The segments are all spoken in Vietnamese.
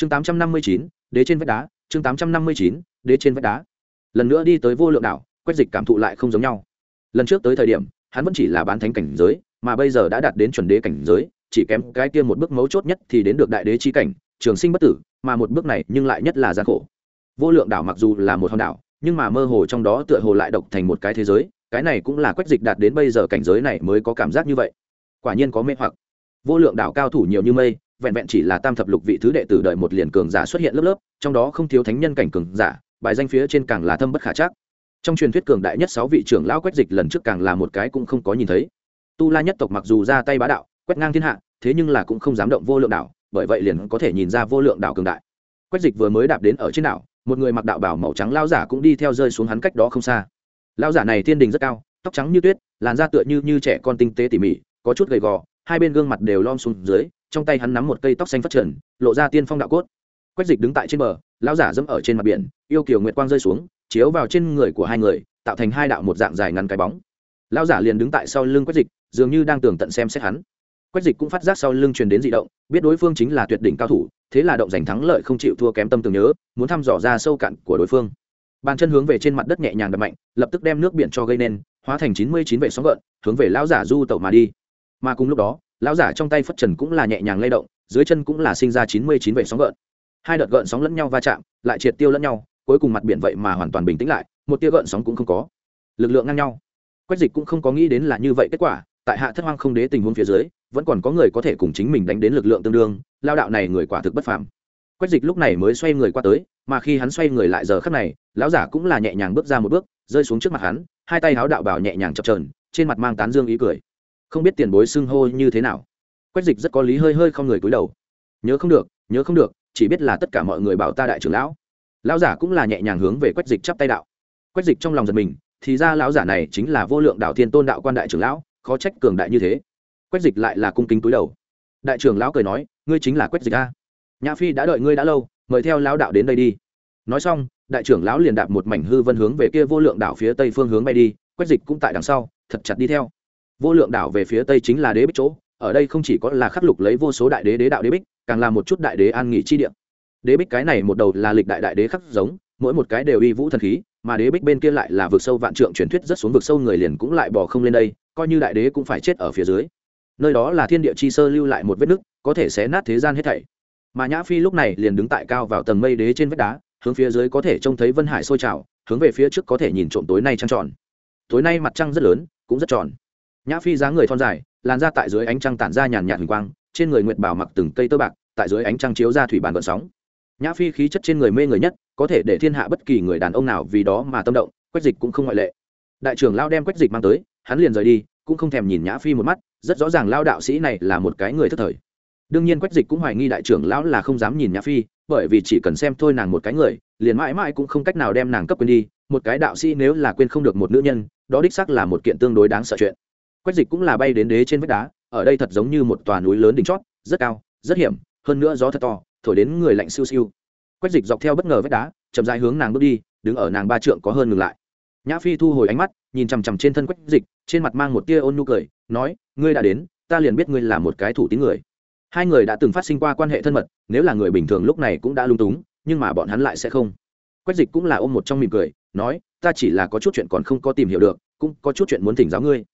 chương tám trăm năm mươi chín, đế trên vách đá. Chương tám trăm năm mươi chín, đế trên vách đá. Lần nữa đi tới vô lượng đảo, quét dịch cảm thụ lại không giống nhau. Lần trước tới thời điểm, hắn vẫn chỉ là bán thánh cảnh giới, mà bây giờ đã đạt đến chuẩn đế cảnh giới, chỉ kém cái kia một bước mấu chốt nhất thì đến được đại đế chi cảnh, trường sinh bất tử, mà một bước này nhưng lại nhất là gian khổ. Vô lượng đảo mặc dù là một hòn đảo, nhưng mà mơ hồ trong đó tựa hồ lại độc thành một cái thế giới, cái này cũng là quách dịch đạt đến bây giờ cảnh giới này mới có cảm giác như vậy. Quả nhiên có mê hoặc. Vô lượng đảo cao thủ nhiều như mây vẹn vẹn chỉ là tam thập lục vị thứ đệ tử đợi một liền cường giả xuất hiện lớp lớp, trong đó không thiếu thánh nhân cảnh cường giả, bài danh phía trên càng là thâm bất khả chắc. Trong truyền thuyết cường đại nhất sáu vị trưởng lão quách dịch lần trước càng là một cái cũng không có nhìn thấy. Tu la nhất tộc mặc dù ra tay bá đạo, quét ngang thiên hạ, thế nhưng là cũng không dám động vô lượng đảo, bởi vậy liền có thể nhìn ra vô lượng đảo cường đại. Quách dịch vừa mới đạp đến ở trên đảo, một người mặc đạo bảo màu trắng lao giả cũng đi theo rơi xuống hắn cách đó không xa. Lao giả này thiên đình rất cao, tóc trắng như tuyết, làn da tựa như như trẻ con tinh tế tỉ mỉ, có chút gầy gò, hai bên gương mặt đều lom xuống dưới trong tay hắn nắm một cây tóc xanh phát triển, lộ ra tiên phong đạo cốt. Quách dịch đứng tại trên bờ lão giả dẫm ở trên mặt biển yêu kiều nguyệt quang rơi xuống chiếu vào trên người của hai người tạo thành hai đạo một dạng dài ngắn cái bóng. Lão giả liền đứng tại sau lưng quách dịch dường như đang tường tận xem xét hắn. Quách dịch cũng phát giác sau lưng truyền đến dị động biết đối phương chính là tuyệt đỉnh cao thủ thế là động giành thắng lợi không chịu thua kém tâm tưởng nhớ muốn thăm dò ra sâu cạn của đối phương. Bàn chân hướng về trên mặt đất nhẹ nhàng đập mạnh lập tức đem nước biển cho gây nên hóa thành chín mươi chín vệ sóng gợn hướng về lão giả du tẩu mà đi. Mà cùng lúc đó lão giả trong tay phất trần cũng là nhẹ nhàng lay động, dưới chân cũng là sinh ra chín mươi chín vệ sóng gợn. Hai đợt gợn sóng lẫn nhau va chạm, lại triệt tiêu lẫn nhau, cuối cùng mặt biển vậy mà hoàn toàn bình tĩnh lại, một tia gợn sóng cũng không có. Lực lượng ngang nhau. Quách dịch cũng không có nghĩ đến là như vậy kết quả, tại hạ thất hoang không đế tình huống phía dưới, vẫn còn có người có thể cùng chính mình đánh đến lực lượng tương đương, lao đạo này người quả thực bất phàm. Quách dịch lúc này mới xoay người qua tới, mà khi hắn xoay người lại giờ khắc này, lão giả cũng là nhẹ nhàng bước ra một bước, rơi xuống trước mặt hắn, hai tay háo đạo bảo nhẹ nhàng chập trờn trên mặt mang tán dương ý cười không biết tiền bối xưng hô như thế nào. Quách dịch rất có lý hơi hơi không người cúi đầu. Nhớ không được, nhớ không được, chỉ biết là tất cả mọi người bảo ta đại trưởng lão. Lão giả cũng là nhẹ nhàng hướng về quách dịch chắp tay đạo. Quách dịch trong lòng giật mình, thì ra lão giả này chính là vô lượng đạo thiên tôn đạo quan đại trưởng lão, khó trách cường đại như thế. Quách dịch lại là cung kính túi đầu. Đại trưởng lão cười nói, ngươi chính là quách dịch a. Nhã phi đã đợi ngươi đã lâu, mời theo lão đạo đến đây đi. Nói xong, đại trưởng lão liền đạp một mảnh hư vân hướng về kia vô lượng đảo phía tây phương hướng bay đi, quách dịch cũng tại đằng sau, thật chặt đi theo vô lượng đảo về phía tây chính là đế bích chỗ, ở đây không chỉ có là khắc lục lấy vô số đại đế đế đạo đế bích, càng là một chút đại đế an nghỉ chi địa. Đế bích cái này một đầu là lịch đại đại đế khắc giống, mỗi một cái đều uy vũ thần khí, mà đế bích bên kia lại là vực sâu vạn trượng truyền thuyết rất xuống vực sâu người liền cũng lại bỏ không lên đây, coi như đại đế cũng phải chết ở phía dưới. Nơi đó là thiên địa chi sơ lưu lại một vết nứt, có thể xé nát thế gian hết thảy. Mà nhã phi lúc này liền đứng tại cao vào tầng mây đế trên vách đá, hướng phía dưới có thể trông thấy vân hải sôi trào, hướng về phía trước có thể nhìn trộm tối nay trăng tròn. Tối nay mặt trăng rất lớn, cũng rất tròn nhã phi dáng người thon dài, làn ra tại dưới ánh trăng tản ra nhàn nhạt hình quang, trên người nguyệt bảo mặc từng cây tơ bạc, tại dưới ánh trăng chiếu ra thủy bàn vận sóng. Nhã phi khí chất trên người mê người nhất, có thể để thiên hạ bất kỳ người đàn ông nào vì đó mà tâm động, quách dịch cũng không ngoại lệ. Đại trưởng lao đem quách dịch mang tới, hắn liền rời đi, cũng không thèm nhìn nhã phi một mắt, rất rõ ràng lao đạo sĩ này là một cái người thất thời. Đương nhiên quách dịch cũng hoài nghi đại trưởng lão là không dám nhìn nhã phi, bởi vì chỉ cần xem thôi nàng một cái người, liền mãi mãi cũng không cách nào đem nàng cấp quên đi, một cái đạo sĩ nếu là quên không được một nữ nhân, đó đích xác là một kiện tương đối đáng sợ chuyện quách dịch cũng là bay đến đế trên vách đá, ở đây thật giống như một tòa núi lớn đỉnh chót, rất cao, rất hiểm, hơn nữa gió thật to, thổi đến người lạnh siêu siêu. Quách dịch dọc theo bất ngờ vách đá, chậm dài hướng nàng bước đi, đứng ở nàng ba trượng có hơn ngừng lại. Nhã phi thu hồi ánh mắt, nhìn chằm chằm trên thân quách dịch, trên mặt mang một tia ôn nhu cười, nói, ngươi đã đến, ta liền biết ngươi là một cái thủ tín người. Hai người đã từng phát sinh qua quan hệ thân mật, nếu là người bình thường lúc này cũng đã lung túng, nhưng mà bọn hắn lại sẽ không. Quách dịch cũng là ôm một trong mỉm cười, nói, ta chỉ là có chút chuyện còn không có tìm hiểu được, cũng có chút chuyện muốn thỉnh giáo ngươi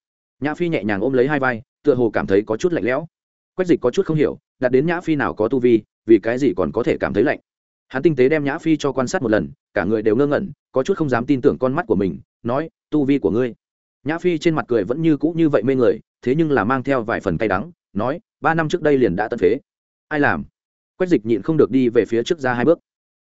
nhã phi nhẹ nhàng ôm lấy hai vai, tựa hồ cảm thấy có chút lạnh lẽo. Quách dịch có chút không hiểu đạt đến nhã phi nào có tu vi, vì cái gì còn có thể cảm thấy lạnh? Hắn tinh tế đem nhã phi cho quan sát một lần, cả người đều ngơ ngẩn, có chút không dám tin tưởng con mắt của mình, nói, tu vi của ngươi. Nhã phi trên mặt cười vẫn như cũ như vậy mê người, thế nhưng là mang theo vài phần cay đắng, nói, ba năm trước đây liền đã tận phế. Ai làm? Quách dịch nhịn không được đi về phía trước ra hai bước.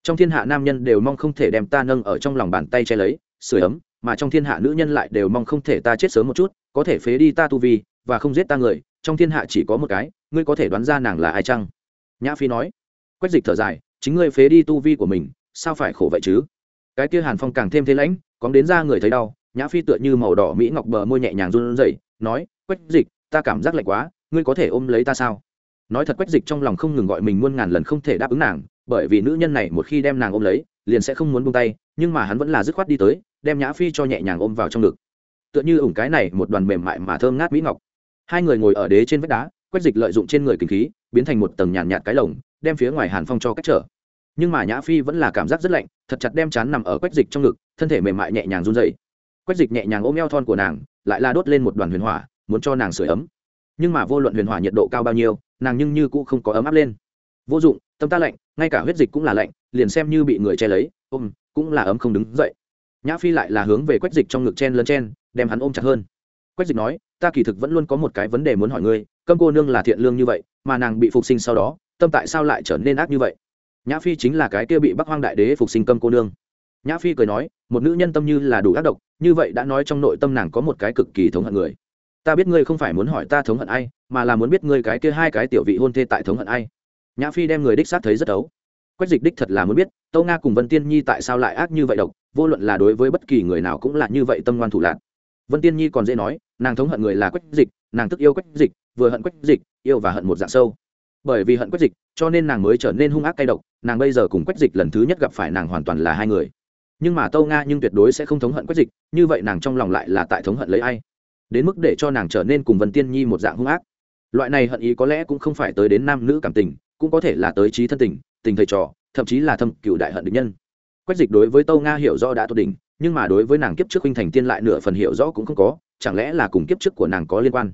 Trong thiên hạ nam nhân đều mong không thể đem ta nâng ở trong lòng bàn tay che lấy sửa ấm mà trong thiên hạ nữ nhân lại đều mong không thể ta chết sớm một chút, có thể phế đi ta tu vi, và không giết ta người, trong thiên hạ chỉ có một cái, ngươi có thể đoán ra nàng là ai chăng? Nhã phi nói. Quách dịch thở dài, chính ngươi phế đi tu vi của mình, sao phải khổ vậy chứ? Cái kia hàn phong càng thêm thế lãnh, cóng đến ra người thấy đau, nhã phi tựa như màu đỏ mỹ ngọc bờ môi nhẹ nhàng run rẩy, nói, quách dịch, ta cảm giác lạnh quá, ngươi có thể ôm lấy ta sao? Nói thật quách dịch trong lòng không ngừng gọi mình muôn ngàn lần không thể đáp ứng nàng, bởi vì nữ nhân này một khi đem nàng ôm lấy, liền sẽ không muốn buông tay, nhưng mà hắn vẫn là dứt khoát đi tới đem nhã phi cho nhẹ nhàng ôm vào trong ngực. Tựa như ủng cái này một đoàn mềm mại mà thơm ngát mỹ ngọc. Hai người ngồi ở đế trên vách đá quét dịch lợi dụng trên người kinh khí biến thành một tầng nhàn nhạt, nhạt cái lồng đem phía ngoài hàn phong cho cách trở. Nhưng mà nhã phi vẫn là cảm giác rất lạnh thật chặt đem chán nằm ở quét dịch trong ngực thân thể mềm mại nhẹ nhàng run dậy Quét dịch nhẹ nhàng ôm eo thon của nàng lại la đốt lên một đoàn huyền hỏa muốn cho nàng sửa ấm. Nhưng mà vô luận huyền hỏa nhiệt độ cao bao nhiêu nàng nhưng như cũng không có ấm áp lên. Vô dụng tâm ta lạnh ngay cả huyết dịch cũng là lạnh liền xem như bị người che lấy ôm cũng là ấm không đứng dậy nhã phi lại là hướng về quách dịch trong ngực chen lấn chen, đem hắn ôm chặt hơn. Quách dịch nói, ta kỳ thực vẫn luôn có một cái vấn đề muốn hỏi ngươi câm cô nương là thiện lương như vậy, mà nàng bị phục sinh sau đó, tâm tại sao lại trở nên ác như vậy? Nhã phi chính là cái kia bị bắc hoang đại đế phục sinh câm cô nương. Nhã phi cười nói, một nữ nhân tâm như là đủ ác độc, như vậy đã nói trong nội tâm nàng có một cái cực kỳ thống hận người. Ta biết ngươi không phải muốn hỏi ta thống hận ai, mà là muốn biết ngươi cái kia hai cái tiểu vị hôn thê tại thống hận ai. Nhã phi đem người đích xác thấy rất ấu quách dịch đích thật là muốn biết tâu nga cùng vân tiên nhi tại sao lại ác như vậy độc, vô luận là đối với bất kỳ người nào cũng là như vậy tâm ngoan thủ lạc vân tiên nhi còn dễ nói, nàng thống hận người là quách dịch, nàng tức yêu quách dịch, vừa hận quách dịch, yêu và hận một dạng sâu. Bởi vì hận quách dịch, cho nên nàng mới trở nên hung ác cay độc, nàng bây giờ cùng quách dịch lần thứ nhất gặp phải nàng hoàn toàn là hai người. Nhưng mà tâu nga nhưng tuyệt đối sẽ không thống hận quách dịch, như vậy nàng trong lòng lại là tại thống hận lấy ai? Đến mức để cho nàng trở nên cùng vân tiên nhi một dạng hung ác. Loại này hận ý có lẽ cũng không phải tới đến nam nữ cảm tình, cũng có thể là tới trí thân tình tình thầy trò, thậm chí là thâm cựu đại hận định nhân. Quách dịch đối với tâu nga hiểu rõ đã tốt đỉnh, nhưng mà đối với nàng kiếp trước huynh thành tiên lại nửa phần hiểu rõ cũng không có, chẳng lẽ là cùng kiếp trước của nàng có liên quan?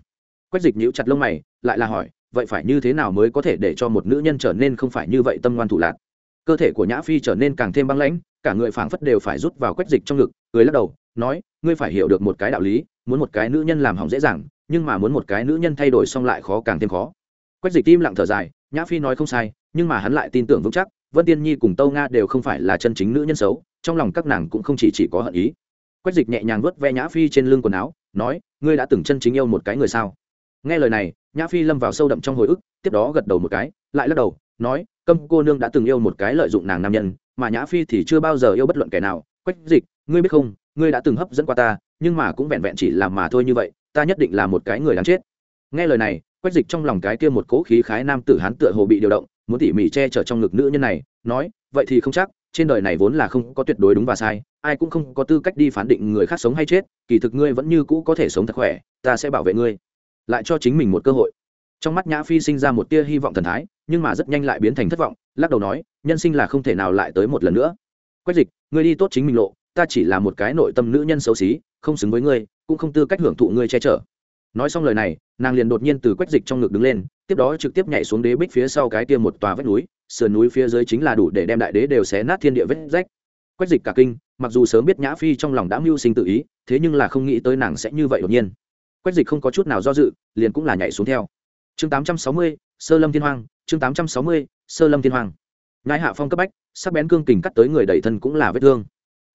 Quách dịch nhíu chặt lông mày, lại là hỏi, vậy phải như thế nào mới có thể để cho một nữ nhân trở nên không phải như vậy tâm ngoan thủ lạc? Cơ thể của nhã phi trở nên càng thêm băng lãnh, cả người phảng phất đều phải rút vào quách dịch trong ngực, cười lắc đầu, nói, ngươi phải hiểu được một cái đạo lý, muốn một cái nữ nhân làm hỏng dễ dàng, nhưng mà muốn một cái nữ nhân thay đổi xong lại khó càng thêm khó. Quách dịch tim lặng thở dài, nhã phi nói không sai nhưng mà hắn lại tin tưởng vững chắc vân tiên nhi cùng tâu nga đều không phải là chân chính nữ nhân xấu trong lòng các nàng cũng không chỉ, chỉ có hận ý. Quách dịch nhẹ nhàng vớt ve nhã phi trên lưng quần áo nói ngươi đã từng chân chính yêu một cái người sao? Nghe lời này nhã phi lâm vào sâu đậm trong hồi ức tiếp đó gật đầu một cái lại lắc đầu nói câm cô nương đã từng yêu một cái lợi dụng nàng nam nhân mà nhã phi thì chưa bao giờ yêu bất luận kẻ nào. Quách dịch ngươi biết không ngươi đã từng hấp dẫn qua ta nhưng mà cũng vẹn vẹn chỉ làm mà thôi như vậy ta nhất định là một cái người đáng chết. Nghe lời này quách dịch trong lòng cái kia một cố khí khái nam tử hán tựa hồ bị điều động muốn tỉ mỉ che chở trong ngực nữ nhân này, nói, vậy thì không chắc, trên đời này vốn là không có tuyệt đối đúng và sai, ai cũng không có tư cách đi phán định người khác sống hay chết, kỳ thực ngươi vẫn như cũ có thể sống thật khỏe, ta sẽ bảo vệ ngươi. Lại cho chính mình một cơ hội. Trong mắt nhã phi sinh ra một tia hy vọng thần thái, nhưng mà rất nhanh lại biến thành thất vọng, lắc đầu nói, nhân sinh là không thể nào lại tới một lần nữa. Quách dịch, ngươi đi tốt chính mình lộ, ta chỉ là một cái nội tâm nữ nhân xấu xí, không xứng với ngươi, cũng không tư cách hưởng thụ ngươi che chở nói xong lời này, nàng liền đột nhiên từ quách dịch trong ngực đứng lên, tiếp đó trực tiếp nhảy xuống đế bích phía sau cái kia một tòa vách núi, sườn núi phía dưới chính là đủ để đem đại đế đều xé nát thiên địa vết rách. Quách dịch cả kinh, mặc dù sớm biết nhã phi trong lòng đã mưu sinh tự ý, thế nhưng là không nghĩ tới nàng sẽ như vậy đột nhiên. Quách dịch không có chút nào do dự, liền cũng là nhảy xuống theo. Chương tám trăm sáu mươi, sơ lâm thiên hoàng chương tám trăm sáu mươi, sơ lâm thiên hoàng ngài hạ phong cấp bách, sắc bén cương kình cắt tới người đẩy thân cũng là vết thương.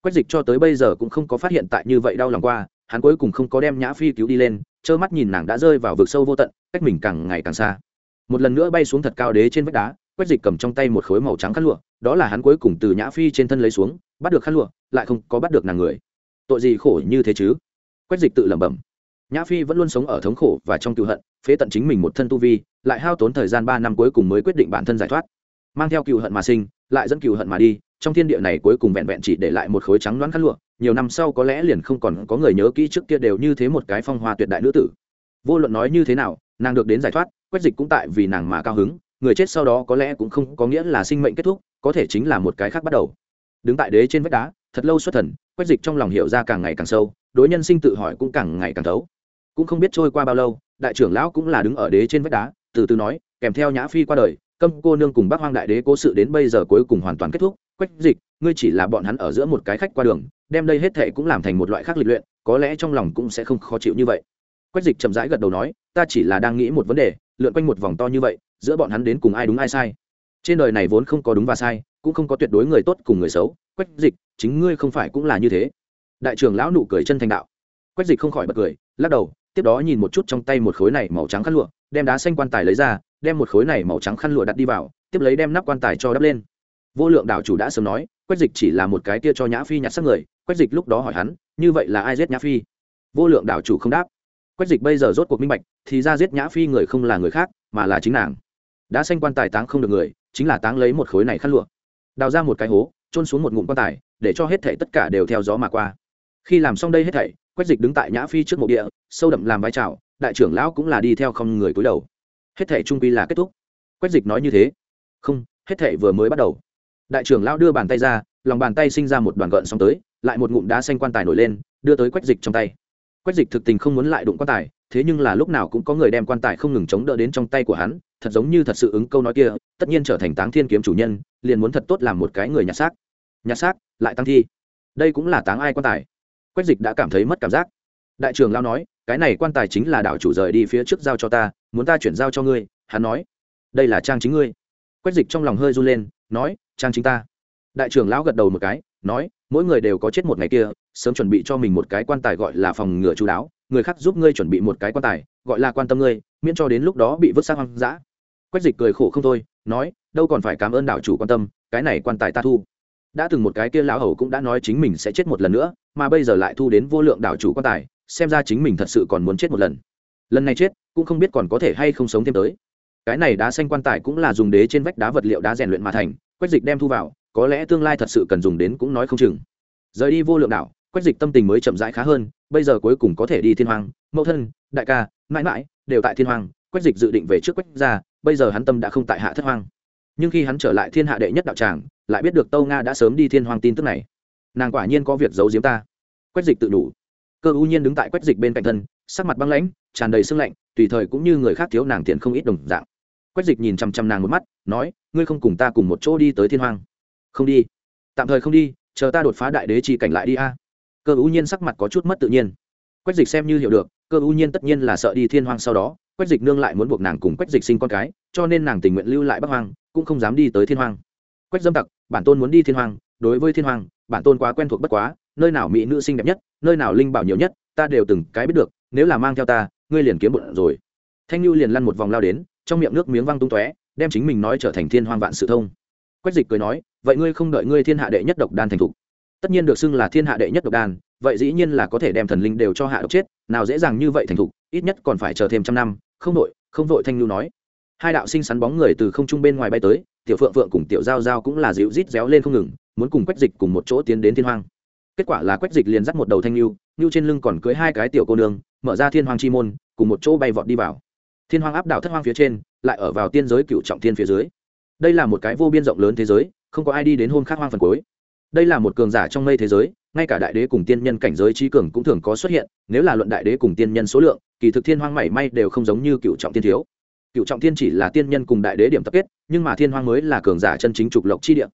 Quách dịch cho tới bây giờ cũng không có phát hiện tại như vậy đau lòng qua, hắn cuối cùng không có đem nhã phi cứu đi lên trơ mắt nhìn nàng đã rơi vào vực sâu vô tận, cách mình càng ngày càng xa. Một lần nữa bay xuống thật cao đế trên vách đá quách dịch cầm trong tay một khối màu trắng khăn lụa, đó là hắn cuối cùng từ nhã phi trên thân lấy xuống, bắt được khăn lụa, lại không có bắt được nàng người. Tội gì khổ như thế chứ? Quách dịch tự lẩm bẩm. Nhã phi vẫn luôn sống ở thống khổ và trong cựu hận, phế tận chính mình một thân tu vi, lại hao tốn thời gian ba năm cuối cùng mới quyết định bản thân giải thoát. Mang theo cựu hận mà sinh, lại dẫn cựu hận mà đi trong thiên địa này cuối cùng vẹn vẹn chỉ để lại một khối trắng loãng khăn lụa, nhiều năm sau có lẽ liền không còn có người nhớ kỹ trước kia đều như thế một cái phong hoa tuyệt đại nữ tử. Vô luận nói như thế nào, nàng được đến giải thoát, quách dịch cũng tại vì nàng mà cao hứng, người chết sau đó có lẽ cũng không có nghĩa là sinh mệnh kết thúc, có thể chính là một cái khác bắt đầu. Đứng tại đế trên vách đá, thật lâu xuất thần, quách dịch trong lòng hiểu ra càng ngày càng sâu, đối nhân sinh tự hỏi cũng càng ngày càng thấu. Cũng không biết trôi qua bao lâu, đại trưởng lão cũng là đứng ở đế trên vách đá, từ từ nói, kèm theo nhã phi qua đời, câm cô nương cùng bác hoang đại đế cố sự đến bây giờ cuối cùng hoàn toàn kết thúc quách dịch, ngươi chỉ là bọn hắn ở giữa một cái khách qua đường, đem đây hết thệ cũng làm thành một loại khác lịch luyện, có lẽ trong lòng cũng sẽ không khó chịu như vậy. Quách dịch chậm rãi gật đầu nói, ta chỉ là đang nghĩ một vấn đề, lượn quanh một vòng to như vậy, giữa bọn hắn đến cùng ai đúng ai sai. Trên đời này vốn không có đúng và sai, cũng không có tuyệt đối người tốt cùng người xấu. Quách dịch, chính ngươi không phải cũng là như thế. Đại trưởng lão nụ cười chân thành đạo. Quách dịch không khỏi bật cười, lắc đầu, tiếp đó nhìn một chút trong tay một khối này màu trắng khăn lụa, đem đá xanh quan tài lấy ra, đem một khối này màu trắng khăn lụa đặt đi vào, tiếp lấy đem nắp quan tài cho đắp lên vô lượng đạo chủ đã sớm nói, quách dịch chỉ là một cái tia cho nhã phi nhặt xác người, quách dịch lúc đó hỏi hắn, như vậy là ai giết nhã phi? Vô lượng đạo chủ không đáp. Quách dịch bây giờ rốt cuộc minh bạch, thì ra giết nhã phi người không là người khác, mà là chính nàng. Đã xanh quan tài táng không được người, chính là táng lấy một khối này khăn lụa. Đào ra một cái hố trôn xuống một ngụm quan tài, để cho hết thảy tất cả đều theo gió mà qua. Khi làm xong đây hết thảy, quách dịch đứng tại nhã phi trước mộ địa, sâu đậm làm vai trào đại trưởng lão cũng là đi theo không người cúi đầu. Hết thảy trung quy là kết thúc. Quách dịch nói như thế. Không, hết thảy vừa mới bắt đầu đại trưởng lão đưa bàn tay ra, lòng bàn tay sinh ra một đoàn gợn xong tới, lại một ngụm đá xanh quan tài nổi lên, đưa tới quách dịch trong tay. Quách dịch thực tình không muốn lại đụng quan tài, thế nhưng là lúc nào cũng có người đem quan tài không ngừng chống đỡ đến trong tay của hắn, thật giống như thật sự ứng câu nói kia, tất nhiên trở thành táng thiên kiếm chủ nhân, liền muốn thật tốt làm một cái người nhặt xác. Nhặt xác, lại tăng thi. Đây cũng là táng ai quan tài. Quách dịch đã cảm thấy mất cảm giác. Đại trưởng lao nói, cái này quan tài chính là đảo chủ rời đi phía trước giao cho ta, muốn ta chuyển giao cho ngươi, hắn nói. Đây là trang chính ngươi. Quách dịch trong lòng hơi run lên, nói trang chính ta. Đại trưởng lão gật đầu một cái, nói, mỗi người đều có chết một ngày kia, sớm chuẩn bị cho mình một cái quan tài gọi là phòng ngừa chú đáo, người khác giúp ngươi chuẩn bị một cái quan tài, gọi là quan tâm ngươi, miễn cho đến lúc đó bị vứt sang hoang dã. Quách dịch cười khổ không thôi, nói, đâu còn phải cảm ơn đạo chủ quan tâm, cái này quan tài ta thu. Đã từng một cái kia lão hầu cũng đã nói chính mình sẽ chết một lần nữa, mà bây giờ lại thu đến vô lượng đạo chủ quan tài, xem ra chính mình thật sự còn muốn chết một lần. Lần này chết, cũng không biết còn có thể hay không sống thêm tới cái này đá xanh quan tài cũng là dùng đế trên vách đá vật liệu đá rèn luyện mà thành, quách dịch đem thu vào, có lẽ tương lai thật sự cần dùng đến cũng nói không chừng. Rời đi vô lượng đảo, quách dịch tâm tình mới chậm rãi khá hơn, bây giờ cuối cùng có thể đi thiên hoàng mẫu thân, đại ca, mãi mãi, đều tại thiên hoàng quách dịch dự định về trước quách ra bây giờ hắn tâm đã không tại hạ thất hoang. Nhưng khi hắn trở lại thiên hạ đệ nhất đạo tràng, lại biết được tâu nga đã sớm đi thiên hoàng tin tức này. Nàng quả nhiên có việc giấu giếm ta. Quách dịch tự đủ. Cơ ưu nhiên đứng tại quách dịch bên cạnh thân, sắc mặt băng lãnh, tràn đầy sưng lạnh, tùy thời cũng như người khác thiếu nàng tiền không ít đồng dạng quách dịch nhìn chăm chăm nàng một mắt, nói, ngươi không cùng ta cùng một chỗ đi tới thiên hoàng không đi. Tạm thời không đi, chờ ta đột phá đại đế chi cảnh lại đi a. Cơ ưu nhiên sắc mặt có chút mất tự nhiên. Quách dịch xem như hiểu được, cơ ưu nhiên tất nhiên là sợ đi thiên hoang sau đó, quách dịch nương lại muốn buộc nàng cùng quách dịch sinh con cái, cho nên nàng tình nguyện lưu lại bắc hoang, cũng không dám đi tới thiên hoang. Quách dâm tặc, bản tôn muốn đi thiên hoang, đối với thiên hoang, bản tôn quá quen thuộc bất quá, nơi nào mỹ nữ sinh đẹp nhất, nơi nào linh bảo nhiều nhất, ta đều từng cái biết được, nếu là mang theo ta, ngươi liền kiếm bụng rồi. Thanh lưu liền lăn một vòng lao đến trong miệng nước miếng văng tung tóe, đem chính mình nói trở thành thiên hoang vạn sự thông. Quách dịch cười nói, vậy ngươi không đợi ngươi thiên hạ đệ nhất độc đan thành thục. Tất nhiên được xưng là thiên hạ đệ nhất độc đan, vậy dĩ nhiên là có thể đem thần linh đều cho hạ độc chết, nào dễ dàng như vậy thành thục, ít nhất còn phải chờ thêm trăm năm. Không đội, không vội thanh lưu nói. Hai đạo sinh sắn bóng người từ không trung bên ngoài bay tới, tiểu phượng phượng cùng tiểu giao giao cũng là dịu rít réo lên không ngừng, muốn cùng quách dịch cùng một chỗ tiến đến thiên hoang. Kết quả là quách dịch liền dắt một đầu thanh lưu lưu trên lưng còn cưới hai cái tiểu cô nương, mở ra thiên hoang chi môn, cùng một chỗ bay vọt đi vào thiên hoang áp đảo thất hoang phía trên, lại ở vào tiên giới cựu trọng thiên phía dưới. Đây là một cái vô biên rộng lớn thế giới, không có ai đi đến hôn khác hoang phần cuối. Đây là một cường giả trong mây thế giới, ngay cả đại đế cùng tiên nhân cảnh giới trí cường cũng thường có xuất hiện, nếu là luận đại đế cùng tiên nhân số lượng, kỳ thực thiên hoang mảy may đều không giống như cựu trọng tiên thiếu. Cựu trọng tiên chỉ là tiên nhân cùng đại đế điểm tập kết, nhưng mà thiên hoang mới là cường giả chân chính trục lộc chi địa.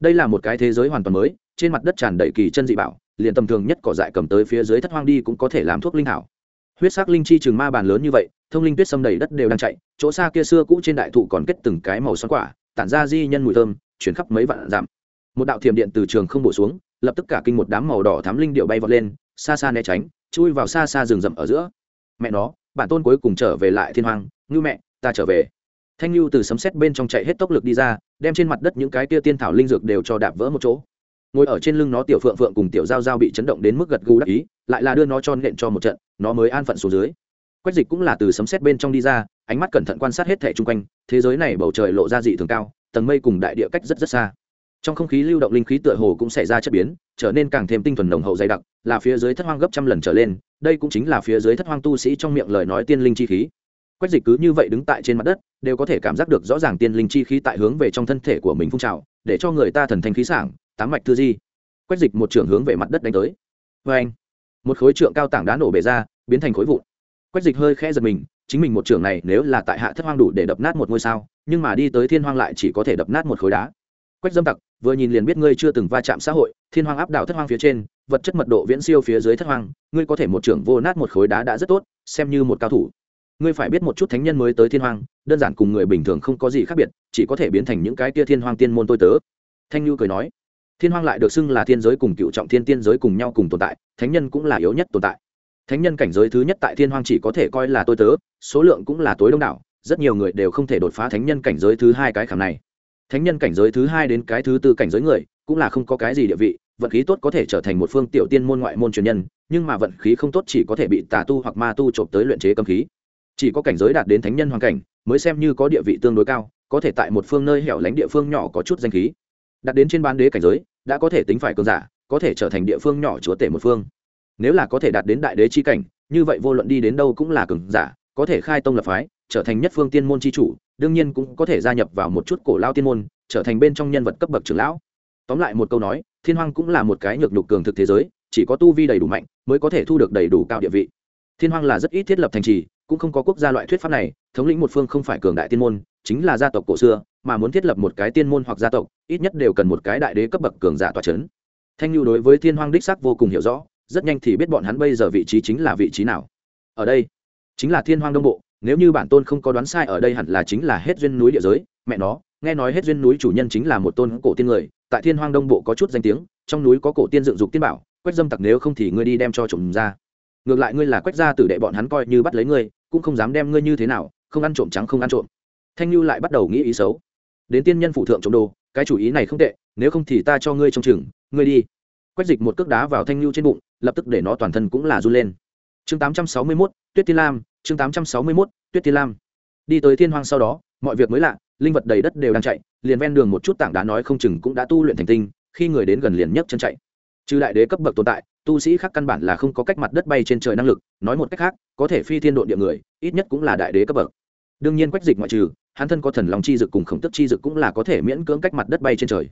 Đây là một cái thế giới hoàn toàn mới, trên mặt đất tràn đầy kỳ chân dị bảo, liền tầm thường nhất cỏ dại cầm tới phía dưới thất hoang đi cũng có thể làm thuốc linh hảo. Huyết sắc linh chi trường ma bàn lớn như vậy thông linh tuyết xâm đầy đất đều đang chạy, chỗ xa kia xưa cũ trên đại thụ còn kết từng cái màu xoắn quả, tản ra di nhân mùi thơm, chuyển khắp mấy vạn dặm. Một đạo thiểm điện từ trường không bổ xuống, lập tức cả kinh một đám màu đỏ thám linh điệu bay vọt lên, xa xa né tránh, chui vào xa xa rừng rậm ở giữa. Mẹ nó, bản tôn cuối cùng trở về lại thiên hoàng ngưu mẹ, ta trở về. Thanh lưu từ sấm sét bên trong chạy hết tốc lực đi ra, đem trên mặt đất những cái tia tiên thảo linh dược đều cho đạp vỡ một chỗ. Ngồi ở trên lưng nó tiểu phượng phượng cùng tiểu giao giao bị chấn động đến mức gật gù đắc ý, lại là đưa nó cho nện cho một trận, nó mới an phận xuống dưới quách dịch cũng là từ sấm sét bên trong đi ra, ánh mắt cẩn thận quan sát hết thẻ chung quanh, thế giới này bầu trời lộ ra dị thường cao, tầng mây cùng đại địa cách rất rất xa. Trong không khí lưu động linh khí tựa hồ cũng xảy ra chất biến, trở nên càng thêm tinh thuần nồng hậu dày đặc, là phía dưới thất hoang gấp trăm lần trở lên, đây cũng chính là phía dưới thất hoang tu sĩ trong miệng lời nói tiên linh chi khí. Quách dịch cứ như vậy đứng tại trên mặt đất, đều có thể cảm giác được rõ ràng tiên linh chi khí tại hướng về trong thân thể của mình phun trào, để cho người ta thần thanh khí sảng, tám mạch thư di. Quách dịch một trường hướng về mặt đất đánh tới. Vê anh một khối trượng cao tảng đá nổ bể ra, biến thành khối vụn quách dịch hơi khẽ giật mình, chính mình một trưởng này nếu là tại hạ thất hoang đủ để đập nát một ngôi sao, nhưng mà đi tới thiên hoang lại chỉ có thể đập nát một khối đá. Quách dâm tặc, vừa nhìn liền biết ngươi chưa từng va chạm xã hội, thiên hoang áp đảo thất hoang phía trên, vật chất mật độ viễn siêu phía dưới thất hoang, ngươi có thể một trưởng vô nát một khối đá đã rất tốt, xem như một cao thủ. Ngươi phải biết một chút thánh nhân mới tới thiên hoang, đơn giản cùng người bình thường không có gì khác biệt, chỉ có thể biến thành những cái kia thiên hoang tiên môn tôi tớ. Thanh như cười nói, thiên hoang lại được xưng là thiên giới cùng cựu trọng thiên tiên giới cùng nhau cùng tồn tại, thánh nhân cũng là yếu nhất tồn tại thánh nhân cảnh giới thứ nhất tại thiên hoang chỉ có thể coi là tôi tớ, số lượng cũng là tối đông đảo, rất nhiều người đều không thể đột phá thánh nhân cảnh giới thứ hai cái khảm này. Thánh nhân cảnh giới thứ hai đến cái thứ tư cảnh giới người, cũng là không có cái gì địa vị, vận khí tốt có thể trở thành một phương tiểu tiên môn ngoại môn truyền nhân, nhưng mà vận khí không tốt chỉ có thể bị tà tu hoặc ma tu trộm tới luyện chế cấm khí. Chỉ có cảnh giới đạt đến thánh nhân hoàn cảnh, mới xem như có địa vị tương đối cao, có thể tại một phương nơi hẻo lánh địa phương nhỏ có chút danh khí. Đạt đến trên ban đế cảnh giới, đã có thể tính phải cơn giả, có thể trở thành địa phương nhỏ chúa tể một phương nếu là có thể đạt đến đại đế chi cảnh, như vậy vô luận đi đến đâu cũng là cường giả, có thể khai tông lập phái, trở thành nhất phương tiên môn chi chủ, đương nhiên cũng có thể gia nhập vào một chút cổ lao tiên môn, trở thành bên trong nhân vật cấp bậc trưởng lão. Tóm lại một câu nói, thiên hoang cũng là một cái nhược nhục cường thực thế giới, chỉ có tu vi đầy đủ mạnh mới có thể thu được đầy đủ cao địa vị. Thiên hoang là rất ít thiết lập thành trì, cũng không có quốc gia loại thuyết pháp này, thống lĩnh một phương không phải cường đại tiên môn, chính là gia tộc cổ xưa, mà muốn thiết lập một cái tiên môn hoặc gia tộc, ít nhất đều cần một cái đại đế cấp bậc cường giả tòa c h ấ n thanh lưu đối với thiên hoang đích sắc vô cùng hiểu rõ rất nhanh thì biết bọn hắn bây giờ vị trí chính là vị trí nào. Ở đây, chính là thiên hoang đông bộ, nếu như bản tôn không có đoán sai, ở đây hẳn là chính là hết duyên núi địa giới. Mẹ nó, nghe nói hết duyên núi chủ nhân chính là một tôn cổ tiên người, tại thiên hoang đông bộ có chút danh tiếng, trong núi có cổ tiên dựng dục tiên bảo, quách dâm tặc nếu không thì ngươi đi đem cho trộm ra. Ngược lại ngươi là quách gia tử đệ bọn hắn coi như bắt lấy ngươi, cũng không dám đem ngươi như thế nào, không ăn trộm trắng không ăn trộm. Thanh lưu lại bắt đầu nghĩ ý xấu. Đến tiên nhân phụ thượng trộm đồ, cái chủ ý này không tệ, nếu không thì ta cho ngươi trong chừng, ngươi đi. Quách dịch một cước đá vào thanh lưu trên bụng lập tức để nó toàn thân cũng là run lên. Chương 861, tuyết tiên lam chương 861, tuyết tiên lam. Đi tới thiên hoang sau đó mọi việc mới lạ linh vật đầy đất đều đang chạy liền ven đường một chút tảng đá nói không chừng cũng đã tu luyện thành tinh khi người đến gần liền nhấc chân chạy. Trừ đại đế cấp bậc tồn tại tu sĩ khác căn bản là không có cách mặt đất bay trên trời năng lực nói một cách khác có thể phi thiên độ địa người ít nhất cũng là đại đế cấp bậc. Đương nhiên quách dịch ngoại trừ hắn thân có thần lòng chi dực cùng khổng tức chi dực cũng là có thể miễn cưỡng cách mặt đất bay trên trời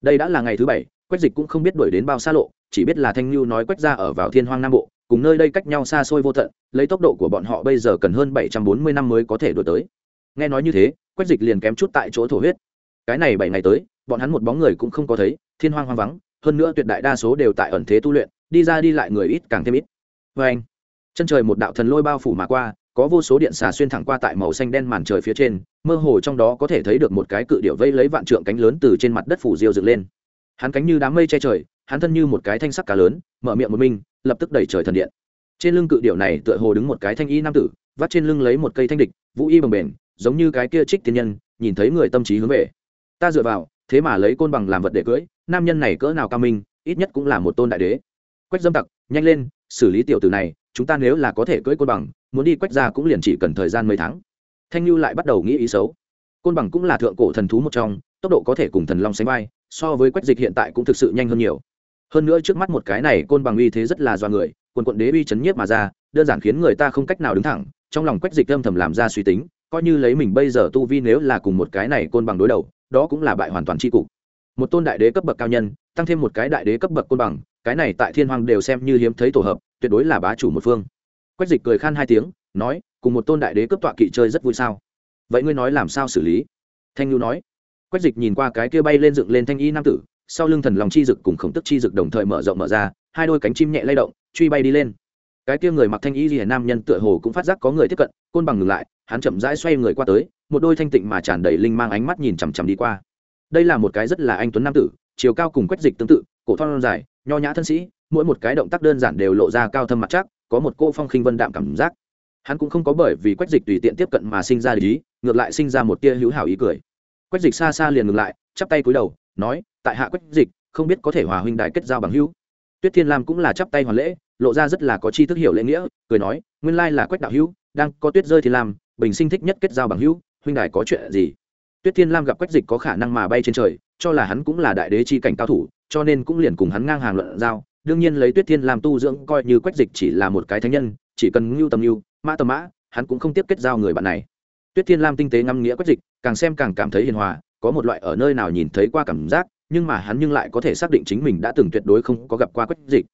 đây đã là ngày thứ bảy, quách dịch cũng không biết đuổi đến bao xa lộ, chỉ biết là thanh lưu nói quách ra ở vào thiên hoang nam bộ, cùng nơi đây cách nhau xa xôi vô tận, lấy tốc độ của bọn họ bây giờ cần hơn bảy trăm bốn mươi năm mới có thể đuổi tới. Nghe nói như thế, quách dịch liền kém chút tại chỗ thổ huyết. Cái này bảy ngày tới, bọn hắn một bóng người cũng không có thấy, thiên hoang hoang vắng, hơn nữa tuyệt đại đa số đều tại ẩn thế tu luyện, đi ra đi lại người ít càng thêm ít. Vê anh chân trời một đạo thần lôi bao phủ mà qua có vô số điện xà xuyên thẳng qua tại màu xanh đen màn trời phía trên, mơ hồ trong đó có thể thấy được một cái cự điệu vây lấy vạn trượng cánh lớn từ trên mặt đất phủ diêu dựng lên. Hắn cánh như đám mây che trời, hắn thân như một cái thanh sắc cá lớn, mở miệng một mình, lập tức đẩy trời thần điện. Trên lưng cự điệu này tựa hồ đứng một cái thanh y nam tử, vắt trên lưng lấy một cây thanh địch, vũ y bồng bềnh, giống như cái kia trích tiên nhân, nhìn thấy người tâm trí hướng về. Ta dựa vào, thế mà lấy côn bằng làm vật để cưỡi, nam nhân này cỡ nào cao minh, ít nhất cũng là một tôn đại đế. Quách dâm tặc, nhanh lên, xử lý tiểu tử này, chúng ta nếu là có thể cưỡi côn bằng muốn đi quách ra cũng liền chỉ cần thời gian mấy tháng. Thanh lưu lại bắt đầu nghĩ ý xấu. Côn bằng cũng là thượng cổ thần thú một trong, tốc độ có thể cùng thần long sánh vai, so với quách dịch hiện tại cũng thực sự nhanh hơn nhiều. Hơn nữa trước mắt một cái này côn bằng uy thế rất là do người, quần quận đế uy chấn nhiếp mà ra, đơn giản khiến người ta không cách nào đứng thẳng, trong lòng quách dịch âm thầm làm ra suy tính, coi như lấy mình bây giờ tu vi nếu là cùng một cái này côn bằng đối đầu, đó cũng là bại hoàn toàn tri cục. Một tôn đại đế cấp bậc cao nhân, tăng thêm một cái đại đế cấp bậc côn bằng, cái này tại thiên hoàng đều xem như hiếm thấy tổ hợp, tuyệt đối là bá chủ một phương quách dịch cười khan hai tiếng, nói, cùng một tôn đại đế cấp tọa kỵ chơi rất vui sao? Vậy ngươi nói làm sao xử lý? Thanh Nhu nói. Quách dịch nhìn qua cái kia bay lên dựng lên thanh y nam tử, sau lưng thần lòng chi dực cùng khổng tức chi dực đồng thời mở rộng mở ra, hai đôi cánh chim nhẹ lay động, truy bay đi lên. Cái kia người mặc thanh y rìa nam nhân tựa hồ cũng phát giác có người tiếp cận, côn bằng ngừng lại, hắn chậm rãi xoay người qua tới, một đôi thanh tịnh mà tràn đầy linh mang ánh mắt nhìn chằm chằm đi qua. Đây là một cái rất là anh tuấn nam tử, chiều cao cùng quách dịch tương tự, cổ thon dài, nho nhã thân sĩ, mỗi một cái động tác đơn giản đều lộ ra cao thâm mặt chắc có một cô phong khinh vân đạm cảm giác. Hắn cũng không có bởi vì quách dịch tùy tiện tiếp cận mà sinh ra lý, ngược lại sinh ra một tia hữu hảo ý cười. Quách dịch xa xa liền ngừng lại, chắp tay cúi đầu, nói, tại hạ quách dịch, không biết có thể hòa huynh đại kết giao bằng hữu. Tuyết thiên lam cũng là chắp tay hoàn lễ, lộ ra rất là có chi thức hiểu lễ nghĩa, cười nói, nguyên lai là quách đạo hữu, đang có tuyết rơi thì làm, bình sinh thích nhất kết giao bằng hữu, huynh đài có chuyện gì? Tuyết thiên lam gặp quách dịch có khả năng mà bay trên trời, cho là hắn cũng là đại đế chi cảnh cao thủ, cho nên cũng liền cùng hắn ngang hàng luận giao đương nhiên lấy tuyết thiên làm tu dưỡng coi như quách dịch chỉ là một cái thánh nhân, chỉ cần ngưu tầm ngưu, mã tầm mã, hắn cũng không tiếp kết giao người bạn này. Tuyết thiên lam tinh tế ngâm nghĩa quách dịch, càng xem càng cảm thấy hiền hòa, có một loại ở nơi nào nhìn thấy qua cảm giác, nhưng mà hắn nhưng lại có thể xác định chính mình đã từng tuyệt đối không có gặp qua quách dịch.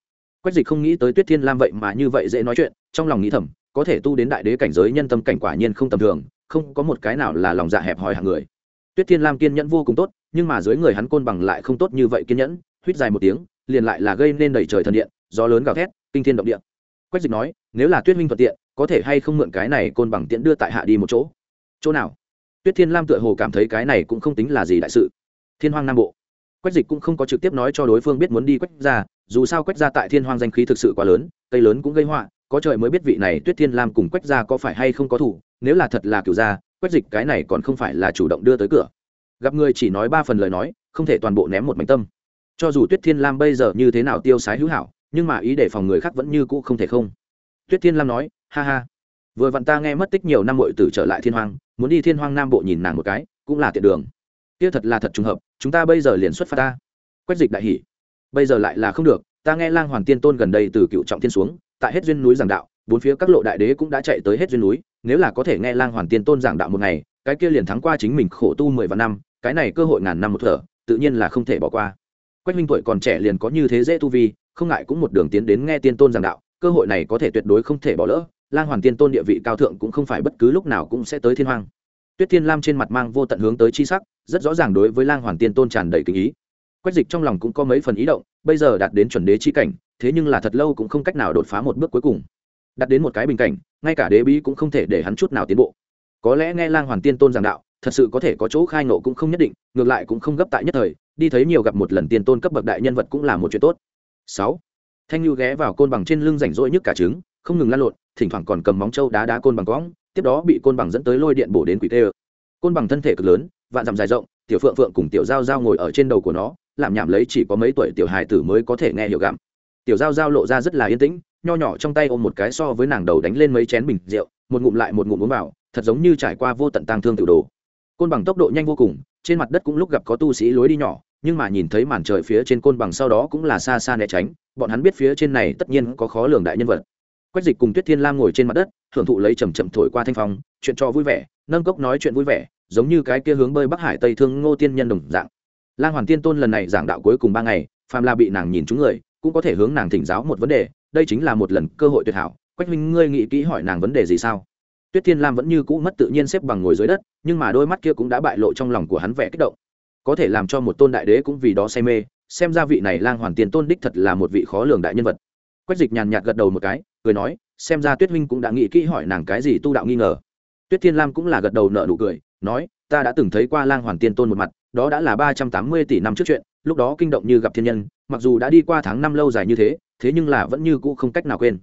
Quách dịch không nghĩ tới tuyết thiên lam vậy mà như vậy dễ nói chuyện, trong lòng nghĩ thầm, có thể tu đến đại đế cảnh giới nhân tâm cảnh quả nhiên không tầm thường, không có một cái nào là lòng dạ hẹp hòi hạng người. Tuyết thiên lam kiên nhẫn vô cùng tốt, nhưng mà dưới người hắn côn bằng lại không tốt như vậy kiên nhẫn, huýt dài một tiếng liền lại là gây nên đẩy trời thần điện, gió lớn gào thét, kinh thiên động địa. Quách dịch nói, nếu là tuyết minh thuận tiện, có thể hay không mượn cái này côn bằng tiễn đưa tại hạ đi một chỗ. Chỗ nào? Tuyết thiên lam tựa hồ cảm thấy cái này cũng không tính là gì đại sự. Thiên hoang nam bộ. Quách dịch cũng không có trực tiếp nói cho đối phương biết muốn đi quách ra dù sao quách ra tại thiên hoang danh khí thực sự quá lớn, cây lớn cũng gây họa, có trời mới biết vị này tuyết thiên lam cùng quách ra có phải hay không có thủ, nếu là thật là kiểu ra quách dịch cái này còn không phải là chủ động đưa tới cửa. Gặp người chỉ nói ba phần lời nói, không thể toàn bộ ném một mảnh tâm cho dù tuyết thiên lam bây giờ như thế nào tiêu sái hữu hảo, nhưng mà ý để phòng người khác vẫn như cũ không thể không. Tuyết thiên lam nói, ha ha. Vừa vặn ta nghe mất tích nhiều năm mội tử trở lại thiên hoang, muốn đi thiên hoang nam bộ nhìn nàng một cái, cũng là tiện đường. Kia thật là thật trùng hợp, chúng ta bây giờ liền xuất phát ta. Quách dịch đại hỷ bây giờ lại là không được, ta nghe lang hoàng tiên tôn gần đây từ cựu trọng thiên xuống, tại hết duyên núi giảng đạo, bốn phía các lộ đại đế cũng đã chạy tới hết duyên núi, nếu là có thể nghe lang hoàn tiên tôn giảng đạo một ngày, cái kia liền thắng qua chính mình khổ tu mười vạn năm, cái này cơ hội ngàn năm một thở, tự nhiên là không thể bỏ qua quách minh tuổi còn trẻ liền có như thế dễ tu vi, không ngại cũng một đường tiến đến nghe tiên tôn giảng đạo, cơ hội này có thể tuyệt đối không thể bỏ lỡ, lang hoàn tiên tôn địa vị cao thượng cũng không phải bất cứ lúc nào cũng sẽ tới thiên hoàng tuyết thiên lam trên mặt mang vô tận hướng tới chi sắc, rất rõ ràng đối với lang hoàn tiên tôn tràn đầy kinh ý. Quách dịch trong lòng cũng có mấy phần ý động, bây giờ đạt đến chuẩn đế chi cảnh, thế nhưng là thật lâu cũng không cách nào đột phá một bước cuối cùng. Đạt đến một cái bình cảnh, ngay cả đế bí cũng không thể để hắn chút nào tiến bộ. Có lẽ nghe lang hoàn tiên tôn giảng đạo, thật sự có thể có chỗ khai nộ cũng không nhất định, ngược lại cũng không gấp tại nhất thời đi thấy nhiều gặp một lần tiền tôn cấp bậc đại nhân vật cũng là một chuyện tốt. Sáu. Thanh lưu ghé vào côn bằng trên lưng rảnh rỗi nhức cả trứng, không ngừng lăn lộn, thỉnh thoảng còn cầm móng trâu đá đá côn bằng cõng, tiếp đó bị côn bằng dẫn tới lôi điện bổ đến quỷ tê ơ. Côn bằng thân thể cực lớn, vạn dặm dài rộng, tiểu phượng phượng cùng tiểu giao giao ngồi ở trên đầu của nó làm nhảm lấy chỉ có mấy tuổi tiểu hài tử mới có thể nghe hiểu gặm. Tiểu giao giao lộ ra rất là yên tĩnh, nho nhỏ trong tay ôm một cái so với nàng đầu đánh lên mấy chén bình rượu, một ngụm lại một ngụm uống vào, thật giống như trải qua vô tận tang thương tiểu đồ côn bằng tốc độ nhanh vô cùng, trên mặt đất cũng lúc gặp có tu sĩ lối đi nhỏ, nhưng mà nhìn thấy màn trời phía trên côn bằng sau đó cũng là xa xa né tránh, bọn hắn biết phía trên này tất nhiên có khó lường đại nhân vật. Quách dịch cùng tuyết thiên lam ngồi trên mặt đất hưởng thụ lấy chầm chậm thổi qua thanh phong, chuyện cho vui vẻ, nâng cốc nói chuyện vui vẻ, giống như cái kia hướng bơi bắc hải tây thương ngô tiên nhân đồng dạng. Lang hoàn tiên tôn lần này giảng đạo cuối cùng ba ngày, phàm la bị nàng nhìn chúng người, cũng có thể hướng nàng thỉnh giáo một vấn đề, đây chính là một lần cơ hội tuyệt hảo. Quách minh ngươi nghĩ kỹ hỏi nàng vấn đề gì sao? Tuyết thiên lam vẫn như cũ mất tự nhiên xếp bằng ngồi dưới đất, nhưng mà đôi mắt kia cũng đã bại lộ trong lòng của hắn vẻ kích động. Có thể làm cho một tôn đại đế cũng vì đó say mê, xem ra vị này lang hoàn tiền tôn đích thật là một vị khó lường đại nhân vật. Quách dịch nhàn nhạt gật đầu một cái, cười nói, xem ra tuyết huynh cũng đã nghĩ kỹ hỏi nàng cái gì tu đạo nghi ngờ. Tuyết thiên lam cũng là gật đầu nợ nụ cười, nói, ta đã từng thấy qua lang hoàn tiên tôn một mặt, đó đã là ba trăm tám mươi tỷ năm trước chuyện, lúc đó kinh động như gặp thiên nhân, mặc dù đã đi qua tháng năm lâu dài như thế thế nhưng là vẫn như cũ không cách nào quên.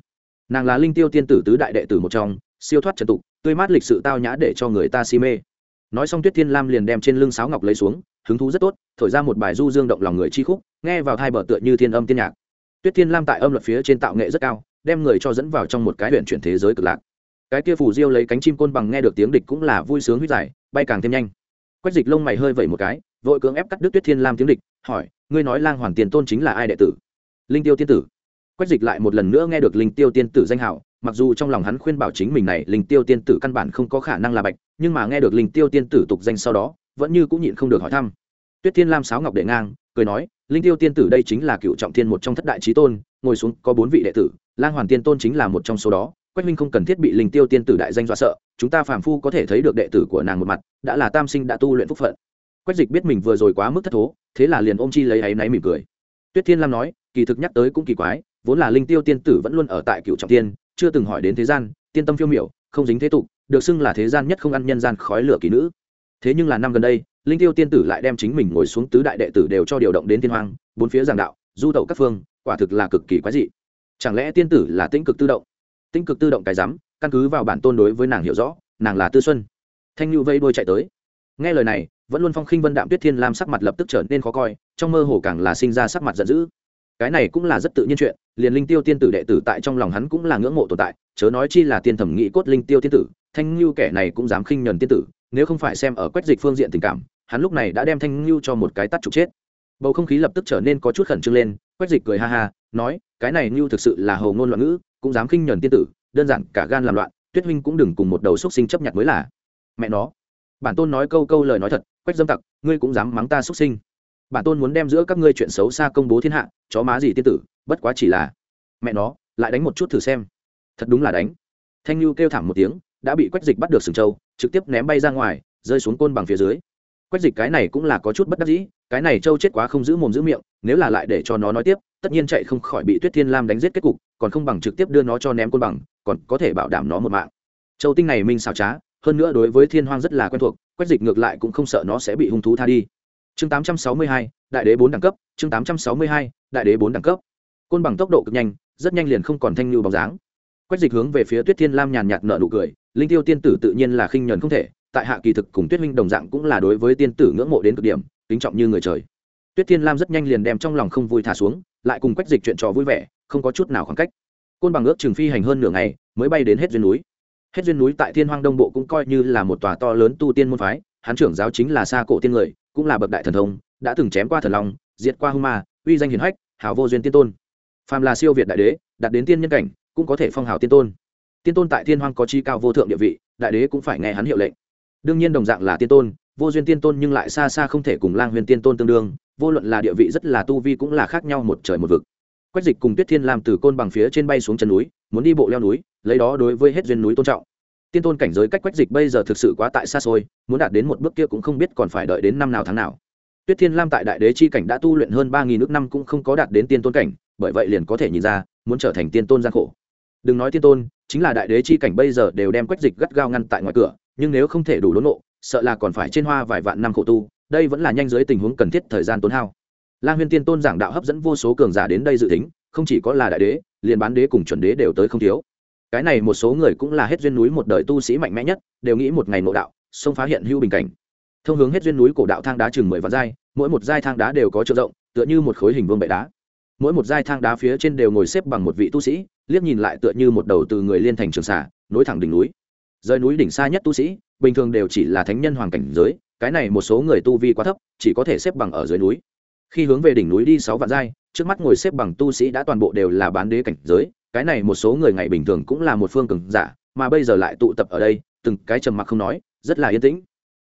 Nàng là linh tiêu tiên tử tứ đại đệ tử một trong siêu thoát trần tục, tươi mát lịch sự tao nhã để cho người ta si mê. Nói xong tuyết thiên lam liền đem trên lưng sáo ngọc lấy xuống, hứng thú rất tốt, thổi ra một bài du dương động lòng người chi khúc, nghe vào hai bờ tựa như thiên âm tiên nhạc. Tuyết thiên lam tại âm luật phía trên tạo nghệ rất cao, đem người cho dẫn vào trong một cái huyện chuyển thế giới cực lạc. Cái kia phù diêu lấy cánh chim côn bằng nghe được tiếng địch cũng là vui sướng huyết giải, bay càng thêm nhanh. Quách dịch lông mày hơi vẩy một cái, vội cưỡng ép cắt đứt tuyết thiên lam tiếng địch, hỏi, ngươi nói lang hoàn tiền tôn chính là ai đệ tử? Linh tiêu tiên tử. Quách dịch lại một lần nữa nghe được linh tiêu tiên tử danh hảo mặc dù trong lòng hắn khuyên bảo chính mình này, linh tiêu tiên tử căn bản không có khả năng là bạch, nhưng mà nghe được linh tiêu tiên tử tục danh sau đó, vẫn như cũng nhịn không được hỏi thăm. Tuyết thiên lam sáo ngọc đệ ngang, cười nói, linh tiêu tiên tử đây chính là cựu trọng thiên một trong thất đại trí tôn, ngồi xuống có bốn vị đệ tử, lang hoàn tiên tôn chính là một trong số đó, quách minh không cần thiết bị linh tiêu tiên tử đại danh dọa sợ, chúng ta phàm phu có thể thấy được đệ tử của nàng một mặt, đã là tam sinh đã tu luyện phúc phận. Quách dịch biết mình vừa rồi quá mức thất thố, thế là liền ôm chi lấy áy náy mỉm cười. Tuyết thiên lam nói, kỳ thực nhắc tới cũng kỳ quái, vốn là linh tiêu tiên tử vẫn luôn ở tại cựu trọng tiên chưa từng hỏi đến thế gian, tiên tâm phiêu miểu, không dính thế tục, được xưng là thế gian nhất không ăn nhân gian khói lửa kỳ nữ. Thế nhưng là năm gần đây, linh tiêu tiên tử lại đem chính mình ngồi xuống tứ đại đệ tử đều cho điều động đến thiên hoang, bốn phía giảng đạo, du tẩu các phương, quả thực là cực kỳ quái dị. Chẳng lẽ tiên tử là tĩnh cực tự động? Tĩnh cực tự động cái rắm căn cứ vào bản tôn đối với nàng hiểu rõ, nàng là tư xuân. Thanh nhu vây đuôi chạy tới. Nghe lời này, vẫn luôn phong khinh vân đạm tuyết thiên lam sắc mặt lập tức trở nên khó coi, trong mơ hồ càng là sinh ra sắc mặt giận dữ. Cái này cũng là rất tự nhiên chuyện liền linh tiêu tiên tử đệ tử tại trong lòng hắn cũng là ngưỡng mộ tồn tại, chớ nói chi là tiên thẩm nghĩ cốt linh tiêu tiên tử, thanh lưu kẻ này cũng dám khinh nhuần tiên tử, nếu không phải xem ở quách dịch phương diện tình cảm, hắn lúc này đã đem thanh lưu cho một cái tắt trục chết. Bầu không khí lập tức trở nên có chút khẩn trương lên, quách dịch cười ha ha, nói, cái này lưu thực sự là hầu ngôn loạn ngữ, cũng dám khinh nhuần tiên tử, đơn giản cả gan làm loạn, tuyết huynh cũng đừng cùng một đầu xúc sinh chấp nhận mới là. Mẹ nó. Bản tôn nói câu câu lời nói thật, quách dâm tặc, ngươi cũng dám mắng ta xúc sinh bản tôn muốn đem giữa các ngươi chuyện xấu xa công bố thiên hạ, chó má gì tiên tử, bất quá chỉ là mẹ nó, lại đánh một chút thử xem. Thật đúng là đánh. Thanh lưu kêu thảm một tiếng, đã bị quách dịch bắt được sừng châu, trực tiếp ném bay ra ngoài, rơi xuống côn bằng phía dưới. Quách dịch cái này cũng là có chút bất đắc dĩ, cái này châu chết quá không giữ mồm giữ miệng, nếu là lại để cho nó nói tiếp, tất nhiên chạy không khỏi bị tuyết thiên lam đánh giết kết cục, còn không bằng trực tiếp đưa nó cho ném côn bằng, còn có thể bảo đảm nó một mạng. Châu tinh này minh xảo trá, hơn nữa đối với thiên hoang rất là quen thuộc, quách dịch ngược lại cũng không sợ nó sẽ bị hung thú tha đi chương 862, đại đế bốn đẳng cấp chương 862, đại đế bốn đẳng cấp. Côn bằng tốc độ cực nhanh rất nhanh liền không còn thanh lưu bóng dáng. Quách dịch hướng về phía tuyết thiên lam nhàn nhạt nợ nụ cười linh tiêu tiên tử tự nhiên là khinh nhẫn không thể tại hạ kỳ thực cùng tuyết minh đồng dạng cũng là đối với tiên tử ngưỡng mộ đến cực điểm kính trọng như người trời. Tuyết thiên lam rất nhanh liền đem trong lòng không vui thả xuống lại cùng quách dịch chuyện trò vui vẻ không có chút nào khoảng cách. Côn bằng ước chừng phi hành hơn nửa ngày mới bay đến hết duyên núi. Hết duyên núi tại thiên hoang đông bộ cũng coi như là một tòa to lớn tu tiên môn phái hán trưởng giáo chính là xa cổ tiên người cũng là bậc đại thần thông, đã từng chém qua thần long, diệt qua hung ma, uy danh hiền hách hảo vô duyên tiên tôn. Phàm là siêu việt đại đế, đạt đến tiên nhân cảnh, cũng có thể phong hào tiên tôn. Tiên tôn tại thiên hoang có chi cao vô thượng địa vị, đại đế cũng phải nghe hắn hiệu lệnh. Đương nhiên đồng dạng là tiên tôn, vô duyên tiên tôn nhưng lại xa xa không thể cùng lang huyền tiên tôn tương đương, vô luận là địa vị rất là tu vi cũng là khác nhau một trời một vực. Quách dịch cùng tuyết thiên làm từ côn bằng phía trên bay xuống chân núi, muốn đi bộ leo núi, lấy đó đối với hết duyên núi tôn trọng tiên tôn cảnh giới cách quách dịch bây giờ thực sự quá tại xa xôi, muốn đạt đến một bước kia cũng không biết còn phải đợi đến năm nào tháng nào. Tuyết thiên lam tại đại đế chi cảnh đã tu luyện hơn ba nghìn nước năm cũng không có đạt đến tiên tôn cảnh, bởi vậy liền có thể nhìn ra, muốn trở thành tiên tôn gian khổ. Đừng nói tiên tôn, chính là đại đế chi cảnh bây giờ đều đem quách dịch gắt gao ngăn tại ngoài cửa, nhưng nếu không thể đủ đốn nộ, sợ là còn phải trên hoa vài vạn năm khổ tu, đây vẫn là nhanh dưới tình huống cần thiết thời gian tốn hao. Lang huyên tiên tôn giảng đạo hấp dẫn vô số cường giả đến đây dự tính, không chỉ có là đại đế, liền bán đế cùng chuẩn đế đều tới không thiếu cái này một số người cũng là hết duyên núi một đời tu sĩ mạnh mẽ nhất, đều nghĩ một ngày nội đạo, xông phá hiện hữu bình cảnh. Thông hướng hết duyên núi cổ đạo thang đá chừng mười vạn giai, mỗi một giai thang đá đều có chiều rộng, tựa như một khối hình vương bệ đá. Mỗi một giai thang đá phía trên đều ngồi xếp bằng một vị tu sĩ, liếc nhìn lại tựa như một đầu từ người liên thành trường xả nối thẳng đỉnh núi. Rời núi đỉnh xa nhất tu sĩ, bình thường đều chỉ là thánh nhân hoàng cảnh giới, cái này một số người tu vi quá thấp, chỉ có thể xếp bằng ở dưới núi. Khi hướng về đỉnh núi đi sáu vạn giai, trước mắt ngồi xếp bằng tu sĩ đã toàn bộ đều là bán đế cảnh giới cái này một số người ngày bình thường cũng là một phương cường giả, mà bây giờ lại tụ tập ở đây, từng cái trầm mặc không nói, rất là yên tĩnh.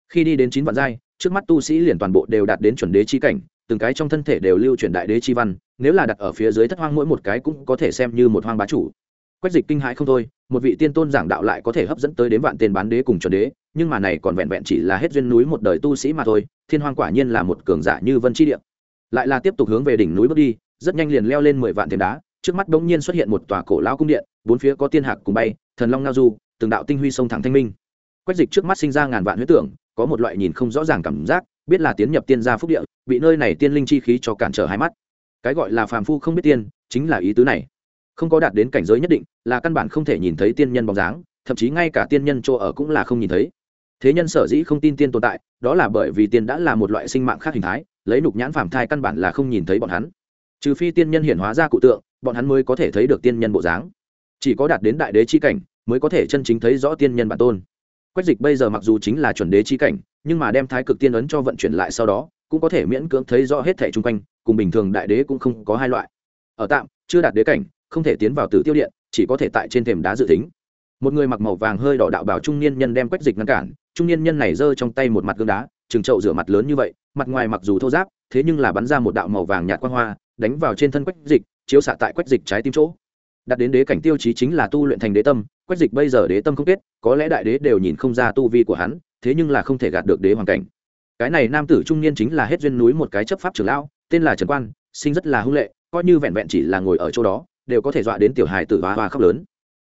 Khi đi đến chín vạn giai, trước mắt tu sĩ liền toàn bộ đều đạt đến chuẩn đế chi cảnh, từng cái trong thân thể đều lưu chuyển đại đế chi văn, nếu là đặt ở phía dưới thất hoang mỗi một cái cũng có thể xem như một hoang bá chủ. Quách dịch kinh hãi không thôi, một vị tiên tôn giảng đạo lại có thể hấp dẫn tới đến vạn tên bán đế cùng chuẩn đế, nhưng mà này còn vẹn vẹn chỉ là hết duyên núi một đời tu sĩ mà thôi, thiên hoang quả nhiên là một cường giả như vân chi địa. Lại là tiếp tục hướng về đỉnh núi bước đi, rất nhanh liền leo lên mười vạn thềm đá trước mắt bỗng nhiên xuất hiện một tòa cổ lão cung điện, bốn phía có tiên hạc cùng bay, thần long ngao du, từng đạo tinh huy sông thẳng thanh minh. Quách dịch trước mắt sinh ra ngàn vạn huyết tưởng, có một loại nhìn không rõ ràng cảm giác, biết là tiến nhập tiên gia phúc địa, bị nơi này tiên linh chi khí cho cản trở hai mắt. Cái gọi là phàm phu không biết tiên, chính là ý tứ này. Không có đạt đến cảnh giới nhất định, là căn bản không thể nhìn thấy tiên nhân bóng dáng, thậm chí ngay cả tiên nhân chỗ ở cũng là không nhìn thấy. Thế nhân sở dĩ không tin tiên tồn tại, đó là bởi vì tiên đã là một loại sinh mạng khác hình thái, lấy nục nhãn phàm thai căn bản là không nhìn thấy bọn hắn. Trừ phi tiên nhân hiển hóa ra cụ tượng bọn hắn mới có thể thấy được tiên nhân bộ dáng. Chỉ có đạt đến đại đế chi cảnh, mới có thể chân chính thấy rõ tiên nhân bản tôn. Quách dịch bây giờ mặc dù chính là chuẩn đế chi cảnh, nhưng mà đem thái cực tiên ấn cho vận chuyển lại sau đó, cũng có thể miễn cưỡng thấy rõ hết thẻ chung quanh, cùng bình thường đại đế cũng không có hai loại. Ở tạm, chưa đạt đế cảnh, không thể tiến vào tử tiêu điện, chỉ có thể tại trên thềm đá dự tính. Một người mặc màu vàng hơi đỏ đạo bảo trung niên nhân đem quách dịch ngăn cản, trung niên nhân này giơ trong tay một mặt gương đá, trừng trậu rửa mặt lớn như vậy, mặt ngoài mặc dù thô giáp thế nhưng là bắn ra một đạo màu vàng nhạt quang hoa, đánh vào trên thân quách dịch chiếu xạ tại quách dịch trái tim chỗ. Đặt đến đế cảnh tiêu chí chính là tu luyện thành đế tâm, quách dịch bây giờ đế tâm không kết, có lẽ đại đế đều nhìn không ra tu vi của hắn, thế nhưng là không thể gạt được đế hoàn cảnh. Cái này nam tử trung niên chính là hết duyên núi một cái chấp pháp trưởng lão, tên là trần quan, sinh rất là hung lệ, coi như vẹn vẹn chỉ là ngồi ở chỗ đó, đều có thể dọa đến tiểu hài tử hoa hoa khóc lớn.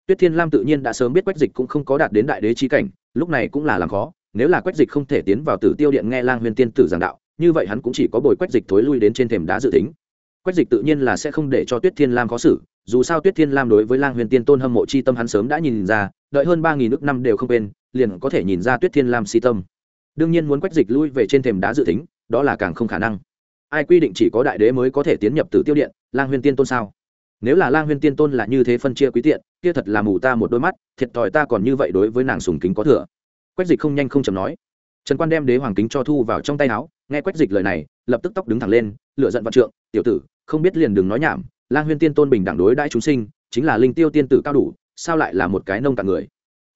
Tuyết thiên lam tự nhiên đã sớm biết quách dịch cũng không có đạt đến đại đế chi cảnh, lúc này cũng là làm khó, nếu là quách dịch không thể tiến vào tử tiêu điện nghe lang huyền tiên tử giảng đạo, như vậy hắn cũng chỉ có bồi quách dịch thối lui đến trên thềm đá dự tính quách dịch tự nhiên là sẽ không để cho tuyết thiên lam khó xử, dù sao tuyết thiên lam đối với lang huyền tiên tôn hâm mộ chi tâm hắn sớm đã nhìn ra, đợi hơn ba nghìn nước năm đều không quên, liền có thể nhìn ra tuyết thiên lam si tâm. Đương nhiên muốn quách dịch lui về trên thềm đá dự tính, đó là càng không khả năng. Ai quy định chỉ có đại đế mới có thể tiến nhập tử tiêu điện, lang huyền tiên tôn sao? Nếu là lang huyền tiên tôn là như thế phân chia quý tiện, kia thật là mù ta một đôi mắt, thiệt thòi ta còn như vậy đối với nàng sùng kính có thừa. Quách dịch không nhanh không chầm nói. Trần quan đem đế hoàng kính cho thu vào trong tay áo, nghe quách dịch lời này, lập tức tóc đứng thẳng lên lựa giận vạn trượng, tiểu tử không biết liền đừng nói nhảm, lang huyên tiên tôn bình đẳng đối đãi chúng sinh, chính là linh tiêu tiên tử cao đủ, sao lại là một cái nông cạn người?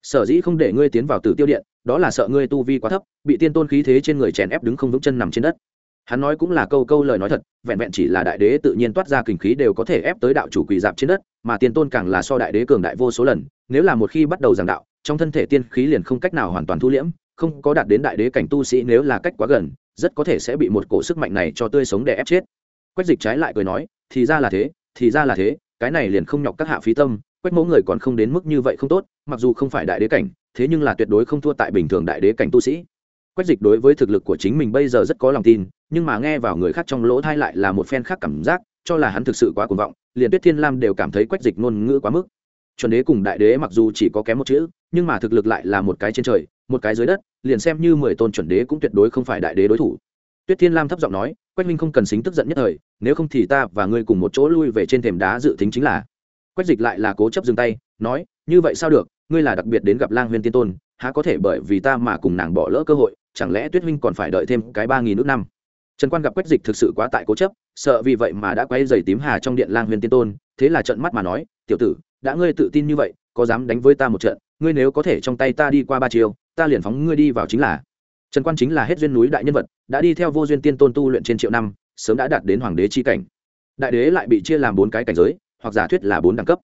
Sở dĩ không để ngươi tiến vào tử tiêu điện, đó là sợ ngươi tu vi quá thấp, bị tiên tôn khí thế trên người chèn ép đứng không vững chân nằm trên đất. Hắn nói cũng là câu câu lời nói thật, vẹn vẹn chỉ là đại đế tự nhiên toát ra kình khí đều có thể ép tới đạo chủ quỳ dạp trên đất, mà tiên tôn càng là so đại đế cường đại vô số lần, nếu là một khi bắt đầu giảng đạo, trong thân thể tiên khí liền không cách nào hoàn toàn thu liễm, không có đạt đến đại đế cảnh tu sĩ nếu là cách quá gần, rất có thể sẽ bị một cổ sức mạnh này cho tươi sống để ép chết quách dịch trái lại cười nói, thì ra là thế, thì ra là thế, cái này liền không nhọc các hạ phí tâm, quách mẫu người còn không đến mức như vậy không tốt, mặc dù không phải đại đế cảnh, thế nhưng là tuyệt đối không thua tại bình thường đại đế cảnh tu sĩ. Quách dịch đối với thực lực của chính mình bây giờ rất có lòng tin, nhưng mà nghe vào người khác trong lỗ thai lại là một phen khác cảm giác, cho là hắn thực sự quá cuồng vọng, liền tuyết thiên lam đều cảm thấy quách dịch ngôn ngữ quá mức. Chuẩn đế cùng đại đế mặc dù chỉ có kém một chữ, nhưng mà thực lực lại là một cái trên trời, một cái dưới đất, liền xem như mười tôn chuẩn đế cũng tuyệt đối không phải đại đế đối thủ. Tuyết thiên lam thấp giọng nói quách minh không cần xính tức giận nhất thời, nếu không thì ta và ngươi cùng một chỗ lui về trên thềm đá dự tính chính là. Quách dịch lại là cố chấp dừng tay, nói, như vậy sao được, ngươi là đặc biệt đến gặp lang huyên tiên tôn, há có thể bởi vì ta mà cùng nàng bỏ lỡ cơ hội, chẳng lẽ tuyết minh còn phải đợi thêm cái ba nghìn nước năm? Trần quan gặp quách dịch thực sự quá tại cố chấp, sợ vì vậy mà đã quay dày tím hà trong điện lang huyền tiên tôn, thế là trận mắt mà nói, tiểu tử, đã ngươi tự tin như vậy, có dám đánh với ta một trận, ngươi nếu có thể trong tay ta đi qua ba chiều, ta liền phóng ngươi đi vào chính là trần quan chính là hết duyên núi đại nhân vật, đã đi theo vô duyên tiên tôn tu luyện trên triệu năm, sớm đã đạt đến hoàng đế chi cảnh. Đại đế lại bị chia làm bốn cái cảnh giới, hoặc giả thuyết là bốn đẳng cấp.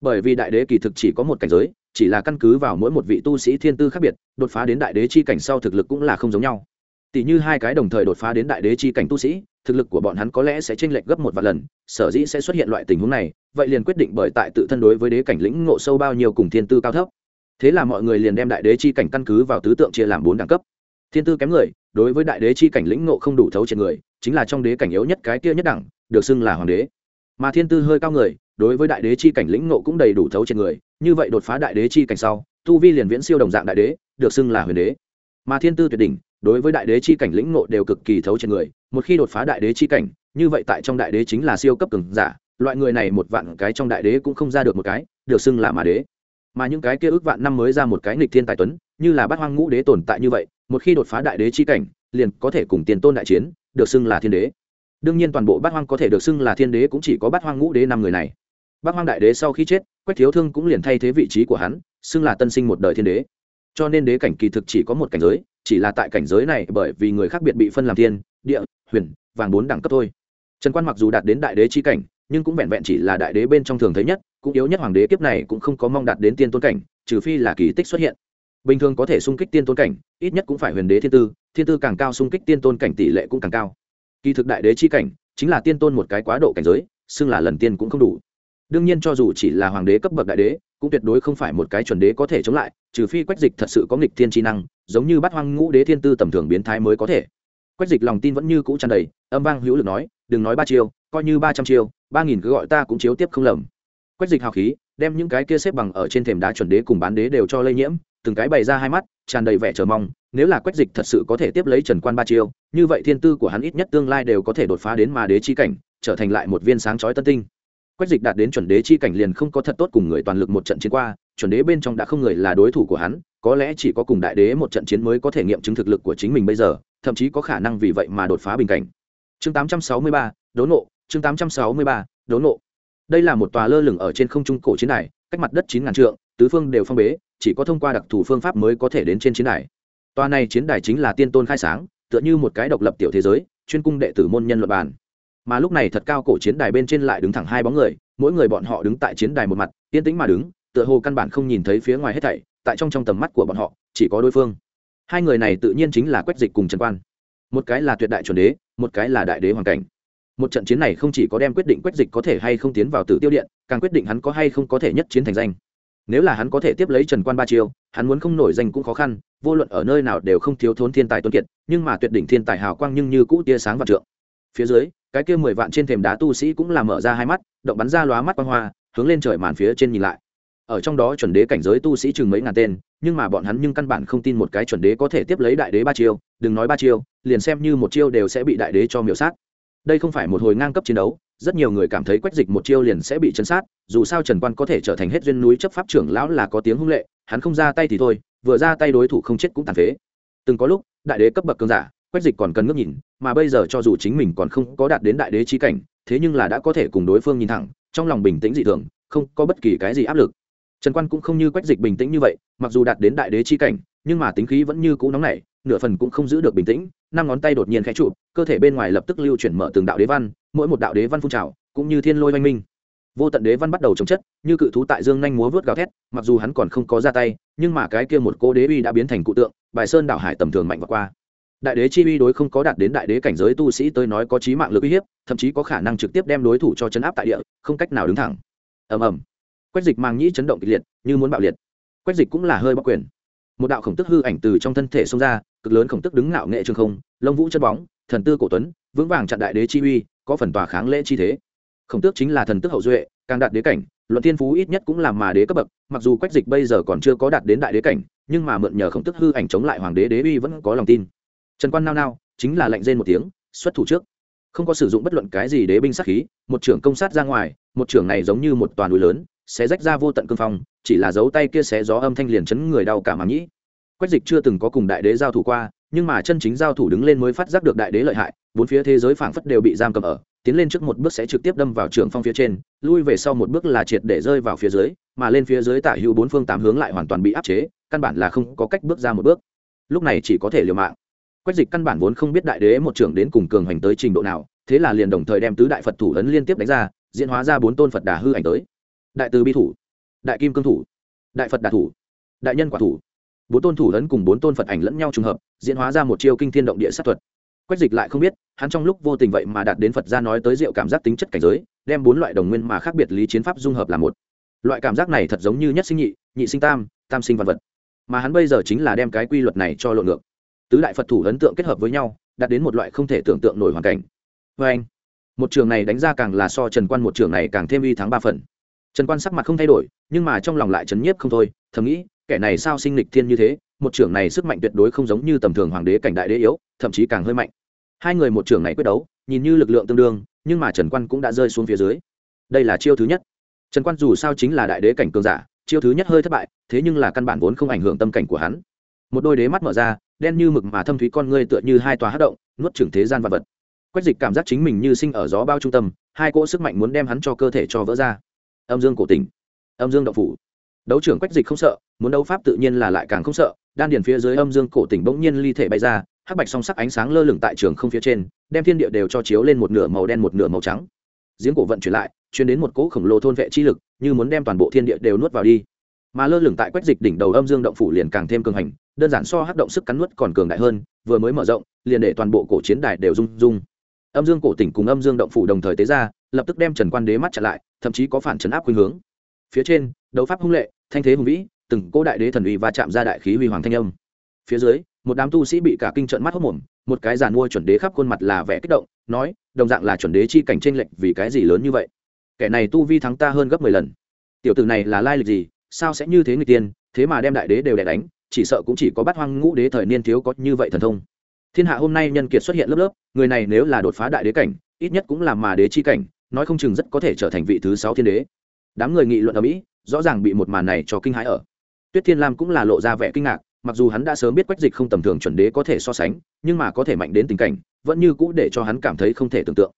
Bởi vì đại đế kỳ thực chỉ có một cảnh giới, chỉ là căn cứ vào mỗi một vị tu sĩ thiên tư khác biệt, đột phá đến đại đế chi cảnh sau thực lực cũng là không giống nhau. Tỷ như hai cái đồng thời đột phá đến đại đế chi cảnh tu sĩ, thực lực của bọn hắn có lẽ sẽ chênh lệch gấp một vài lần, sở dĩ sẽ xuất hiện loại tình huống này, vậy liền quyết định bởi tại tự thân đối với đế cảnh lĩnh ngộ sâu bao nhiêu cùng thiên tư cao thấp. Thế là mọi người liền đem đại đế chi cảnh căn cứ vào tứ tượng chia làm bốn đẳng cấp thiên tư kém người, đối với đại đế chi cảnh lĩnh ngộ không đủ thấu trên người, chính là trong đế cảnh yếu nhất cái kia nhất đẳng, được xưng là hoàng đế. Mà thiên tư hơi cao người, đối với đại đế chi cảnh lĩnh ngộ cũng đầy đủ thấu trên người, như vậy đột phá đại đế chi cảnh sau, tu vi liền viễn siêu đồng dạng đại đế, được xưng là huyền đế. Mà thiên tư tuyệt đỉnh, đối với đại đế chi cảnh lĩnh ngộ đều cực kỳ thấu trên người, một khi đột phá đại đế chi cảnh, như vậy tại trong đại đế chính là siêu cấp cường giả, loại người này một vạn cái trong đại đế cũng không ra được một cái, được xưng là mà đế. Mà những cái kia ước vạn năm mới ra một cái nghịch thiên tài tuấn, như là bát hoang ngũ đế tồn tại như vậy một khi đột phá đại đế chi cảnh, liền có thể cùng tiền tôn đại chiến, được xưng là thiên đế. Đương nhiên toàn bộ bát hoang có thể được xưng là thiên đế cũng chỉ có bát hoang ngũ đế năm người này. Bát hoang đại đế sau khi chết, quách thiếu thương cũng liền thay thế vị trí của hắn, xưng là tân sinh một đời thiên đế. Cho nên đế cảnh kỳ thực chỉ có một cảnh giới, chỉ là tại cảnh giới này bởi vì người khác biệt bị phân làm thiên, địa, huyền, vàng bốn đẳng cấp thôi. Trần quan mặc dù đạt đến đại đế chi cảnh, nhưng cũng vẹn vẹn chỉ là đại đế bên trong thường thấy nhất, cũng yếu nhất hoàng đế kiếp này cũng không có mong đạt đến tiên tôn cảnh, trừ phi là kỳ tích xuất hiện bình thường có thể xung kích tiên tôn cảnh, ít nhất cũng phải huyền đế thiên tư thiên tư càng cao xung kích tiên tôn cảnh tỷ lệ cũng càng cao. Kỳ thực đại đế chi cảnh, chính là tiên tôn một cái quá độ cảnh giới, xưng là lần tiên cũng không đủ. Đương nhiên cho dù chỉ là hoàng đế cấp bậc đại đế, cũng tuyệt đối không phải một cái chuẩn đế có thể chống lại, trừ phi quách dịch thật sự có nghịch thiên tri năng, giống như bắt hoang ngũ đế thiên tư tầm thường biến thái mới có thể. Quách dịch lòng tin vẫn như cũ tràn đầy, âm vang hữu lực nói, đừng nói ba chiêu, coi như ba trăm chiêu, ba nghìn cứ gọi ta cũng chiếu tiếp không lầm. Quách dịch hào khí, đem những cái kia xếp bằng ở trên thềm đá chuẩn đế cùng bán đế đều cho lây nhiễm từng cái bày ra hai mắt tràn đầy vẻ chờ mong nếu là quách dịch thật sự có thể tiếp lấy trần quan ba chiêu như vậy thiên tư của hắn ít nhất tương lai đều có thể đột phá đến mà đế chi cảnh trở thành lại một viên sáng chói tân tinh quách dịch đạt đến chuẩn đế chi cảnh liền không có thật tốt cùng người toàn lực một trận chiến qua chuẩn đế bên trong đã không người là đối thủ của hắn có lẽ chỉ có cùng đại đế một trận chiến mới có thể nghiệm chứng thực lực của chính mình bây giờ thậm chí có khả năng vì vậy mà đột phá bình cảnh chương 863, đấu nộ chương 863, đấu nộ đây là một tòa lơ lửng ở trên không trung cổ chiến này cách mặt đất chín ngàn trượng, tứ phương đều phong bế, chỉ có thông qua đặc thù phương pháp mới có thể đến trên chiến đài. Tòa này chiến đài chính là tiên tôn khai sáng, tựa như một cái độc lập tiểu thế giới, chuyên cung đệ tử môn nhân luật bàn. Mà lúc này thật cao cổ chiến đài bên trên lại đứng thẳng hai bóng người, mỗi người bọn họ đứng tại chiến đài một mặt, yên tĩnh mà đứng, tựa hồ căn bản không nhìn thấy phía ngoài hết thảy, tại trong trong tầm mắt của bọn họ, chỉ có đối phương. Hai người này tự nhiên chính là quách dịch cùng trần quan. Một cái là tuyệt đại chuẩn đế, một cái là đại đế hoàng cảnh một trận chiến này không chỉ có đem quyết định quách dịch có thể hay không tiến vào tử tiêu điện, càng quyết định hắn có hay không có thể nhất chiến thành danh. Nếu là hắn có thể tiếp lấy trần quan ba chiêu, hắn muốn không nổi danh cũng khó khăn, vô luận ở nơi nào đều không thiếu thốn thiên tài tuân kiệt, nhưng mà tuyệt đỉnh thiên tài hào quang nhưng như cũ tia sáng và trượng. Phía dưới, cái kia mười vạn trên thềm đá tu sĩ cũng làm mở ra hai mắt, động bắn ra lóa mắt quang hoa, hướng lên trời màn phía trên nhìn lại. Ở trong đó chuẩn đế cảnh giới tu sĩ chừng mấy ngàn tên, nhưng mà bọn hắn nhưng căn bản không tin một cái chuẩn đế có thể tiếp lấy đại đế ba chiêu, đừng nói ba chiêu, liền xem như một chiêu đều sẽ bị đại đế cho miểu sát đây không phải một hồi ngang cấp chiến đấu, rất nhiều người cảm thấy quách dịch một chiêu liền sẽ bị chấn sát, dù sao trần quan có thể trở thành hết duyên núi chấp pháp trưởng lão là có tiếng hung lệ, hắn không ra tay thì thôi, vừa ra tay đối thủ không chết cũng tàn phế. Từng có lúc, đại đế cấp bậc cường giả, quách dịch còn cần ngước nhìn, mà bây giờ cho dù chính mình còn không có đạt đến đại đế trí cảnh, thế nhưng là đã có thể cùng đối phương nhìn thẳng, trong lòng bình tĩnh dị thường, không có bất kỳ cái gì áp lực. Trần quan cũng không như quách dịch bình tĩnh như vậy, mặc dù đạt đến đại đế chi cảnh nhưng mà tính khí vẫn như cũ nóng nảy, nửa phần cũng không giữ được bình tĩnh, năm ngón tay đột nhiên khẽ trụ cơ thể bên ngoài lập tức lưu chuyển mở từng đạo đế văn, mỗi một đạo đế văn phun trào, cũng như thiên lôi oanh minh. Vô tận đế văn bắt đầu chống chất, như cự thú tại dương nhanh múa vớt gào thét, mặc dù hắn còn không có ra tay, nhưng mà cái kia một cô đế uy đã biến thành cụ tượng, bài sơn đảo hải tầm thường mạnh và qua. Đại đế chi uy đối không có đạt đến đại đế cảnh giới tu sĩ tới nói có trí mạng lực uy hiếp, thậm chí có khả năng trực tiếp đem đối thủ cho chấn áp tại địa, không cách nào đứng thẳng. Ầm ầm. Quách dịch mang nhĩ chấn động kịch liệt, như muốn bạo liệt. Quách dịch cũng là hơi bất quyền một đạo khổng tức hư ảnh từ trong thân thể xông ra, cực lớn khổng tức đứng ngạo nghệ trường không, lông vũ chất bóng, thần tư cổ tuấn, vững vàng chặn đại đế chi uy, có phần tòa kháng lễ chi thế. Khổng tước chính là thần tức hậu duệ, càng đạt đế cảnh, luận thiên phú ít nhất cũng là mà đế cấp bậc, mặc dù quách dịch bây giờ còn chưa có đạt đến đại đế cảnh, nhưng mà mượn nhờ khổng tức hư ảnh chống lại hoàng đế đế uy vẫn có lòng tin. Trần quan nao nao, chính là lệnh rên một tiếng, xuất thủ trước. Không có sử dụng bất luận cái gì đế binh sát khí, một trưởng công sát ra ngoài, một trưởng này giống như một toàn núi lớn, sẽ rách ra vô tận cương phong chỉ là dấu tay kia xé gió âm thanh liền chấn người đau cả mà nhĩ. Quách dịch chưa từng có cùng đại đế giao thủ qua, nhưng mà chân chính giao thủ đứng lên mới phát giác được đại đế lợi hại, bốn phía thế giới phảng phất đều bị giam cầm ở, tiến lên trước một bước sẽ trực tiếp đâm vào trường phong phía trên, lui về sau một bước là triệt để rơi vào phía dưới, mà lên phía dưới tả hữu bốn phương tám hướng lại hoàn toàn bị áp chế, căn bản là không có cách bước ra một bước. Lúc này chỉ có thể liều mạng. Quách dịch căn bản vốn không biết đại đế một trưởng đến cùng cường hành tới trình độ nào, thế là liền đồng thời đem tứ đại phật thủ ấn liên tiếp đánh ra, diễn hóa ra bốn tôn phật đà hư ảnh tới. Đại từ bi thủ đại kim cương thủ, đại phật đà thủ, đại nhân quả thủ. Bốn tôn thủ lớn cùng bốn tôn phật ảnh lẫn nhau trùng hợp, diễn hóa ra một chiêu kinh thiên động địa sát thuật. Quách dịch lại không biết, hắn trong lúc vô tình vậy mà đạt đến phật gia nói tới rượu cảm giác tính chất cảnh giới, đem bốn loại đồng nguyên mà khác biệt lý chiến pháp dung hợp là một. Loại cảm giác này thật giống như nhất sinh nhị nhị sinh tam tam sinh văn vật. Mà hắn bây giờ chính là đem cái quy luật này cho lộn ngược. Tứ đại phật thủ ấn tượng kết hợp với nhau, đạt đến một loại không thể tưởng tượng nổi hoàn cảnh. Vê anh một trường này đánh ra càng là so trần quan một trường này càng thêm uy thắng ba phần trần quan sắc mặt không thay đổi, nhưng mà trong lòng lại chấn nhiếp không thôi, thầm nghĩ, kẻ này sao sinh lịch thiên như thế, một trưởng này sức mạnh tuyệt đối không giống như tầm thường hoàng đế cảnh đại đế yếu, thậm chí càng hơi mạnh. Hai người một trưởng này quyết đấu, nhìn như lực lượng tương đương, nhưng mà trần quan cũng đã rơi xuống phía dưới. Đây là chiêu thứ nhất. Trần quan dù sao chính là đại đế cảnh cường giả, chiêu thứ nhất hơi thất bại, thế nhưng là căn bản vốn không ảnh hưởng tâm cảnh của hắn. Một đôi đế mắt mở ra, đen như mực mà thâm thúy con ngươi tựa như hai tòa hát động, nuốt chửng thế gian vật vật. Quách dịch cảm giác chính mình như sinh ở gió bao trung tâm, hai cỗ sức mạnh muốn đem hắn cho cơ thể cho vỡ ra âm dương cổ tỉnh, âm dương động phủ. Đấu trưởng quách dịch không sợ, muốn đấu pháp tự nhiên là lại càng không sợ. Đan điền phía dưới âm dương cổ tỉnh bỗng nhiên ly thể bay ra, hắc bạch song sắc ánh sáng lơ lửng tại trường không phía trên, đem thiên địa đều cho chiếu lên một nửa màu đen một nửa màu trắng. Giếng cổ vận chuyển lại chuyển đến một cỗ khổng lồ thôn vệ chi lực, như muốn đem toàn bộ thiên địa đều nuốt vào đi. Mà lơ lửng tại quách dịch đỉnh đầu âm dương động phủ liền càng thêm cường hành, đơn giản so hắc động sức cắn nuốt còn cường đại hơn, vừa mới mở rộng, liền để toàn bộ cổ chiến đài đều rung rung. Âm dương cổ tỉnh cùng âm dương động phủ đồng thời tế ra, lập tức đem trần quan đế mắt chặn lại thậm chí có phản trấn áp khuynh hướng. Phía trên, đấu pháp hung lệ, thanh thế hùng vĩ, từng cô đại đế thần uy va chạm ra đại khí huy hoàng thanh âm. Phía dưới, một đám tu sĩ bị cả kinh trận mắt hốc mồm, một cái giàn mua chuẩn đế khắp khuôn mặt là vẻ kích động, nói, đồng dạng là chuẩn đế chi cảnh trên lệnh vì cái gì lớn như vậy? Kẻ này tu vi thắng ta hơn gấp mười lần. Tiểu tử này là lai lịch gì? Sao sẽ như thế người tiên, thế mà đem đại đế đều để đánh, chỉ sợ cũng chỉ có bắt hoang ngũ đế thời niên thiếu có như vậy thần thông. Thiên hạ hôm nay nhân kiệt xuất hiện lớp lớp, người này nếu là đột phá đại đế cảnh, ít nhất cũng là mà đế chi cảnh nói không chừng rất có thể trở thành vị thứ sáu thiên đế. Đám người nghị luận ở mỹ, rõ ràng bị một màn này cho kinh hãi ở. Tuyết thiên lam cũng là lộ ra vẻ kinh ngạc, mặc dù hắn đã sớm biết quách dịch không tầm thường chuẩn đế có thể so sánh, nhưng mà có thể mạnh đến tình cảnh, vẫn như cũ để cho hắn cảm thấy không thể tưởng tượng.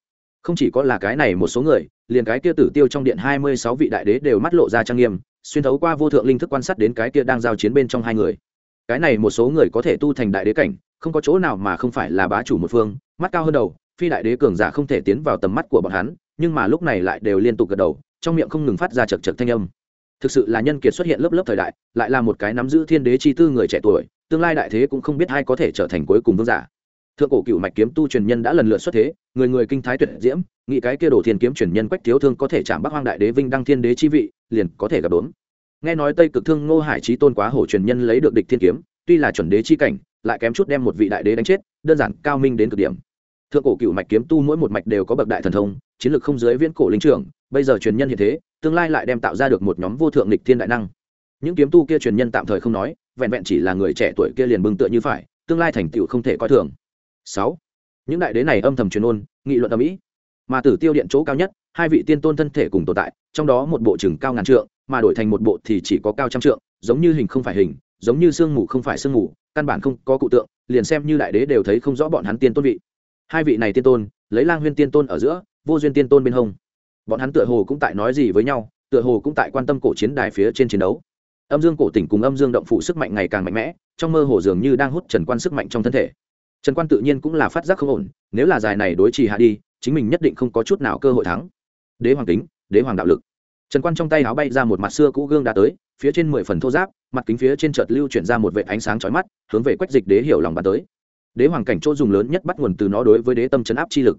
Không chỉ có là cái này một số người, liền cái kia tử tiêu trong điện hai mươi sáu vị đại đế đều mắt lộ ra trang nghiêm, xuyên thấu qua vô thượng linh thức quan sát đến cái kia đang giao chiến bên trong hai người. Cái này một số người có thể tu thành đại đế cảnh, không có chỗ nào mà không phải là bá chủ một phương, mắt cao hơn đầu, phi đại đế cường giả không thể tiến vào tầm mắt của bọn hắn nhưng mà lúc này lại đều liên tục gật đầu, trong miệng không ngừng phát ra chật chật thanh âm. Thực sự là nhân kiệt xuất hiện lớp lớp thời đại, lại là một cái nắm giữ thiên đế chi tư người trẻ tuổi, tương lai đại thế cũng không biết ai có thể trở thành cuối cùng vương giả. Thượng cổ cựu mạch kiếm tu truyền nhân đã lần lượt xuất thế, người người kinh thái tuyệt diễm, nghĩ cái kia đổ thiên kiếm truyền nhân quách thiếu thương có thể chạm bắc hoang đại đế vinh đăng thiên đế chi vị, liền có thể gặp đốn. Nghe nói tây cực thương ngô hải trí tôn quá hổ truyền nhân lấy được địch thiên kiếm, tuy là chuẩn đế chi cảnh, lại kém chút đem một vị đại đế đánh chết, đơn giản cao minh đến cực điểm. Thượng cổ cựu mạch kiếm tu mỗi một mạch đều có bậc đại thần thông chiến lược không dưới viễn cổ linh trưởng, bây giờ truyền nhân hiện thế, tương lai lại đem tạo ra được một nhóm vô thượng lịch thiên đại năng. Những kiếm tu kia truyền nhân tạm thời không nói, vẹn vẹn chỉ là người trẻ tuổi kia liền bưng tựa như phải, tương lai thành tựu không thể coi thường. Sáu. Những đại đế này âm thầm truyền ôn, nghị luận ở mỹ mà tử tiêu điện chỗ cao nhất, hai vị tiên tôn thân thể cùng tồn tại, trong đó một bộ chừng cao ngàn trượng, mà đổi thành một bộ thì chỉ có cao trăm trượng, giống như hình không phải hình, giống như sương mù không phải sương mù, căn bản không có cụ tượng, liền xem như đại đế đều thấy không rõ bọn hắn tiên tôn vị. Hai vị này tiên tôn, lấy lang huyên tiên tôn ở giữa vô duyên tiên tôn bên hông. Bọn hắn tựa hồ cũng tại nói gì với nhau, tựa hồ cũng tại quan tâm cổ chiến đài phía trên chiến đấu. Âm dương cổ tỉnh cùng âm dương động phụ sức mạnh ngày càng mạnh mẽ, trong mơ hồ dường như đang hút trần quan sức mạnh trong thân thể. Trần quan tự nhiên cũng là phát giác không ổn, nếu là dài này đối trì hạ đi, chính mình nhất định không có chút nào cơ hội thắng. Đế hoàng kính, đế hoàng đạo lực. Trần quan trong tay áo bay ra một mặt xưa cũ gương đã tới, phía trên mười phần thô giáp, mặt kính phía trên chợt lưu chuyển ra một vệ ánh sáng chói mắt, hướng về quách dịch đế hiểu lòng bàn tới. Đế hoàng cảnh chỗ dùng lớn nhất bắt nguồn từ nó đối với đế tâm chấn áp chi lực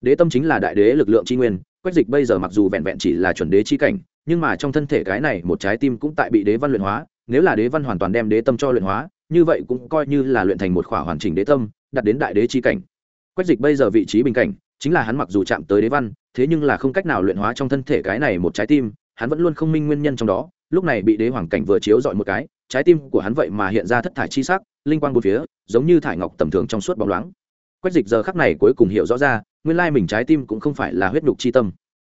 đế tâm chính là đại đế lực lượng chi nguyên, quách dịch bây giờ mặc dù vẹn vẹn chỉ là chuẩn đế chi cảnh, nhưng mà trong thân thể cái này một trái tim cũng tại bị đế văn luyện hóa, nếu là đế văn hoàn toàn đem đế tâm cho luyện hóa, như vậy cũng coi như là luyện thành một khỏa hoàn chỉnh đế tâm đặt đến đại đế chi cảnh. Quách dịch bây giờ vị trí bình cảnh, chính là hắn mặc dù chạm tới đế văn, thế nhưng là không cách nào luyện hóa trong thân thể cái này một trái tim, hắn vẫn luôn không minh nguyên nhân trong đó, lúc này bị đế hoàng cảnh vừa chiếu dọi một cái, trái tim của hắn vậy mà hiện ra thất thải chi sắc, linh quang bốn phía, giống như thải ngọc tầm thường trong suốt bóng loáng quách dịch giờ khắc này cuối cùng hiểu rõ ra, nguyên lai mình trái tim cũng không phải là huyết nhục chi tâm.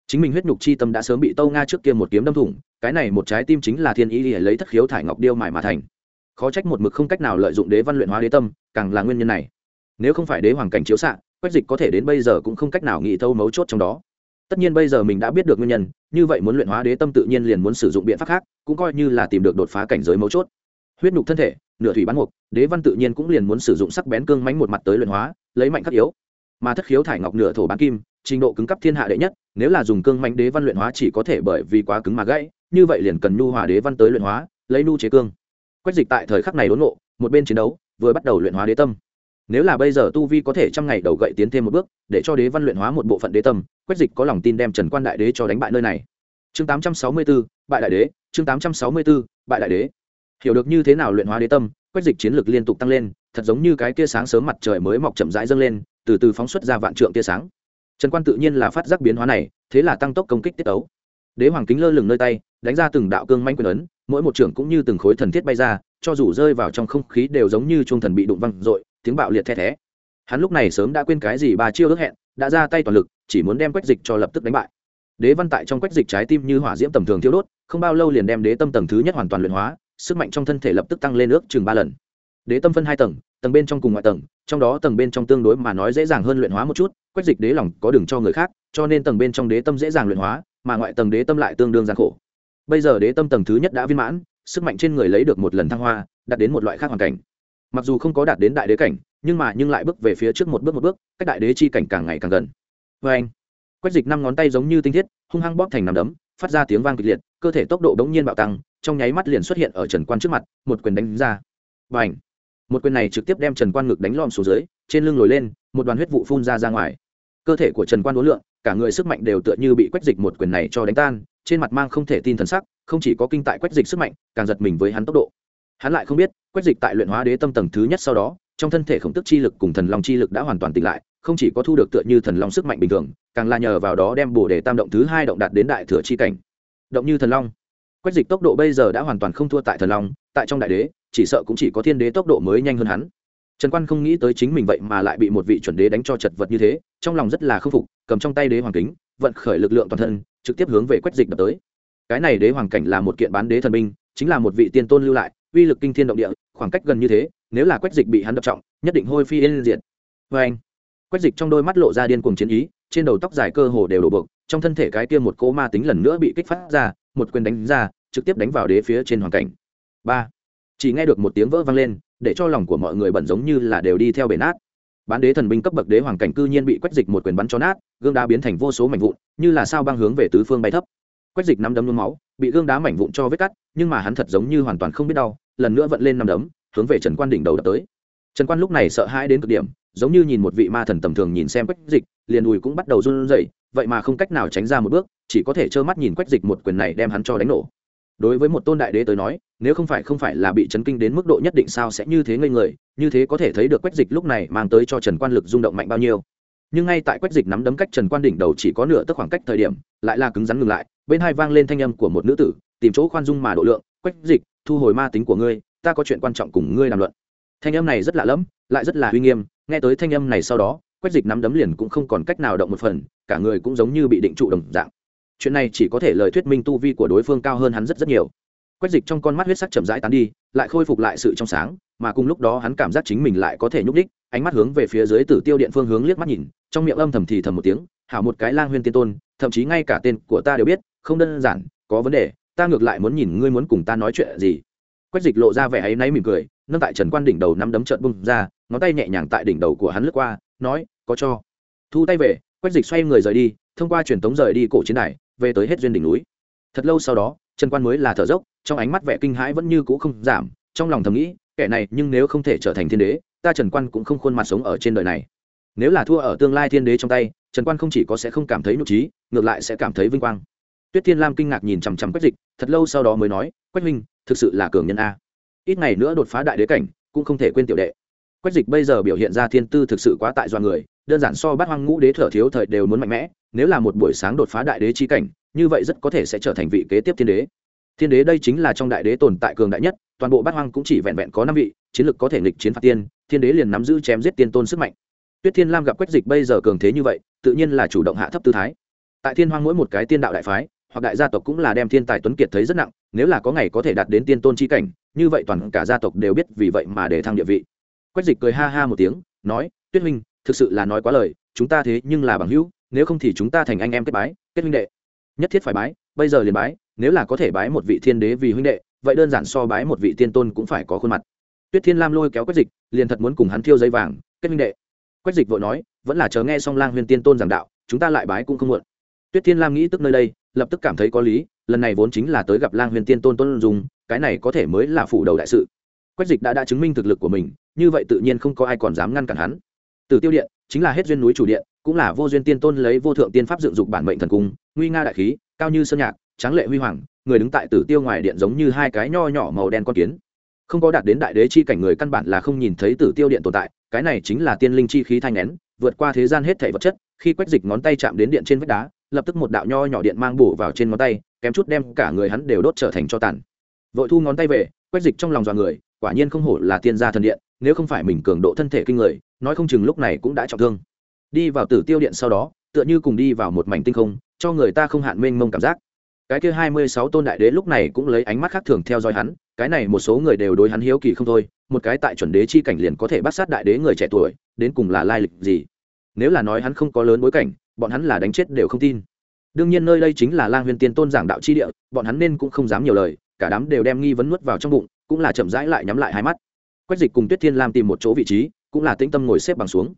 Chính mình huyết nhục chi tâm đã sớm bị tâu nga trước kia một kiếm đâm thủng, cái này một trái tim chính là thiên ý để lấy thất khiếu thải ngọc điêu mài mà thành. Khó trách một mực không cách nào lợi dụng đế văn luyện hóa đế tâm, càng là nguyên nhân này. Nếu không phải đế hoàng cảnh chiếu xạ, quách dịch có thể đến bây giờ cũng không cách nào nghĩ thâu mấu chốt trong đó. Tất nhiên bây giờ mình đã biết được nguyên nhân, như vậy muốn luyện hóa đế tâm tự nhiên liền muốn sử dụng biện pháp khác, cũng coi như là tìm được đột phá cảnh giới mấu chốt. Huyết nhục thân thể, nửa thủy bán mục, đế văn tự nhiên cũng liền muốn sử dụng sắc bén cương mánh một mặt tới luyện hóa lấy mạnh khắc yếu. Mà thất khiếu thải ngọc nửa thổ bán kim trình độ cứng cấp thiên hạ đệ nhất nếu là dùng cương mạnh đế văn luyện hóa chỉ có thể bởi vì quá cứng mà gãy như vậy liền cần nhu hòa đế văn tới luyện hóa lấy nu chế cương. Quách dịch tại thời khắc này đốn ngộ một bên chiến đấu vừa bắt đầu luyện hóa đế tâm. Nếu là bây giờ tu vi có thể trong ngày đầu gậy tiến thêm một bước để cho đế văn luyện hóa một bộ phận đế tâm quách dịch có lòng tin đem trần quan đại đế cho đánh bại nơi này. Chương 864, bại đại đế chương 864, bại đại đế. Hiểu được như thế nào luyện hóa đế tâm quách dịch chiến lược liên tục tăng lên thật giống như cái tia sáng sớm mặt trời mới mọc chậm rãi dâng lên, từ từ phóng xuất ra vạn trượng tia sáng. Trần quan tự nhiên là phát giác biến hóa này, thế là tăng tốc công kích tiết ấu đế hoàng kính lơ lửng nơi tay, đánh ra từng đạo cương manh quyền ấn, mỗi một trưởng cũng như từng khối thần thiết bay ra, cho dù rơi vào trong không khí đều giống như chuông thần bị đụng văng r tiếng bạo liệt the thé. Hắn lúc này sớm đã quên cái gì ba chiêu ước hẹn, đã ra tay toàn lực, chỉ muốn đem quách dịch cho lập tức đánh bại. Đế văn tại trong quách dịch trái tim như hỏa diễm tầm thường thiêu đốt, không bao lâu liền đem đế tâm tầng thứ nhất hoàn toàn luyện hóa, sức mạnh trong thân thể lập tức tăng lên ước chừng ba lần đế tâm phân hai tầng tầng bên trong cùng ngoại tầng, trong đó tầng bên trong tương đối mà nói dễ dàng hơn luyện hóa một chút, quách dịch đế lòng có đường cho người khác, cho nên tầng bên trong đế tâm dễ dàng luyện hóa, mà ngoại tầng đế tâm lại tương đương gian khổ. Bây giờ đế tâm tầng thứ nhất đã viên mãn, sức mạnh trên người lấy được một lần thăng hoa, đạt đến một loại khác hoàn cảnh. Mặc dù không có đạt đến đại đế cảnh, nhưng mà nhưng lại bước về phía trước một bước một bước, cách đại đế chi cảnh càng ngày càng gần. Vê anh, quách dịch năm ngón tay giống như tinh thiết, hung hăng bóp thành nằm đấm, phát ra tiếng vang kịch liệt, cơ thể tốc độ bỗng nhiên bạo tăng, trong nháy mắt liền xuất hiện ở trần quan trước mặt, một quyền đánh ra. Và ảnh một quyền này trực tiếp đem trần quan ngực đánh lom xuống dưới, trên lưng lồi lên, một đoàn huyết vụ phun ra ra ngoài. Cơ thể của trần quan đối lượng, cả người sức mạnh đều tựa như bị quách dịch một quyền này cho đánh tan, trên mặt mang không thể tin thần sắc, không chỉ có kinh tại quách dịch sức mạnh, càng giật mình với hắn tốc độ. Hắn lại không biết quách dịch tại luyện hóa đế tâm tầng thứ nhất sau đó, trong thân thể khổng tức chi lực cùng thần long chi lực đã hoàn toàn tỉnh lại, không chỉ có thu được tựa như thần long sức mạnh bình thường, càng là nhờ vào đó đem bổ để tam động thứ hai động đạt đến đại thừa chi cảnh. Động như thần long. Quách dịch tốc độ bây giờ đã hoàn toàn không thua tại thần long, tại trong đại đế chỉ sợ cũng chỉ có thiên đế tốc độ mới nhanh hơn hắn. Trần quan không nghĩ tới chính mình vậy mà lại bị một vị chuẩn đế đánh cho chật vật như thế, trong lòng rất là k phục, cầm trong tay đế hoàng kính, vận khởi lực lượng toàn thân, trực tiếp hướng về quách dịch đập tới. Cái này đế hoàng cảnh là một kiện bán đế thần binh, chính là một vị tiên tôn lưu lại, uy lực kinh thiên động địa, khoảng cách gần như thế, nếu là quách dịch bị hắn đập trọng, nhất định hôi phi yên diện vê anh, quách dịch trong đôi mắt lộ ra điên cuồng chiến ý, trên đầu tóc dài cơ hồ đều đổ bực trong thân thể cái kia một cỗ ma tính lần nữa bị kích phát ra, một quyền đánh ra, trực tiếp đánh vào đế phía trên hoàng cảnh. Ba chỉ nghe được một tiếng vỡ vang lên, để cho lòng của mọi người bẩn giống như là đều đi theo bể nát. Bán đế thần binh cấp bậc đế hoàng cảnh cư nhiên bị quách dịch một quyền bắn cho nát, gương đá biến thành vô số mảnh vụn, như là sao băng hướng về tứ phương bay thấp. Quách dịch năm đấm nhuốm máu, bị gương đá mảnh vụn cho vết cắt, nhưng mà hắn thật giống như hoàn toàn không biết đau, lần nữa vận lên năm đấm, hướng về trần quan đỉnh đầu đập tới. Trần quan lúc này sợ hãi đến cực điểm, giống như nhìn một vị ma thần tầm thường nhìn xem quách dịch, liền đùi cũng bắt đầu run rẩy, vậy mà không cách nào tránh ra một bước, chỉ có thể trơ mắt nhìn quách dịch một quyền này đem hắn cho đánh nổ. Đối với một tôn đại đế tới nói nếu không phải không phải là bị chấn kinh đến mức độ nhất định sao sẽ như thế ngây người, như thế có thể thấy được quách dịch lúc này mang tới cho trần quan lực rung động mạnh bao nhiêu. Nhưng ngay tại quách dịch nắm đấm cách trần quan đỉnh đầu chỉ có nửa tức khoảng cách thời điểm, lại là cứng rắn ngừng lại, bên hai vang lên thanh âm của một nữ tử, tìm chỗ khoan dung mà độ lượng, quách dịch, thu hồi ma tính của ngươi, ta có chuyện quan trọng cùng ngươi làm luận. Thanh âm này rất lạ lẫm, lại rất là uy nghiêm, nghe tới thanh âm này sau đó, quách dịch nắm đấm liền cũng không còn cách nào động một phần, cả người cũng giống như bị định trụ đồng dạng. Chuyện này chỉ có thể lời thuyết minh tu vi của đối phương cao hơn hắn rất rất nhiều quách dịch trong con mắt huyết sắc chậm rãi tán đi, lại khôi phục lại sự trong sáng, mà cùng lúc đó hắn cảm giác chính mình lại có thể nhúc đích ánh mắt hướng về phía dưới tử tiêu điện phương hướng liếc mắt nhìn, trong miệng âm thầm thì thầm một tiếng, hảo một cái lang huyên tiên tôn, thậm chí ngay cả tên của ta đều biết, không đơn giản, có vấn đề, ta ngược lại muốn nhìn ngươi muốn cùng ta nói chuyện gì. Quách dịch lộ ra vẻ ấy náy mỉm cười, nâng tại trần quan đỉnh đầu năm đấm trợn bung ra, ngón tay nhẹ nhàng tại đỉnh đầu của hắn lướt qua, nói, có cho. Thu tay về, quách dịch xoay người rời đi, thông qua truyền tống rời đi cổ chiến đài, về tới hết duyên đỉnh núi. Thật lâu sau đó, trần quan mới là thở dốc trong ánh mắt vẻ kinh hãi vẫn như cũ không giảm, trong lòng thầm nghĩ, kẻ này nhưng nếu không thể trở thành thiên đế, ta trần quan cũng không khuôn mặt sống ở trên đời này. Nếu là thua ở tương lai thiên đế trong tay, trần quan không chỉ có sẽ không cảm thấy nhục trí, ngược lại sẽ cảm thấy vinh quang. Tuyết thiên lam kinh ngạc nhìn chằm chằm quách dịch, thật lâu sau đó mới nói, quách minh thực sự là cường nhân a. Ít ngày nữa đột phá đại đế cảnh, cũng không thể quên tiểu đệ. Quách dịch bây giờ biểu hiện ra thiên tư thực sự quá tại do người, đơn giản so bát hoang ngũ đế thở thiếu thời đều muốn mạnh mẽ, nếu là một buổi sáng đột phá đại đế chi cảnh, như vậy rất có thể sẽ trở thành vị kế tiếp thiên đế thiên đế đây chính là trong đại đế tồn tại cường đại nhất, toàn bộ bát hoang cũng chỉ vẹn vẹn có năm vị, chiến lược có thể nghịch chiến phạt tiên, thiên đế liền nắm giữ chém giết tiên tôn sức mạnh. Tuyết thiên lam gặp quách dịch bây giờ cường thế như vậy, tự nhiên là chủ động hạ thấp tư thái. Tại thiên hoang mỗi một cái tiên đạo đại phái, hoặc đại gia tộc cũng là đem thiên tài tuấn kiệt thấy rất nặng, nếu là có ngày có thể đạt đến tiên tôn chi cảnh, như vậy toàn cả gia tộc đều biết vì vậy mà để thăng địa vị. Quách dịch cười ha ha một tiếng, nói, tuyết huynh, thực sự là nói quá lời, chúng ta thế nhưng là bằng hữu, nếu không thì chúng ta thành anh em kết bái, kết huynh đệ. Nhất thiết phải bái, bây giờ liền bái nếu là có thể bái một vị thiên đế vì huynh đệ, vậy đơn giản so bái một vị tiên tôn cũng phải có khuôn mặt. Tuyết thiên lam lôi kéo quách dịch, liền thật muốn cùng hắn thiêu giấy vàng, kết huynh đệ. Quách dịch vội nói, vẫn là chờ nghe xong lang huyền tiên tôn giảng đạo, chúng ta lại bái cũng không muộn. Tuyết thiên lam nghĩ tức nơi đây, lập tức cảm thấy có lý, lần này vốn chính là tới gặp lang huyền tiên tôn tôn dùng, cái này có thể mới là phủ đầu đại sự. Quách dịch đã đã chứng minh thực lực của mình, như vậy tự nhiên không có ai còn dám ngăn cản hắn. Từ tiêu điện, chính là hết duyên núi chủ điện, cũng là vô duyên tiên tôn lấy vô thượng tiên pháp dựng dục bản mệnh thần cung, nguy nga đại khí, cao như sơn nhạc tráng lệ huy hoàng, người đứng tại tử tiêu ngoài điện giống như hai cái nho nhỏ màu đen con kiến. Không có đạt đến đại đế chi cảnh người căn bản là không nhìn thấy tử tiêu điện tồn tại, cái này chính là tiên linh chi khí thanh nén vượt qua thế gian hết thể vật chất, khi quách dịch ngón tay chạm đến điện trên vách đá, lập tức một đạo nho nhỏ điện mang bổ vào trên ngón tay, kém chút đem cả người hắn đều đốt trở thành cho tàn. Vội thu ngón tay về quách dịch trong lòng dọa người, quả nhiên không hổ là tiên gia thần điện, nếu không phải mình cường độ thân thể kinh người, nói không chừng lúc này cũng đã trọng thương. Đi vào tử tiêu điện sau đó, tựa như cùng đi vào một mảnh tinh không, cho người ta không hạn mênh mông cảm giác cái kia hai mươi sáu tôn đại đế lúc này cũng lấy ánh mắt khác thường theo dõi hắn, cái này một số người đều đối hắn hiếu kỳ không thôi, một cái tại chuẩn đế chi cảnh liền có thể bắt sát đại đế người trẻ tuổi, đến cùng là lai lịch gì? Nếu là nói hắn không có lớn bối cảnh, bọn hắn là đánh chết đều không tin. Đương nhiên nơi đây chính là lang huyền tiên tôn giảng đạo chi địa, bọn hắn nên cũng không dám nhiều lời, cả đám đều đem nghi vấn nuốt vào trong bụng, cũng là chậm rãi lại nhắm lại hai mắt. Quách dịch cùng tuyết thiên lam tìm một chỗ vị trí, cũng là tĩnh tâm ngồi xếp bằng xuống.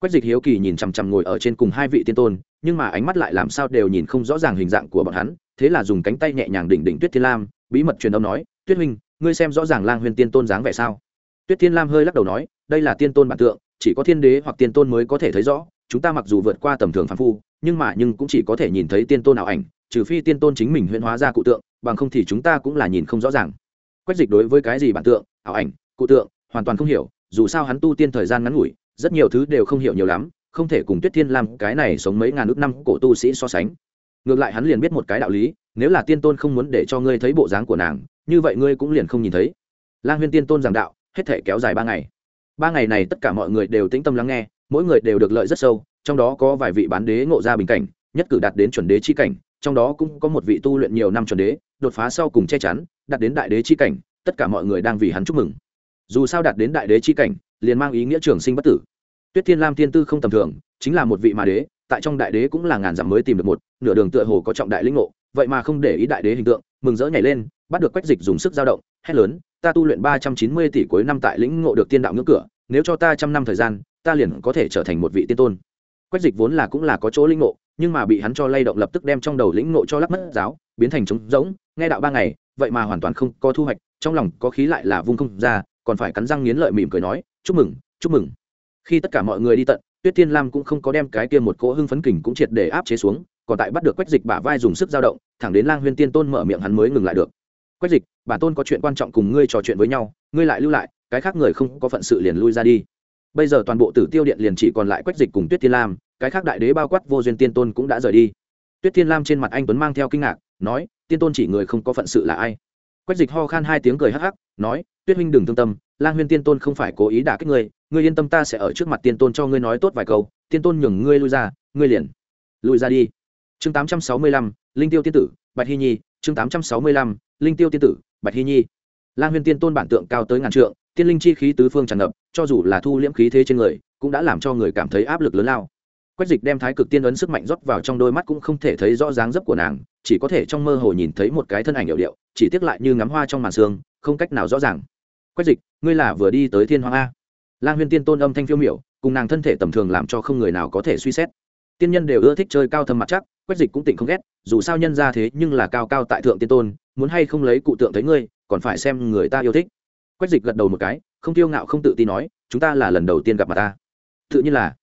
Quách dịch hiếu kỳ nhìn chằm chằm ngồi ở trên cùng hai vị tiên tôn, nhưng mà ánh mắt lại làm sao đều nhìn không rõ ràng hình dạng của bọn hắn thế là dùng cánh tay nhẹ nhàng đỉnh đỉnh tuyết thiên lam, bí mật truyền âm nói, tuyết huynh, ngươi xem rõ ràng lang huyền tiên tôn dáng vẻ sao? Tuyết thiên lam hơi lắc đầu nói, đây là tiên tôn bản tượng, chỉ có thiên đế hoặc tiên tôn mới có thể thấy rõ, chúng ta mặc dù vượt qua tầm thường phàm phu, nhưng mà nhưng cũng chỉ có thể nhìn thấy tiên tôn ảo ảnh, trừ phi tiên tôn chính mình huyễn hóa ra cụ tượng, bằng không thì chúng ta cũng là nhìn không rõ ràng. Quách dịch đối với cái gì bản tượng, ảo ảnh, cụ tượng, hoàn toàn không hiểu, dù sao hắn tu tiên thời gian ngắn ngủi, rất nhiều thứ đều không hiểu nhiều lắm, không thể cùng tuyết thiên lam, cái này sống mấy ngàn ước năm cổ tu sĩ so sánh ngược lại hắn liền biết một cái đạo lý, nếu là tiên tôn không muốn để cho ngươi thấy bộ dáng của nàng, như vậy ngươi cũng liền không nhìn thấy. Lang huyên tiên tôn giảng đạo, hết thể kéo dài ba ngày. Ba ngày này tất cả mọi người đều tĩnh tâm lắng nghe, mỗi người đều được lợi rất sâu, trong đó có vài vị bán đế ngộ ra bình cảnh, nhất cử đạt đến chuẩn đế chi cảnh, trong đó cũng có một vị tu luyện nhiều năm chuẩn đế, đột phá sau cùng che chắn, đạt đến đại đế chi cảnh, tất cả mọi người đang vì hắn chúc mừng. Dù sao đạt đến đại đế chi cảnh, liền mang ý nghĩa trường sinh bất tử. Tuyết thiên lam tiên tư không tầm thường, chính là một vị mà đế tại trong đại đế cũng là ngàn dặm mới tìm được một, nửa đường tựa hồ có trọng đại linh ngộ, vậy mà không để ý đại đế hình tượng, mừng rỡ nhảy lên, bắt được quách dịch dùng sức dao động, hét lớn, ta tu luyện ba trăm chín mươi tỷ cuối năm tại lĩnh ngộ được tiên đạo ngưỡng cửa, nếu cho ta trăm năm thời gian, ta liền có thể trở thành một vị tiên tôn. Quách dịch vốn là cũng là có chỗ linh ngộ, nhưng mà bị hắn cho lay động lập tức đem trong đầu lĩnh ngộ cho lắc mất giáo, biến thành trống rỗng, nghe đạo ba ngày, vậy mà hoàn toàn không có thu hoạch, trong lòng có khí lại là vung không ra, còn phải cắn răng nghiến lợi mỉm cười nói, chúc mừng chúc mừng. Khi tất cả mọi người đi tận tuyết thiên lam cũng không có đem cái kia một cỗ hưng phấn kình cũng triệt để áp chế xuống, còn tại bắt được quách dịch bả vai dùng sức dao động, thẳng đến lang huyên tiên tôn mở miệng hắn mới ngừng lại được. Quách dịch bản tôn có chuyện quan trọng cùng ngươi trò chuyện với nhau, ngươi lại lưu lại, cái khác người không có phận sự liền lui ra đi. Bây giờ toàn bộ tử tiêu điện liền chỉ còn lại quách dịch cùng tuyết thiên lam, cái khác đại đế bao quát vô duyên tiên tôn cũng đã rời đi. Tuyết thiên lam trên mặt anh tuấn mang theo kinh ngạc, nói, tiên tôn chỉ người không có phận sự là ai? Quách dịch ho khan hai tiếng cười hắc hắc, nói, tuyết huynh đừng thương tâm, lang huyên tiên tôn không phải cố ý đả kích ngươi ngươi yên tâm ta sẽ ở trước mặt tiên tôn cho ngươi nói tốt vài câu, tiên tôn nhường ngươi lui ra, ngươi liền lui ra đi. Chương tám trăm sáu mươi lăm, linh tiêu tiên tử, bạch hy nhi, chương tám trăm sáu mươi lăm, linh tiêu tiên tử, bạch hy nhi. Lang huyên tiên tôn bản tượng cao tới ngàn trượng, tiên linh chi khí tứ phương tràn ngập, cho dù là thu liễm khí thế trên người, cũng đã làm cho người cảm thấy áp lực lớn lao. Quách dịch đem thái cực tiên ấn sức mạnh rót vào trong đôi mắt cũng không thể thấy rõ dáng dấp của nàng, chỉ có thể trong mơ hồ nhìn thấy một cái thân ảnh hiệu điệu, chỉ tiếc lại như ngắm hoa trong màn sương, không cách nào rõ ràng. Quách dịch, ngươi là vừa đi tới thiên hoàng a? Lang huyên tiên tôn âm thanh phiêu miểu, cùng nàng thân thể tầm thường làm cho không người nào có thể suy xét. Tiên nhân đều ưa thích chơi cao thâm mặt chắc quách dịch cũng tỉnh không ghét, dù sao nhân ra thế nhưng là cao cao tại thượng tiên tôn, muốn hay không lấy cụ tượng thấy ngươi, còn phải xem người ta yêu thích. Quách dịch gật đầu một cái, không tiêu ngạo không tự tin nói, chúng ta là lần đầu tiên gặp mặt ta. Tự nhiên là.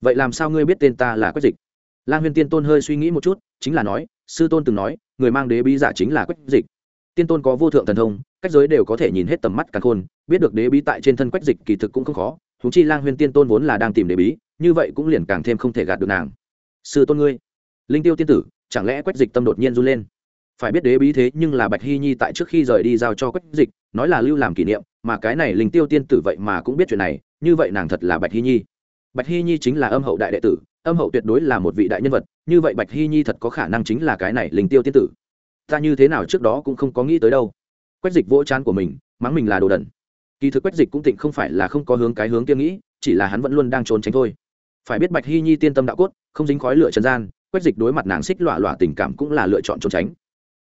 Vậy làm sao ngươi biết tên ta là quách dịch? Lang huyên tiên tôn hơi suy nghĩ một chút, chính là nói, sư tôn từng nói, người mang đế bí giả chính là quách dịch tiên tôn có vô thượng thần thông, cách giới đều có thể nhìn hết tầm mắt càng khôn, biết được đế bí tại trên thân quách dịch kỳ thực cũng không khó thú chi lang huyên tiên tôn vốn là đang tìm đế bí, như vậy cũng liền càng thêm không thể gạt được nàng. Sư tôn ngươi, linh tiêu tiên tử, chẳng lẽ quách dịch tâm đột nhiên run lên? Phải biết đế bí thế nhưng là bạch hy nhi tại trước khi rời đi giao cho quách dịch, nói là lưu làm kỷ niệm, mà cái này linh tiêu tiên tử vậy mà cũng biết chuyện này, như vậy nàng thật là bạch hy nhi. Bạch hy nhi chính là âm hậu đại đệ tử, âm hậu tuyệt đối là một vị đại nhân vật, như vậy bạch hy nhi thật có khả năng chính là cái này linh tiêu tiên tử ta như thế nào trước đó cũng không có nghĩ tới đâu. Quách dịch vỗ chán của mình, mắng mình là đồ đần. Kỳ thực quách dịch cũng tịnh không phải là không có hướng cái hướng kia nghĩ, chỉ là hắn vẫn luôn đang trốn tránh thôi. Phải biết bạch hy nhi tiên tâm đạo cốt, không dính khói lửa trần gian, quách dịch đối mặt nàng xích lọa lọa tình cảm cũng là lựa chọn trốn tránh.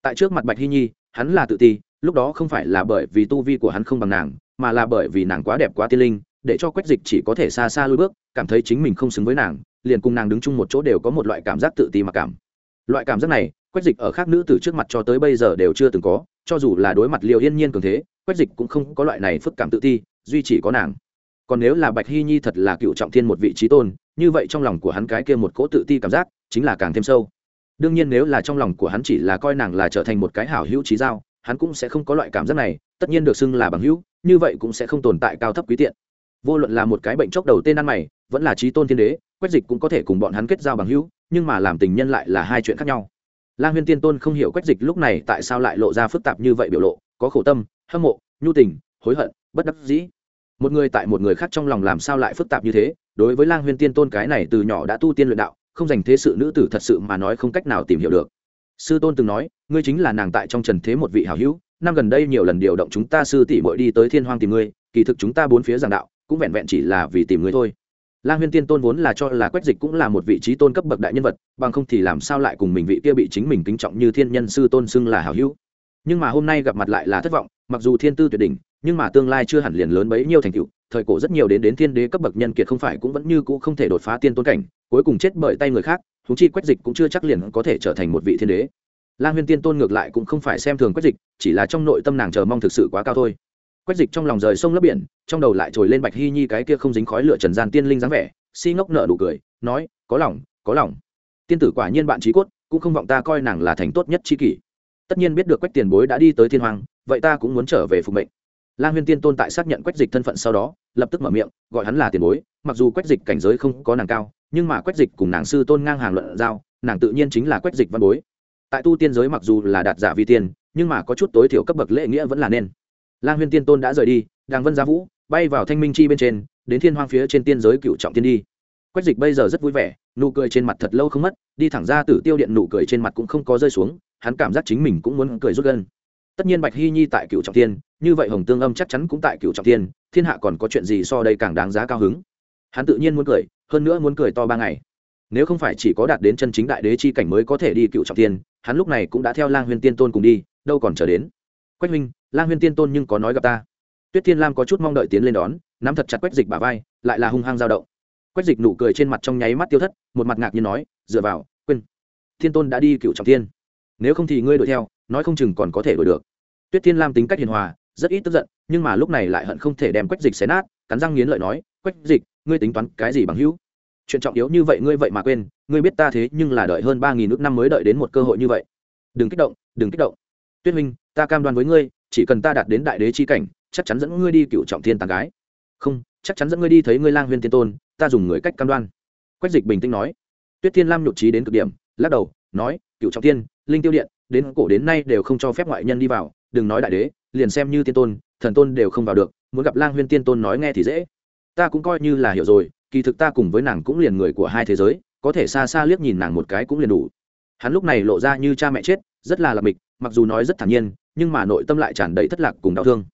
Tại trước mặt bạch hy nhi, hắn là tự ti, lúc đó không phải là bởi vì tu vi của hắn không bằng nàng, mà là bởi vì nàng quá đẹp quá tiên linh, để cho quách dịch chỉ có thể xa xa lui bước, cảm thấy chính mình không xứng với nàng, liền cùng nàng đứng chung một chỗ đều có một loại cảm giác tự ti mặc cảm. Loại cảm giác này quách dịch ở khác nữ từ trước mặt cho tới bây giờ đều chưa từng có, cho dù là đối mặt liều yên nhiên cường thế, quách dịch cũng không có loại này phức cảm tự ti, duy chỉ có nàng. Còn nếu là bạch hy nhi thật là cựu trọng thiên một vị trí tôn, như vậy trong lòng của hắn cái kia một cỗ tự ti cảm giác chính là càng thêm sâu. Đương nhiên nếu là trong lòng của hắn chỉ là coi nàng là trở thành một cái hảo hữu trí giao, hắn cũng sẽ không có loại cảm giác này, tất nhiên được xưng là bằng hữu, như vậy cũng sẽ không tồn tại cao thấp quý tiện. Vô luận là một cái bệnh chốc đầu tên ăn mày, vẫn là trí tôn thiên đế, quách dịch cũng có thể cùng bọn hắn kết giao bằng hữu, nhưng mà làm tình nhân lại là hai chuyện khác nhau lang huyên tiên tôn không hiểu quách dịch lúc này tại sao lại lộ ra phức tạp như vậy biểu lộ, có khổ tâm, hâm mộ, nhu tình, hối hận, bất đắc dĩ. Một người tại một người khác trong lòng làm sao lại phức tạp như thế, đối với lang huyên tiên tôn cái này từ nhỏ đã tu tiên luyện đạo, không dành thế sự nữ tử thật sự mà nói không cách nào tìm hiểu được. Sư tôn từng nói, ngươi chính là nàng tại trong trần thế một vị hảo hữu, năm gần đây nhiều lần điều động chúng ta sư tỷ muội đi tới thiên hoang tìm ngươi, kỳ thực chúng ta bốn phía giảng đạo, cũng vẹn vẹn chỉ là vì tìm ngươi thôi lang huyên tiên tôn vốn là cho là quách dịch cũng là một vị trí tôn cấp bậc đại nhân vật, bằng không thì làm sao lại cùng mình vị kia bị chính mình kính trọng như thiên nhân sư tôn xưng là hảo hữu. Nhưng mà hôm nay gặp mặt lại là thất vọng, mặc dù thiên tư tuyệt đỉnh, nhưng mà tương lai chưa hẳn liền lớn bấy nhiêu thành tựu, thời cổ rất nhiều đến đến thiên đế cấp bậc nhân kiệt không phải cũng vẫn như cũ không thể đột phá tiên tôn cảnh, cuối cùng chết bởi tay người khác thú chi quách dịch cũng chưa chắc liền có thể trở thành một vị thiên đế. Lang huyên tiên tôn ngược lại cũng không phải xem thường quách dịch, chỉ là trong nội tâm nàng chờ mong thực sự quá cao thôi quách dịch trong lòng rời sông lấp biển, trong đầu lại trồi lên bạch hy nhi cái kia không dính khói lửa trần gian tiên linh dáng vẻ, si ngốc nợ đủ cười, nói, có lòng có lòng. Tiên tử quả nhiên bạn trí cốt, cũng không vọng ta coi nàng là thành tốt nhất chi kỷ. Tất nhiên biết được quách tiền bối đã đi tới thiên hoàng vậy ta cũng muốn trở về phục mệnh. Lang huyên tiên tôn tại xác nhận quách dịch thân phận sau đó, lập tức mở miệng, gọi hắn là tiền bối, mặc dù quách dịch cảnh giới không có nàng cao, nhưng mà quách dịch cùng nàng sư tôn ngang hàng luận giao, nàng tự nhiên chính là quách dịch văn bối. Tại tu tiên giới mặc dù là đạt giả vi tiên, nhưng mà có chút tối thiểu cấp bậc lễ nghĩa vẫn là nên lang huyên tiên tôn đã rời đi, đàng vân gia vũ bay vào thanh minh chi bên trên, đến thiên hoang phía trên tiên giới cựu trọng tiên đi. Quách dịch bây giờ rất vui vẻ, nụ cười trên mặt thật lâu không mất, đi thẳng ra tử tiêu điện nụ cười trên mặt cũng không có rơi xuống, hắn cảm giác chính mình cũng muốn cười rút gân. Tất nhiên bạch hy nhi tại cựu trọng tiên, như vậy hồng tương âm chắc chắn cũng tại cựu trọng tiên, thiên hạ còn có chuyện gì so đây càng đáng giá cao hứng. Hắn tự nhiên muốn cười, hơn nữa muốn cười to ba ngày. Nếu không phải chỉ có đạt đến chân chính đại đế chi cảnh mới có thể đi cựu trọng tiên, hắn lúc này cũng đã theo lang huyên tiên tôn cùng đi, đâu còn chờ đến. Quách huynh lang huyên tiên tôn nhưng có nói gặp ta. Tuyết thiên lam có chút mong đợi tiến lên đón, nắm thật chặt quách dịch bà vai, lại là hung hăng dao động. Quách dịch nụ cười trên mặt trong nháy mắt tiêu thất, một mặt ngạc nhiên nói, dựa vào, quên. Thiên tôn đã đi cựu trọng thiên. Nếu không thì ngươi đuổi theo, nói không chừng còn có thể đuổi được. Tuyết thiên lam tính cách hiền hòa, rất ít tức giận, nhưng mà lúc này lại hận không thể đem quách dịch xé nát, cắn răng nghiến lợi nói, quách dịch, ngươi tính toán cái gì bằng hữu? Chuyện trọng yếu như vậy ngươi vậy mà quên, ngươi biết ta thế nhưng là đợi hơn ba nghìn nước năm mới đợi đến một cơ hội như vậy. Đừng kích động, đừng kích động. Tuyết minh ta cam đoan với ngươi chỉ cần ta đạt đến đại đế chi cảnh, chắc chắn dẫn ngươi đi cựu trọng thiên tàn gái. Không, chắc chắn dẫn ngươi đi thấy ngươi lang huyên tiên tôn, ta dùng người cách cam đoan. Quách dịch bình tĩnh nói. Tuyết thiên lam nhụt trí đến cực điểm, lắc đầu, nói, cựu trọng thiên, linh tiêu điện, đến cổ đến nay đều không cho phép ngoại nhân đi vào, đừng nói đại đế, liền xem như tiên tôn, thần tôn đều không vào được, muốn gặp lang huyên tiên tôn nói nghe thì dễ. Ta cũng coi như là hiểu rồi, kỳ thực ta cùng với nàng cũng liền người của hai thế giới, có thể xa xa liếc nhìn nàng một cái cũng liền đủ. Hắn lúc này lộ ra như cha mẹ chết, rất là lập mịch, mặc dù nói rất thản nhiên nhưng mà nội tâm lại tràn đầy thất lạc cùng đau thương.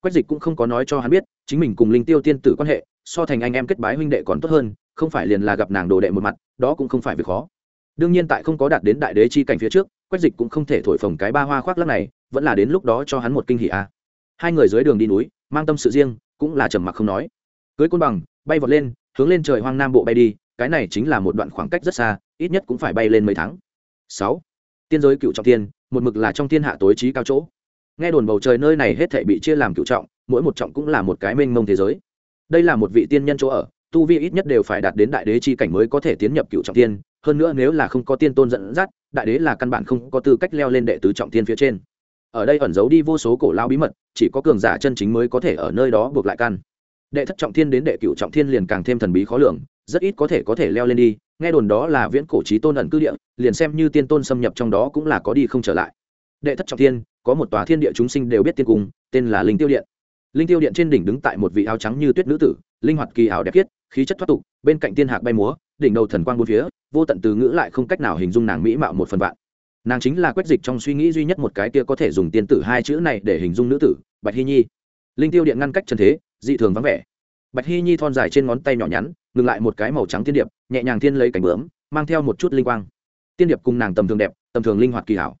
Quách dịch cũng không có nói cho hắn biết, chính mình cùng linh tiêu tiên tử quan hệ, so thành anh em kết bái huynh đệ còn tốt hơn, không phải liền là gặp nàng đồ đệ một mặt, đó cũng không phải việc khó. Đương nhiên tại không có đạt đến đại đế chi cảnh phía trước, quách dịch cũng không thể thổi phồng cái ba hoa khoác lắc này, vẫn là đến lúc đó cho hắn một kinh hỷ a. Hai người dưới đường đi núi, mang tâm sự riêng, cũng là trầm mặc không nói. Cưới côn bằng, bay vọt lên, hướng lên trời hoang nam bộ bay đi, cái này chính là một đoạn khoảng cách rất xa, ít nhất cũng phải bay lên mấy tháng. Sáu tiên giới cựu trọng tiên, một mực là trong thiên hạ tối trí cao chỗ. Nghe đồn bầu trời nơi này hết thể bị chia làm cựu trọng, mỗi một trọng cũng là một cái mênh mông thế giới. Đây là một vị tiên nhân chỗ ở, tu vi ít nhất đều phải đạt đến đại đế chi cảnh mới có thể tiến nhập cựu trọng tiên, hơn nữa nếu là không có tiên tôn dẫn dắt, đại đế là căn bản không có tư cách leo lên đệ tứ trọng tiên phía trên. Ở đây ẩn giấu đi vô số cổ lao bí mật, chỉ có cường giả chân chính mới có thể ở nơi đó buộc lại căn. Đệ thất trọng thiên đến đệ cựu trọng thiên liền càng thêm thần bí khó lường, rất ít có thể có thể leo lên đi nghe đồn đó là viễn cổ trí tôn ẩn cư địa, liền xem như tiên tôn xâm nhập trong đó cũng là có đi không trở lại. Đệ thất trọng thiên, có một tòa thiên địa chúng sinh đều biết tiên cung, tên là linh tiêu điện. Linh tiêu điện trên đỉnh đứng tại một vị áo trắng như tuyết nữ tử, linh hoạt kỳ ảo đẹp thiết khí chất thoát tục, bên cạnh tiên hạc bay múa, đỉnh đầu thần quang bốn phía, vô tận từ ngữ lại không cách nào hình dung nàng mỹ mạo một phần vạn. Nàng chính là quét dịch trong suy nghĩ duy nhất một cái kia có thể dùng tiên tử hai chữ này để hình dung nữ tử, bạch hy nhi. Linh tiêu điện ngăn cách trần thế, dị thường vắng vẻ bạch hy nhi thon dài trên ngón tay nhỏ nhắn, ngừng lại một cái màu trắng tiên điệp, nhẹ nhàng thiên lấy cảnh bướm, mang theo một chút linh quang. Tiên điệp cùng nàng tầm thường đẹp, tầm thường linh hoạt kỳ hảo.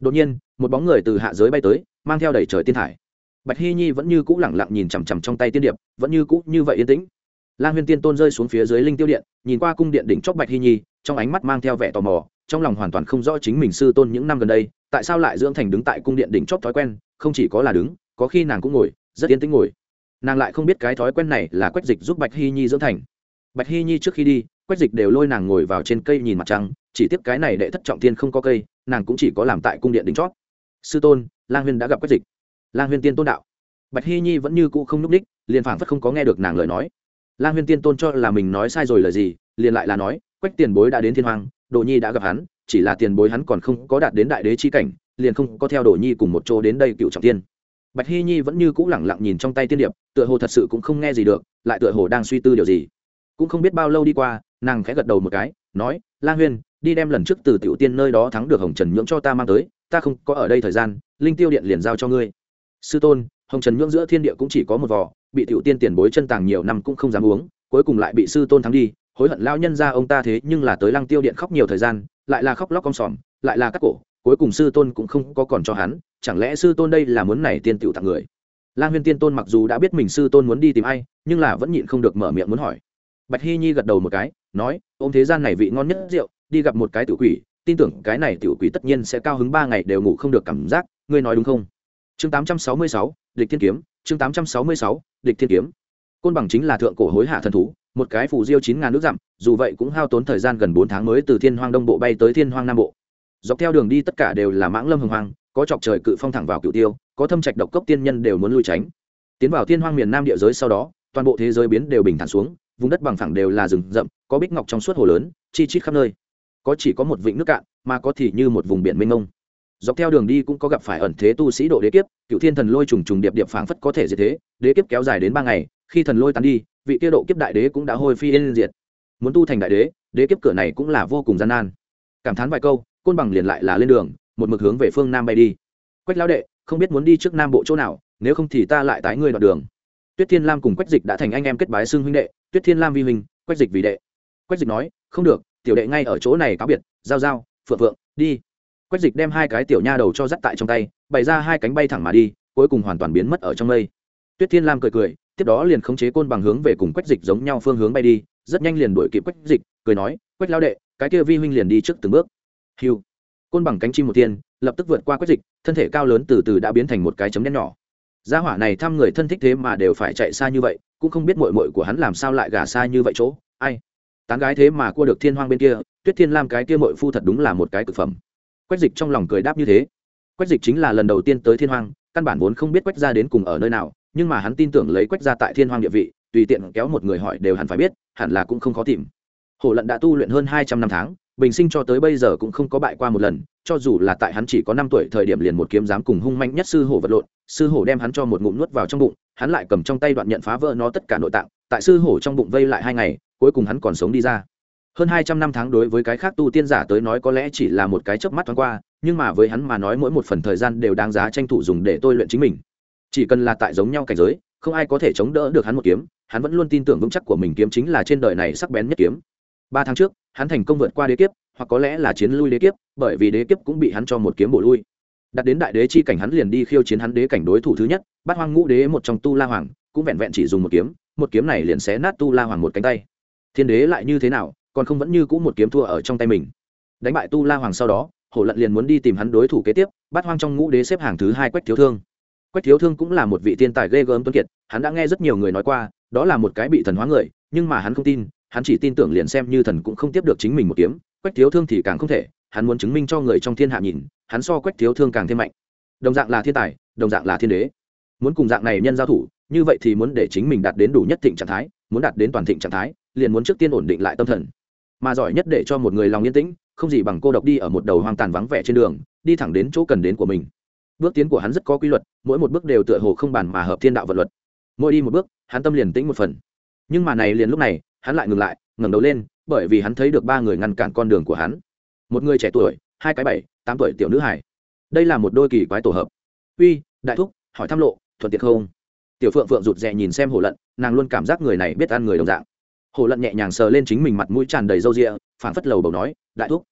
Đột nhiên, một bóng người từ hạ giới bay tới, mang theo đầy trời tiên thải. Bạch hy nhi vẫn như cũ lẳng lặng nhìn chằm chằm trong tay tiên điệp, vẫn như cũ như vậy yên tĩnh. Lang huyên tiên tôn rơi xuống phía dưới linh tiêu điện, nhìn qua cung điện đỉnh chóc bạch hy nhi, trong ánh mắt mang theo vẻ tò mò, trong lòng hoàn toàn không rõ chính mình sư tôn những năm gần đây, tại sao lại dưỡng thành đứng tại cung điện đỉnh chóp thói quen, không chỉ có là đứng, có khi nàng cũng ngồi, rất yên tĩnh ngồi nàng lại không biết cái thói quen này là quách dịch giúp bạch hy nhi dưỡng thành. Bạch hy nhi trước khi đi, quách dịch đều lôi nàng ngồi vào trên cây nhìn mặt trăng, chỉ tiếp cái này đệ thất trọng tiên không có cây, nàng cũng chỉ có làm tại cung điện đỉnh chót. Sư tôn, lang huyên đã gặp quách dịch. Lang huyên tiên tôn đạo. Bạch hy nhi vẫn như cũ không núp đích liền phảng phất không có nghe được nàng lời nói. Lang huyên tiên tôn cho là mình nói sai rồi lời gì, liền lại là nói, quách tiền bối đã đến thiên hoàng đồ nhi đã gặp hắn, chỉ là tiền bối hắn còn không có đạt đến đại đế chi cảnh, liền không có theo đồ nhi cùng một chỗ đến đây cựu trọng tiên bạch hy nhi vẫn như cũ lẳng lặng nhìn trong tay tiên điệp, tựa hồ thật sự cũng không nghe gì được, lại tựa hồ đang suy tư điều gì. Cũng không biết bao lâu đi qua, nàng khẽ gật đầu một cái, nói, lang huyên, đi đem lần trước từ tiểu tiên nơi đó thắng được hồng trần nhưỡng cho ta mang tới, ta không có ở đây thời gian, linh tiêu điện liền giao cho ngươi. Sư tôn, hồng trần nhưỡng giữa thiên địa cũng chỉ có một vỏ bị tiểu tiên tiền bối chân tàng nhiều năm cũng không dám uống, cuối cùng lại bị sư tôn thắng đi, hối hận lao nhân ra ông ta thế nhưng là tới lăng tiêu điện khóc nhiều thời gian, lại là khóc lóc con sòm, lại là cắt cổ cuối cùng sư tôn cũng không có còn cho hắn, chẳng lẽ sư tôn đây là muốn này tiên tiểu tặng người? Lang huyên tiên tôn mặc dù đã biết mình sư tôn muốn đi tìm ai, nhưng là vẫn nhịn không được mở miệng muốn hỏi. Bạch hy nhi gật đầu một cái, nói, ôm thế gian này vị ngon nhất rượu, đi gặp một cái tiểu quỷ, tin tưởng cái này tiểu quỷ tất nhiên sẽ cao hứng ba ngày đều ngủ không được cảm giác, ngươi nói đúng không? Chương tám trăm sáu mươi sáu, địch thiên kiếm, chương tám trăm sáu mươi sáu, địch thiên kiếm. Côn bằng chính là thượng cổ hối hạ thần thú, một cái phù diêu chín ngàn nước dặm, dù vậy cũng hao tốn thời gian gần bốn tháng mới từ thiên hoang đông bộ bay tới thiên hoang nam bộ dọc theo đường đi tất cả đều là mãng lâm hồng hoang, có chọc trời cự phong thẳng vào cựu tiêu, có thâm trạch độc cốc tiên nhân đều muốn lui tránh. Tiến vào thiên hoang miền nam địa giới sau đó, toàn bộ thế giới biến đều bình thản xuống, vùng đất bằng phẳng đều là rừng rậm, có bích ngọc trong suốt hồ lớn, chi chít khắp nơi. Có chỉ có một vịnh nước cạn, mà có thì như một vùng biển mênh mông. Dọc theo đường đi cũng có gặp phải ẩn thế tu sĩ độ đế kiếp, cựu thiên thần lôi trùng trùng điệp điệp phảng phất có thể diệt thế, đế kiếp kéo dài đến ba ngày, khi thần lôi tán đi, vị kia độ kiếp đại đế cũng đã hôi phi yên diệt. Muốn tu thành đại đế đế kiếp cửa này cũng là vô cùng gian nan. Cảm thán vài câu côn bằng liền lại là lên đường, một mực hướng về phương nam bay đi. Quách lão đệ, không biết muốn đi trước nam bộ chỗ nào, nếu không thì ta lại tái ngươi đoạn đường. Tuyết thiên lam cùng quách dịch đã thành anh em kết bái xương huynh đệ, tuyết thiên lam vi huynh, quách dịch vì đệ. Quách dịch nói, không được, tiểu đệ ngay ở chỗ này cáo biệt, giao giao, phượng phượng, đi. Quách dịch đem hai cái tiểu nha đầu cho dắt tại trong tay, bày ra hai cánh bay thẳng mà đi, cuối cùng hoàn toàn biến mất ở trong mây. Tuyết thiên lam cười cười, tiếp đó liền khống chế côn bằng hướng về cùng quách dịch giống nhau phương hướng bay đi, rất nhanh liền đuổi kịp quách dịch, cười nói, quách lao đệ, cái kia vi huynh liền đi trước từng bước hiu côn bằng cánh chim một tiên lập tức vượt qua quét dịch, thân thể cao lớn từ từ đã biến thành một cái chấm đen nhỏ. Gia hỏa này thăm người thân thích thế mà đều phải chạy xa như vậy, cũng không biết mội mội của hắn làm sao lại gả xa như vậy chỗ, ai? Tán gái thế mà cua được thiên hoang bên kia, tuyết thiên lam cái kia mội phu thật đúng là một cái cực phẩm. Quách dịch trong lòng cười đáp như thế. Quách dịch chính là lần đầu tiên tới thiên hoang, căn bản vốn không biết quách ra đến cùng ở nơi nào, nhưng mà hắn tin tưởng lấy quách ra tại thiên hoang địa vị, tùy tiện kéo một người hỏi đều hẳn phải biết, hẳn là cũng không khó tìm. Hổ lận đã tu luyện hơn hai trăm năm tháng bình sinh cho tới bây giờ cũng không có bại qua một lần, cho dù là tại hắn chỉ có năm tuổi thời điểm liền một kiếm dám cùng hung manh nhất sư hổ vật lộn, sư hổ đem hắn cho một ngụm nuốt vào trong bụng, hắn lại cầm trong tay đoạn nhận phá vỡ nó tất cả nội tạng, tại sư hổ trong bụng vây lại hai ngày, cuối cùng hắn còn sống đi ra. Hơn hai trăm năm tháng đối với cái khác tu tiên giả tới nói có lẽ chỉ là một cái chớp mắt thoáng qua, nhưng mà với hắn mà nói mỗi một phần thời gian đều đáng giá tranh thủ dùng để tôi luyện chính mình. Chỉ cần là tại giống nhau cảnh giới, không ai có thể chống đỡ được hắn một kiếm, hắn vẫn luôn tin tưởng vững chắc của mình kiếm chính là trên đời này sắc bén nhất kiếm ba tháng trước, hắn thành công vượt qua đế kiếp, hoặc có lẽ là chiến lui đế kiếp, bởi vì đế kiếp cũng bị hắn cho một kiếm bổ lui. Đặt đến đại đế chi cảnh hắn liền đi khiêu chiến hắn đế cảnh đối thủ thứ nhất, bát hoang ngũ đế một trong tu la hoàng, cũng vẹn vẹn chỉ dùng một kiếm một kiếm này liền xé nát tu la hoàng một cánh tay. Thiên đế lại như thế nào, còn không vẫn như cũ một kiếm thua ở trong tay mình. Đánh bại tu la hoàng sau đó, hổ lận liền muốn đi tìm hắn đối thủ kế tiếp, bát hoang trong ngũ đế xếp hàng thứ hai quách thiếu thương. Quách thiếu thương cũng là một vị tiên tài ghê gớm tuấn kiệt, hắn đã nghe rất nhiều người nói qua, đó là một cái bị thần hóa người, nhưng mà hắn không tin hắn chỉ tin tưởng liền xem như thần cũng không tiếp được chính mình một kiếm, quách thiếu thương thì càng không thể, hắn muốn chứng minh cho người trong thiên hạ nhìn, hắn so quách thiếu thương càng thêm mạnh. Đồng dạng là thiên tài, đồng dạng là thiên đế. Muốn cùng dạng này nhân giao thủ, như vậy thì muốn để chính mình đạt đến đủ nhất thịnh trạng thái, muốn đạt đến toàn thịnh trạng thái, liền muốn trước tiên ổn định lại tâm thần. Mà giỏi nhất để cho một người lòng yên tĩnh, không gì bằng cô độc đi ở một đầu hoang tàn vắng vẻ trên đường, đi thẳng đến chỗ cần đến của mình. Bước tiến của hắn rất có quy luật, mỗi một bước đều tựa hồ không bàn mà hợp thiên đạo vật luật. Mỗi đi một bước, hắn tâm liền tĩnh một phần. Nhưng mà này liền lúc này hắn lại ngừng lại, ngẩng đầu lên, bởi vì hắn thấy được ba người ngăn cản con đường của hắn. Một người trẻ tuổi, hai cái bảy, tám tuổi tiểu nữ hải đây là một đôi kỳ quái tổ hợp. Uy, đại thúc, hỏi thăm lộ, thuận tiện không? Tiểu phượng phượng rụt rè nhìn xem hồ lận, nàng luôn cảm giác người này biết ăn người đồng dạng. Hồ lận nhẹ nhàng sờ lên chính mình mặt mũi tràn đầy râu rịa phảng phất lầu bầu nói, đại thúc.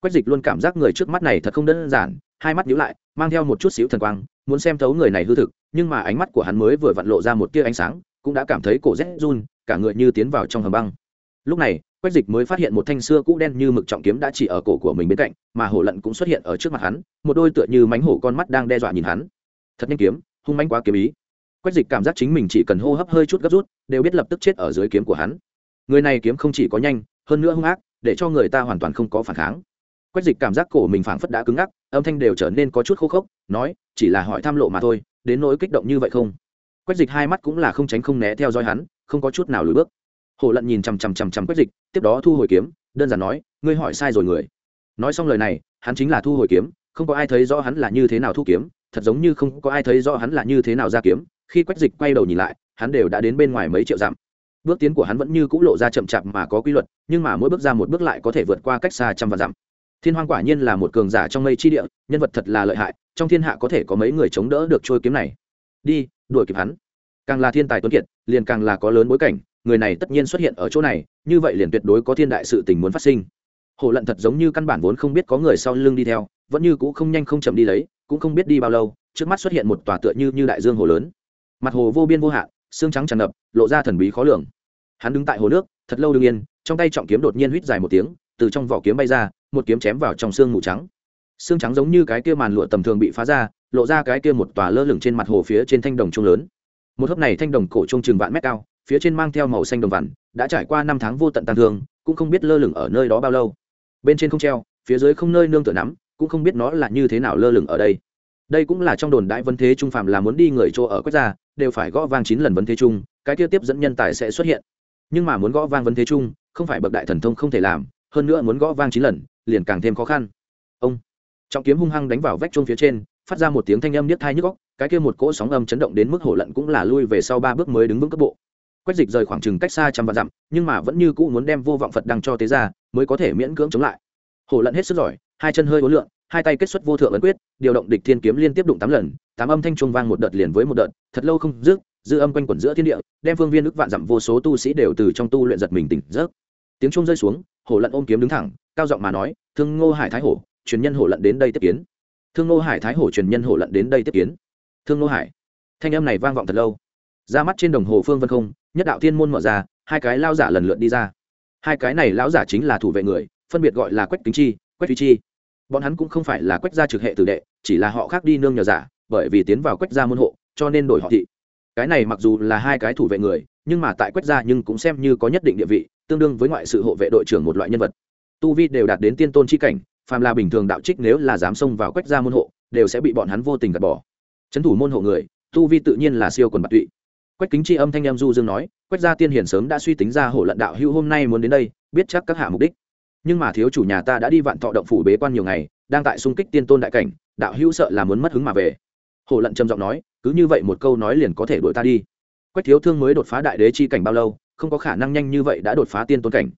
Quách dịch luôn cảm giác người trước mắt này thật không đơn giản, hai mắt nhíu lại, mang theo một chút xíu thần quang, muốn xem thấu người này hư thực, nhưng mà ánh mắt của hắn mới vừa vặn lộ ra một tia ánh sáng, cũng đã cảm thấy cổ rét run cả người như tiến vào trong hầm băng. Lúc này, quách dịch mới phát hiện một thanh xưa cũ đen như mực trọng kiếm đã chỉ ở cổ của mình bên cạnh, mà hổ lận cũng xuất hiện ở trước mặt hắn, một đôi tựa như mánh hổ con mắt đang đe dọa nhìn hắn. Thật nhanh kiếm, hung mánh quá kiếm ý. Quách dịch cảm giác chính mình chỉ cần hô hấp hơi chút gấp rút, đều biết lập tức chết ở dưới kiếm của hắn. Người này kiếm không chỉ có nhanh, hơn nữa hung ác, để cho người ta hoàn toàn không có phản kháng. Quách dịch cảm giác cổ mình phảng phất đã cứng ngắc, âm thanh đều trở nên có chút khô khốc, nói, chỉ là hỏi tham lộ mà thôi, đến nỗi kích động như vậy không? Quách dịch hai mắt cũng là không tránh không né theo dõi hắn không có chút nào lùi bước. Hồ lận nhìn chằm chằm chằm chằm quách dịch, tiếp đó thu hồi kiếm, đơn giản nói, ngươi hỏi sai rồi người. Nói xong lời này, hắn chính là thu hồi kiếm, không có ai thấy rõ hắn là như thế nào thu kiếm, thật giống như không có ai thấy rõ hắn là như thế nào ra kiếm. Khi quách dịch quay đầu nhìn lại, hắn đều đã đến bên ngoài mấy triệu dặm. Bước tiến của hắn vẫn như c ũ lộ ra chậm chạp mà có quy luật, nhưng mà mỗi bước ra một bước lại có thể vượt qua cách xa trăm vạn dặm. Thiên hoang quả nhiên là một cường giả trong mây chi địa, nhân vật thật là lợi hại, trong thiên hạ có thể có mấy người chống đỡ được trôi kiếm này. Đi, đuổi kịp hắn càng là thiên tài tuấn kiệt, liền càng là có lớn bối cảnh, người này tất nhiên xuất hiện ở chỗ này, như vậy liền tuyệt đối có thiên đại sự tình muốn phát sinh. Hồ lận thật giống như căn bản vốn không biết có người sau lưng đi theo, vẫn như cũ không nhanh không chậm đi lấy, cũng không biết đi bao lâu, trước mắt xuất hiện một tòa tựa như như đại dương hồ lớn. Mặt hồ vô biên vô hạn, xương trắng tràn ngập, lộ ra thần bí khó lường. Hắn đứng tại hồ nước, thật lâu đương yên, trong tay trọng kiếm đột nhiên huýt dài một tiếng, từ trong vỏ kiếm bay ra, một kiếm chém vào trong xương mù trắng. Xương trắng giống như cái kia màn lụa tầm thường bị phá ra, lộ ra cái kia một tòa lơ lửng trên mặt hồ phía trên thanh đồng trung lớn một hớp này thanh đồng cổ trung chừng vạn mét cao, phía trên mang theo màu xanh đồng vằn, đã trải qua năm tháng vô tận tàn thương, cũng không biết lơ lửng ở nơi đó bao lâu. Bên trên không treo, phía dưới không nơi nương tựa nắm, cũng không biết nó là như thế nào lơ lửng ở đây. Đây cũng là trong đồn đại vân thế trung phạm là muốn đi người chỗ ở quốc gia đều phải gõ vang chín lần vấn thế trung, cái kia tiếp dẫn nhân tài sẽ xuất hiện. Nhưng mà muốn gõ vang vấn thế trung, không phải bậc đại thần thông không thể làm, hơn nữa muốn gõ vang chín lần, liền càng thêm khó khăn. Ông, trọng kiếm hung hăng đánh vào vách chuông phía trên, phát ra một tiếng thanh âm niết thai nhức góc cái kia một cỗ sóng âm chấn động đến mức hổ lận cũng là lui về sau ba bước mới đứng vững cấp bộ. Quách dịch rời khoảng chừng cách xa trăm vạn dặm, nhưng mà vẫn như cũ muốn đem vô vọng phật đăng cho tế ra, mới có thể miễn cưỡng chống lại. Hổ lận hết sức giỏi, hai chân hơi ố lượng hai tay kết xuất vô thượng ấn quyết, điều động địch thiên kiếm liên tiếp đụng tám lần, tám âm thanh trung vang một đợt liền với một đợt, thật lâu không dứt, dư âm quanh quẩn giữa thiên địa, đem phương viên ức vạn dặm vô số tu sĩ đều từ trong tu luyện giật mình tỉnh giấc. Tiếng chuông rơi xuống, hổ lận ôm kiếm đứng thẳng, cao giọng mà nói, thương ngô hải thái hổ, truyền nhân hổ lận đến đây tiếp kiến. Thương ngô hải thái hổ truyền nhân hổ lận đến đây tiếp kiến thương nô hải. Thanh âm này vang vọng thật lâu. Ra mắt trên đồng hồ phương vân không, nhất đạo thiên môn mở ra, hai cái lao giả lần lượt đi ra. Hai cái này lão giả chính là thủ vệ người, phân biệt gọi là quách kính chi, quách thúy chi. Bọn hắn cũng không phải là quách gia trực hệ tử đệ, chỉ là họ khác đi nương nhờ giả, bởi vì tiến vào quách gia môn hộ, cho nên đổi họ thị. Cái này mặc dù là hai cái thủ vệ người, nhưng mà tại quách gia nhưng cũng xem như có nhất định địa vị, tương đương với ngoại sự hộ vệ đội trưởng một loại nhân vật. Tu vi đều đạt đến tiên tôn chi cảnh, phàm là bình thường đạo trích nếu là dám xông vào quách gia môn hộ, đều sẽ bị bọn hắn vô tình gạt bỏ trấn thủ môn hộ người, tu vi tự nhiên là siêu quần bạc tụy. Quách kính chi âm thanh em du dương nói, quách gia tiên hiển sớm đã suy tính ra hổ lận đạo hữu hôm nay muốn đến đây, biết chắc các hạ mục đích. Nhưng mà thiếu chủ nhà ta đã đi vạn thọ động phủ bế quan nhiều ngày, đang tại xung kích tiên tôn đại cảnh, đạo hữu sợ là muốn mất hứng mà về. Hổ lận trầm giọng nói, cứ như vậy một câu nói liền có thể đuổi ta đi. Quách thiếu thương mới đột phá đại đế chi cảnh bao lâu, không có khả năng nhanh như vậy đã đột phá tiên tôn cảnh.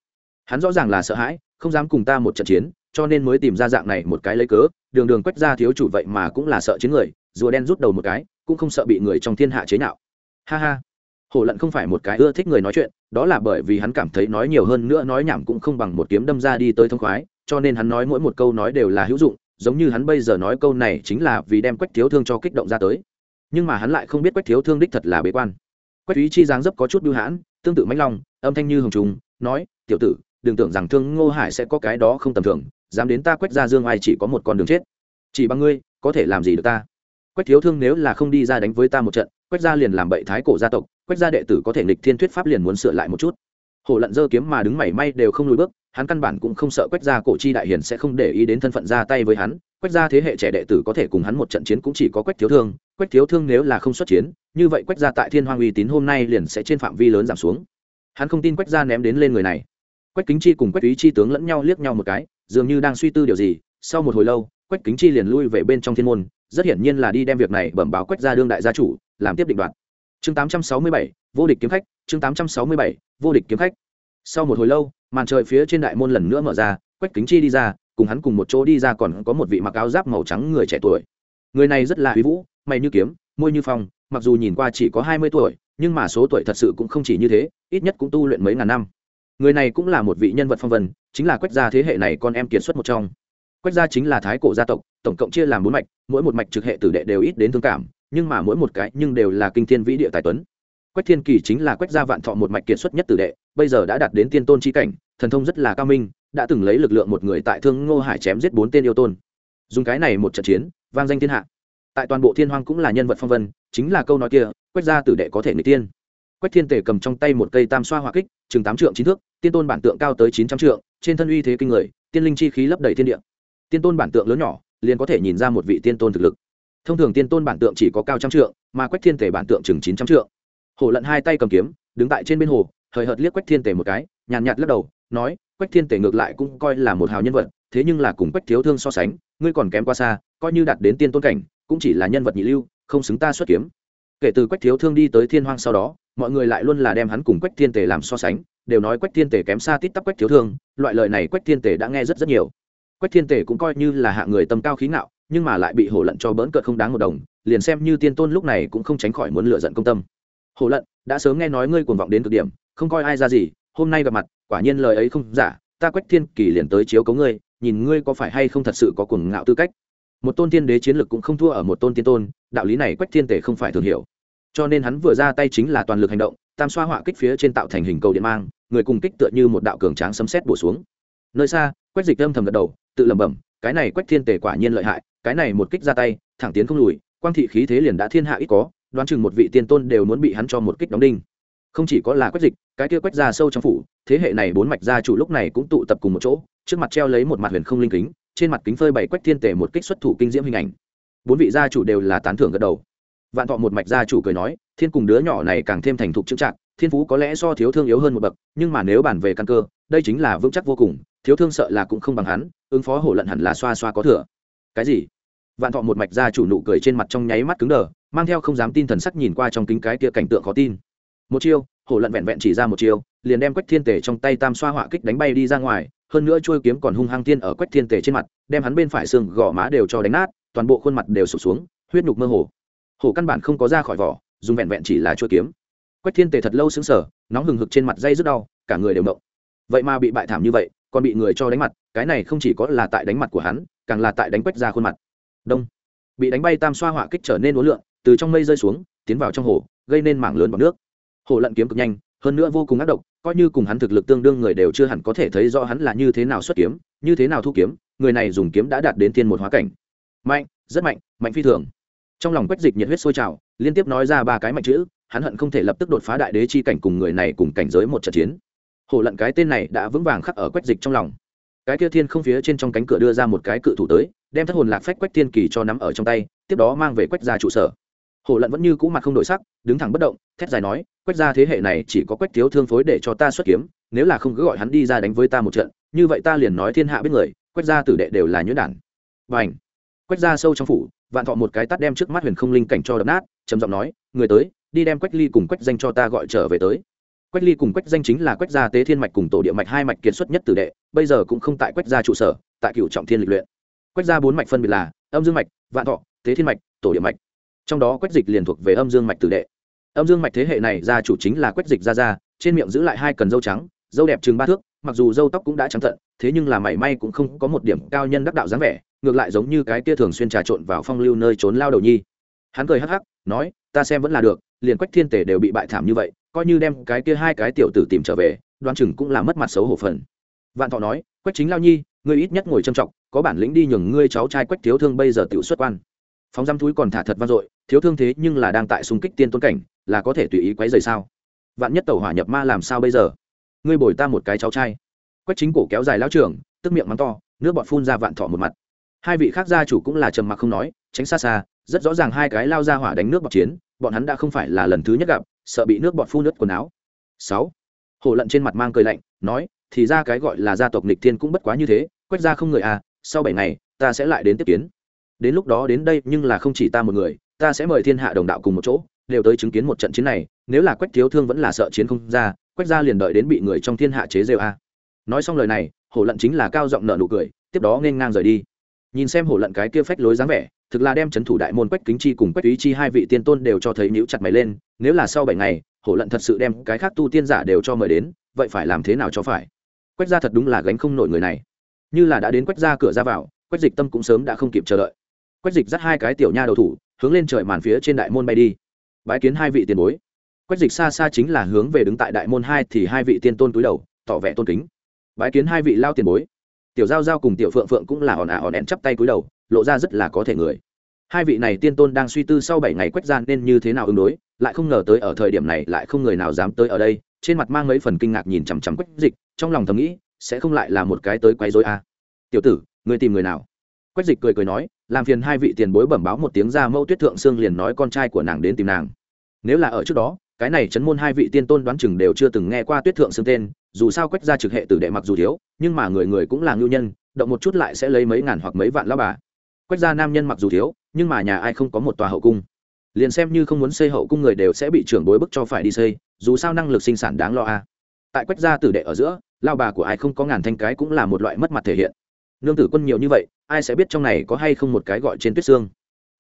Hắn rõ ràng là sợ hãi, không dám cùng ta một trận chiến, cho nên mới tìm ra dạng này một cái lấy cớ. Đường đường quách ra thiếu chủ vậy mà cũng là sợ chiến người rùa đen rút đầu một cái, cũng không sợ bị người trong thiên hạ chế nhạo ha ha. Hổ lận không phải một cái ưa thích người nói chuyện, đó là bởi vì hắn cảm thấy nói nhiều hơn nữa nói nhảm cũng không bằng một kiếm đâm ra đi tới thông khoái, cho nên hắn nói mỗi một câu nói đều là hữu dụng, giống như hắn bây giờ nói câu này chính là vì đem quách thiếu thương cho kích động ra tới. Nhưng mà hắn lại không biết quách thiếu thương đích thật là bế quan. Quách thúy chi dáng dấp có chút bưu hãn, tương tự mãnh long, âm thanh như hồng trùng, nói, tiểu tử, đừng tưởng rằng thương ngô hải sẽ có cái đó không tầm thường, dám đến ta quách ra dương ai chỉ có một con đường chết. Chỉ bằng ngươi, có thể làm gì được ta? Quách thiếu thương nếu là không đi ra đánh với ta một trận, quách gia liền làm bậy thái cổ gia tộc, quách gia đệ tử có thể nghịch thiên thuyết pháp liền muốn sửa lại một chút. Hổ lận dơ kiếm mà đứng mảy may đều không lùi bước, hắn căn bản cũng không sợ quách gia cổ chi đại hiền sẽ không để ý đến thân phận ra tay với hắn. Quách gia thế hệ trẻ đệ tử có thể cùng hắn một trận chiến cũng chỉ có quách thiếu thương. Quách thiếu thương nếu là không xuất chiến, như vậy quách gia tại thiên hoang uy tín hôm nay liền sẽ trên phạm vi lớn giảm xuống. Hắn không tin quách gia ném đến lên người này. Quách kính chi cùng quách ý chi tướng lẫn nhau liếc nhau một cái, dường như đang suy tư điều gì. Sau một hồi lâu, quách kính chi liền lui về bên trong thiên môn rất hiển nhiên là đi đem việc này bẩm báo quách gia đương đại gia chủ làm tiếp định đoạt. Chương 867, vô địch kiếm khách chương 867, vô địch kiếm khách. Sau một hồi lâu màn trời phía trên đại môn lần nữa mở ra quách kính chi đi ra cùng hắn cùng một chỗ đi ra còn có một vị mặc áo giáp màu trắng người trẻ tuổi. Người này rất là uy vũ mày như kiếm môi như phong mặc dù nhìn qua chỉ có hai mươi tuổi nhưng mà số tuổi thật sự cũng không chỉ như thế ít nhất cũng tu luyện mấy ngàn năm. Người này cũng là một vị nhân vật phong vân chính là quách gia thế hệ này con em kiệt xuất một trong quách gia chính là thái cổ gia tộc, tổng cộng chia làm bốn mạch, mỗi một mạch trực hệ tử đệ đều ít đến thương cảm, nhưng mà mỗi một cái nhưng đều là kinh thiên vĩ địa tài tuấn. Quách thiên kỳ chính là quách gia vạn thọ một mạch kiệt xuất nhất tử đệ, bây giờ đã đạt đến tiên tôn chi cảnh, thần thông rất là cao minh, đã từng lấy lực lượng một người tại thương ngô hải chém giết bốn tên yêu tôn. Dùng cái này một trận chiến, vang danh thiên hạ. Tại toàn bộ thiên hoang cũng là nhân vật phong vân, chính là câu nói kia, quách gia tử đệ có thể người tiên. Quách thiên Tề cầm trong tay một cây tam xoa hỏa kích, chừng tám trượng chín thước, tiên tôn bản tượng cao tới chín trăm trượng, trên thân uy thế kinh người, tiên linh chi khí lấp đầy thiên địa tiên tôn bản tượng lớn nhỏ, liền có thể nhìn ra một vị tiên tôn thực lực. Thông thường tiên tôn bản tượng chỉ có cao trăm trượng, mà quách thiên tể bản tượng chừng chín trăm trượng. Hổ lận hai tay cầm kiếm, đứng tại trên bên hồ, hời hợt liếc quách thiên tể một cái, nhàn nhạt lắc đầu, nói, quách thiên tể ngược lại cũng coi là một hào nhân vật, thế nhưng là cùng quách thiếu thương so sánh, ngươi còn kém qua xa, coi như đạt đến tiên tôn cảnh, cũng chỉ là nhân vật nhị lưu, không xứng ta xuất kiếm. Kể từ quách thiếu thương đi tới thiên hoang sau đó, mọi người lại luôn là đem hắn cùng quách thiên tể làm so sánh, đều nói quách thiên tể kém xa tít tắp quách thiếu thương, loại lời này quách thiên tể đã nghe rất rất nhiều quách thiên tể cũng coi như là hạ người tâm cao khí ngạo, nhưng mà lại bị hổ lận cho bỡn cợt không đáng một đồng, liền xem như tiên tôn lúc này cũng không tránh khỏi muốn lựa giận công tâm. Hổ lận, đã sớm nghe nói ngươi cuồng vọng đến cực điểm, không coi ai ra gì, hôm nay gặp mặt, quả nhiên lời ấy không giả, ta quách thiên kỳ liền tới chiếu cấu ngươi, nhìn ngươi có phải hay không thật sự có cuồng ngạo tư cách. Một tôn tiên đế chiến lực cũng không thua ở một tôn tiên tôn, đạo lý này quách thiên tể không phải thường hiểu. Cho nên hắn vừa ra tay chính là toàn lực hành động, tam xoa họa kích phía trên tạo thành hình cầu điện mang, người cùng kích tựa như một đạo cường tráng sấm sét bổ xuống. Nơi xa, quách dịch âm thầm gật đầu tự lẩm bẩm, cái này quách thiên tề quả nhiên lợi hại, cái này một kích ra tay, thẳng tiến không lùi, quang thị khí thế liền đã thiên hạ ít có, đoán chừng một vị tiên tôn đều muốn bị hắn cho một kích đóng đinh. Không chỉ có là quách dịch, cái kia quách ra sâu trong phủ, thế hệ này bốn mạch gia chủ lúc này cũng tụ tập cùng một chỗ, trước mặt treo lấy một mặt huyền không linh kính, trên mặt kính phơi bày quách thiên tề một kích xuất thủ kinh diễm hình ảnh. Bốn vị gia chủ đều là tán thưởng gật đầu. Vạn thọ một mạch gia chủ cười nói, thiên cùng đứa nhỏ này càng thêm thành thục chững trạng thiên phú có lẽ so thiếu thương yếu hơn một bậc, nhưng mà nếu bàn về căn cơ, đây chính là vững chắc vô cùng thiếu thương sợ là cũng không bằng hắn, ứng phó hổ lận hẳn là xoa xoa có thừa. Cái gì? Vạn thọ một mạch ra chủ nụ cười trên mặt trong nháy mắt cứng đờ, mang theo không dám tin thần sắc nhìn qua trong kính cái kia cảnh tượng khó tin. Một chiêu, hổ lận vẹn vẹn chỉ ra một chiêu, liền đem quách thiên tể trong tay tam xoa họa kích đánh bay đi ra ngoài, hơn nữa trôi kiếm còn hung hăng tiên ở quách thiên tể trên mặt, đem hắn bên phải xương gò má đều cho đánh nát, toàn bộ khuôn mặt đều sụp xuống, huyết nhục mơ hồ. Hổ căn bản không có ra khỏi vỏ, dùng vẹn vẹn chỉ là trôi kiếm. Quách thiên tể thật lâu sững sở nóng hừng hực trên mặt dây rất đau, cả người đều động. Vậy mà bị bại thảm như vậy còn bị người cho đánh mặt, cái này không chỉ có là tại đánh mặt của hắn, càng là tại đánh quách ra khuôn mặt. Đông. Bị đánh bay tam xoa họa kích trở nên uốn lượn, từ trong mây rơi xuống, tiến vào trong hồ, gây nên mảng lớn bọc nước. Hồ lận kiếm cực nhanh, hơn nữa vô cùng ác độc, coi như cùng hắn thực lực tương đương người đều chưa hẳn có thể thấy rõ hắn là như thế nào xuất kiếm, như thế nào thu kiếm, người này dùng kiếm đã đạt đến thiên một hóa cảnh. Mạnh, rất mạnh mạnh phi thường. Trong lòng quách dịch nhiệt huyết sôi trào, liên tiếp nói ra ba cái mạnh chữ, hắn hận không thể lập tức đột phá đại đế chi cảnh cùng người này cùng cảnh giới một trận chiến. Hổ lận cái tên này đã vững vàng khắc ở quách dịch trong lòng. Cái kia thiên không phía trên trong cánh cửa đưa ra một cái cự thủ tới, đem thất hồn lạc phách quách thiên kỳ cho nắm ở trong tay, tiếp đó mang về quách ra trụ sở. Hổ lận vẫn như cũ mặt không đổi sắc, đứng thẳng bất động, thét dài nói, quách ra thế hệ này chỉ có quách thiếu thương phối để cho ta xuất kiếm, nếu là không cứ gọi hắn đi ra đánh với ta một trận, như vậy ta liền nói thiên hạ biết người, quách ra tử đệ đều là nhuyễn đản. Và ảnh quách ra sâu trong phủ, vạn thọ một cái tắt đem trước mắt huyền không linh cảnh cho đập nát, trầm giọng nói, người tới, đi đem quách ly cùng quách danh cho ta gọi trở về tới quách ly cùng quách danh chính là quách gia tế thiên mạch cùng tổ địa mạch hai mạch kiệt xuất nhất tử đệ, bây giờ cũng không tại quách gia trụ sở, tại cựu trọng thiên lịch luyện. Quách gia bốn mạch phân biệt là âm dương mạch, vạn thọ, tế thiên mạch, tổ địa mạch. Trong đó quách dịch liền thuộc về âm dương mạch tử đệ. Âm dương mạch thế hệ này gia chủ chính là quách dịch gia gia, trên miệng giữ lại hai cần dâu trắng, dâu đẹp chừng ba thước, mặc dù dâu tóc cũng đã trắng thận, thế nhưng là mảy may cũng không có một điểm cao nhân đắc đạo dáng vẻ, ngược lại giống như cái kia thường xuyên trà trộn vào phong lưu nơi trốn lao đầu nhi. Hắn cười hắc hắc, nói, ta xem vẫn là được, liền quách thiên tể đều bị bại thảm như vậy coi như đem cái kia hai cái tiểu tử tìm trở về đoan chừng cũng là mất mặt xấu hổ phần. Vạn thọ nói, quách chính lao nhi, ngươi ít nhất ngồi trầm trọng, có bản lĩnh đi nhường ngươi cháu trai quách thiếu thương bây giờ tiểu xuất quan. Phóng giam túi còn thả thật vang dội, thiếu thương thế nhưng là đang tại xung kích tiên tôn cảnh, là có thể tùy ý quấy rời sao? Vạn nhất tàu hỏa nhập ma làm sao bây giờ? Ngươi bồi ta một cái cháu trai. Quách chính cổ kéo dài lao trưởng, tức miệng mắng to, nước bọt phun ra vạn thọ một mặt. Hai vị khác gia chủ cũng là trầm mặc không nói, tránh xa xa, rất rõ ràng hai cái lao ra hỏa đánh nước bọt chiến, bọn hắn đã không phải là lần thứ nhất gặp sợ bị nước bọt phun nước quần áo. Sáu. Hồ lận trên mặt mang cười lạnh, nói, thì ra cái gọi là gia tộc nịch thiên cũng bất quá như thế, quách ra không người à sau bảy ngày, ta sẽ lại đến tiếp kiến. Đến lúc đó đến đây nhưng là không chỉ ta một người, ta sẽ mời thiên hạ đồng đạo cùng một chỗ, đều tới chứng kiến một trận chiến này, nếu là quách thiếu thương vẫn là sợ chiến không ra, quách ra liền đợi đến bị người trong thiên hạ chế rêu a nói xong lời này, hổ lận chính là cao giọng nợ nụ cười, tiếp đó nên ngang rời đi nhìn xem hổ lận cái kia phách lối dáng vẻ, thực là đem c thủ đại môn quách kính chi cùng quách ý chi hai vị tiên tôn đều cho thấy nhíu chặt mày lên, nếu là sau bảy ngày, hổ lận thật sự đem cái khác tu tiên giả đều cho mời đến, vậy phải làm thế nào cho phải? Quách ra thật đúng là gánh không nổi người này. Như là đã đến quách ra cửa ra vào, quách dịch tâm cũng sớm đã không kịp chờ đợi. Quách dịch dắt hai cái tiểu nha đầu thủ, hướng lên trời màn phía trên đại môn bay đi. Bái kiến hai vị tiền bối. Quách dịch xa xa chính là hướng về đứng tại đại môn hai thì hai vị tiên tôn túi đầu, tỏ vẻ tôn kính. Bái kiến hai vị lao tiền bối tiểu giao giao cùng tiểu phượng phượng cũng là hòn ả hòn ẹn chắp tay cúi đầu, lộ ra rất là có thể người. Hai vị này tiên tôn đang suy tư sau bảy ngày quét gian nên như thế nào ứng đối, lại không ngờ tới ở thời điểm này lại không người nào dám tới ở đây, trên mặt mang mấy phần kinh ngạc nhìn chằm chằm quách dịch, trong lòng thầm nghĩ, sẽ không lại là một cái tới quấy rối a. À. tiểu tử người tìm người nào? Quách dịch cười cười nói, làm phiền hai vị tiền bối bẩm báo một tiếng ra mẫu tuyết thượng sương liền nói con trai của nàng đến tìm nàng. Nếu là ở trước đó, cái này chấn môn hai vị tiên tôn đoán chừng đều chưa từng nghe qua tuyết thượng sương tên dù sao quách ra trực hệ tử đệ mặc dù thiếu, nhưng mà người người cũng là ngưu nhân, động một chút lại sẽ lấy mấy ngàn hoặc mấy vạn lao bà. Quách ra nam nhân mặc dù thiếu, nhưng mà nhà ai không có một tòa hậu cung. Liền xem như không muốn xây hậu cung người đều sẽ bị trưởng bối bức cho phải đi xây, dù sao năng lực sinh sản đáng lo a. Tại quách gia tử đệ ở giữa lao bà của ai không có ngàn thanh cái cũng là một loại mất mặt thể hiện. Nương tử quân nhiều như vậy, ai sẽ biết trong này có hay không một cái gọi trên tuyết xương.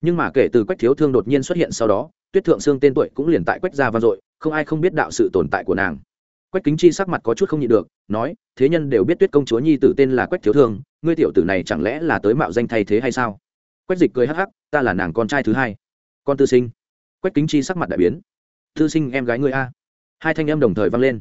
Nhưng mà kể từ quách thiếu thương đột nhiên xuất hiện sau đó, tuyết thượng xương tên tuổi cũng liền tại quách gia vang dội, không ai không biết đạo sự tồn tại của nàng quách kính chi sắc mặt có chút không nhịn được, nói, thế nhân đều biết tuyết công chúa nhi tử tên là quách thiếu thương, ngươi tiểu tử này chẳng lẽ là tới mạo danh thay thế hay sao? Quách dịch cười hắc hắc, ta là nàng con trai thứ hai. Con tư sinh. Quách kính chi sắc mặt đại biến. Tư sinh em gái ngươi a. Hai thanh em đồng thời vang lên.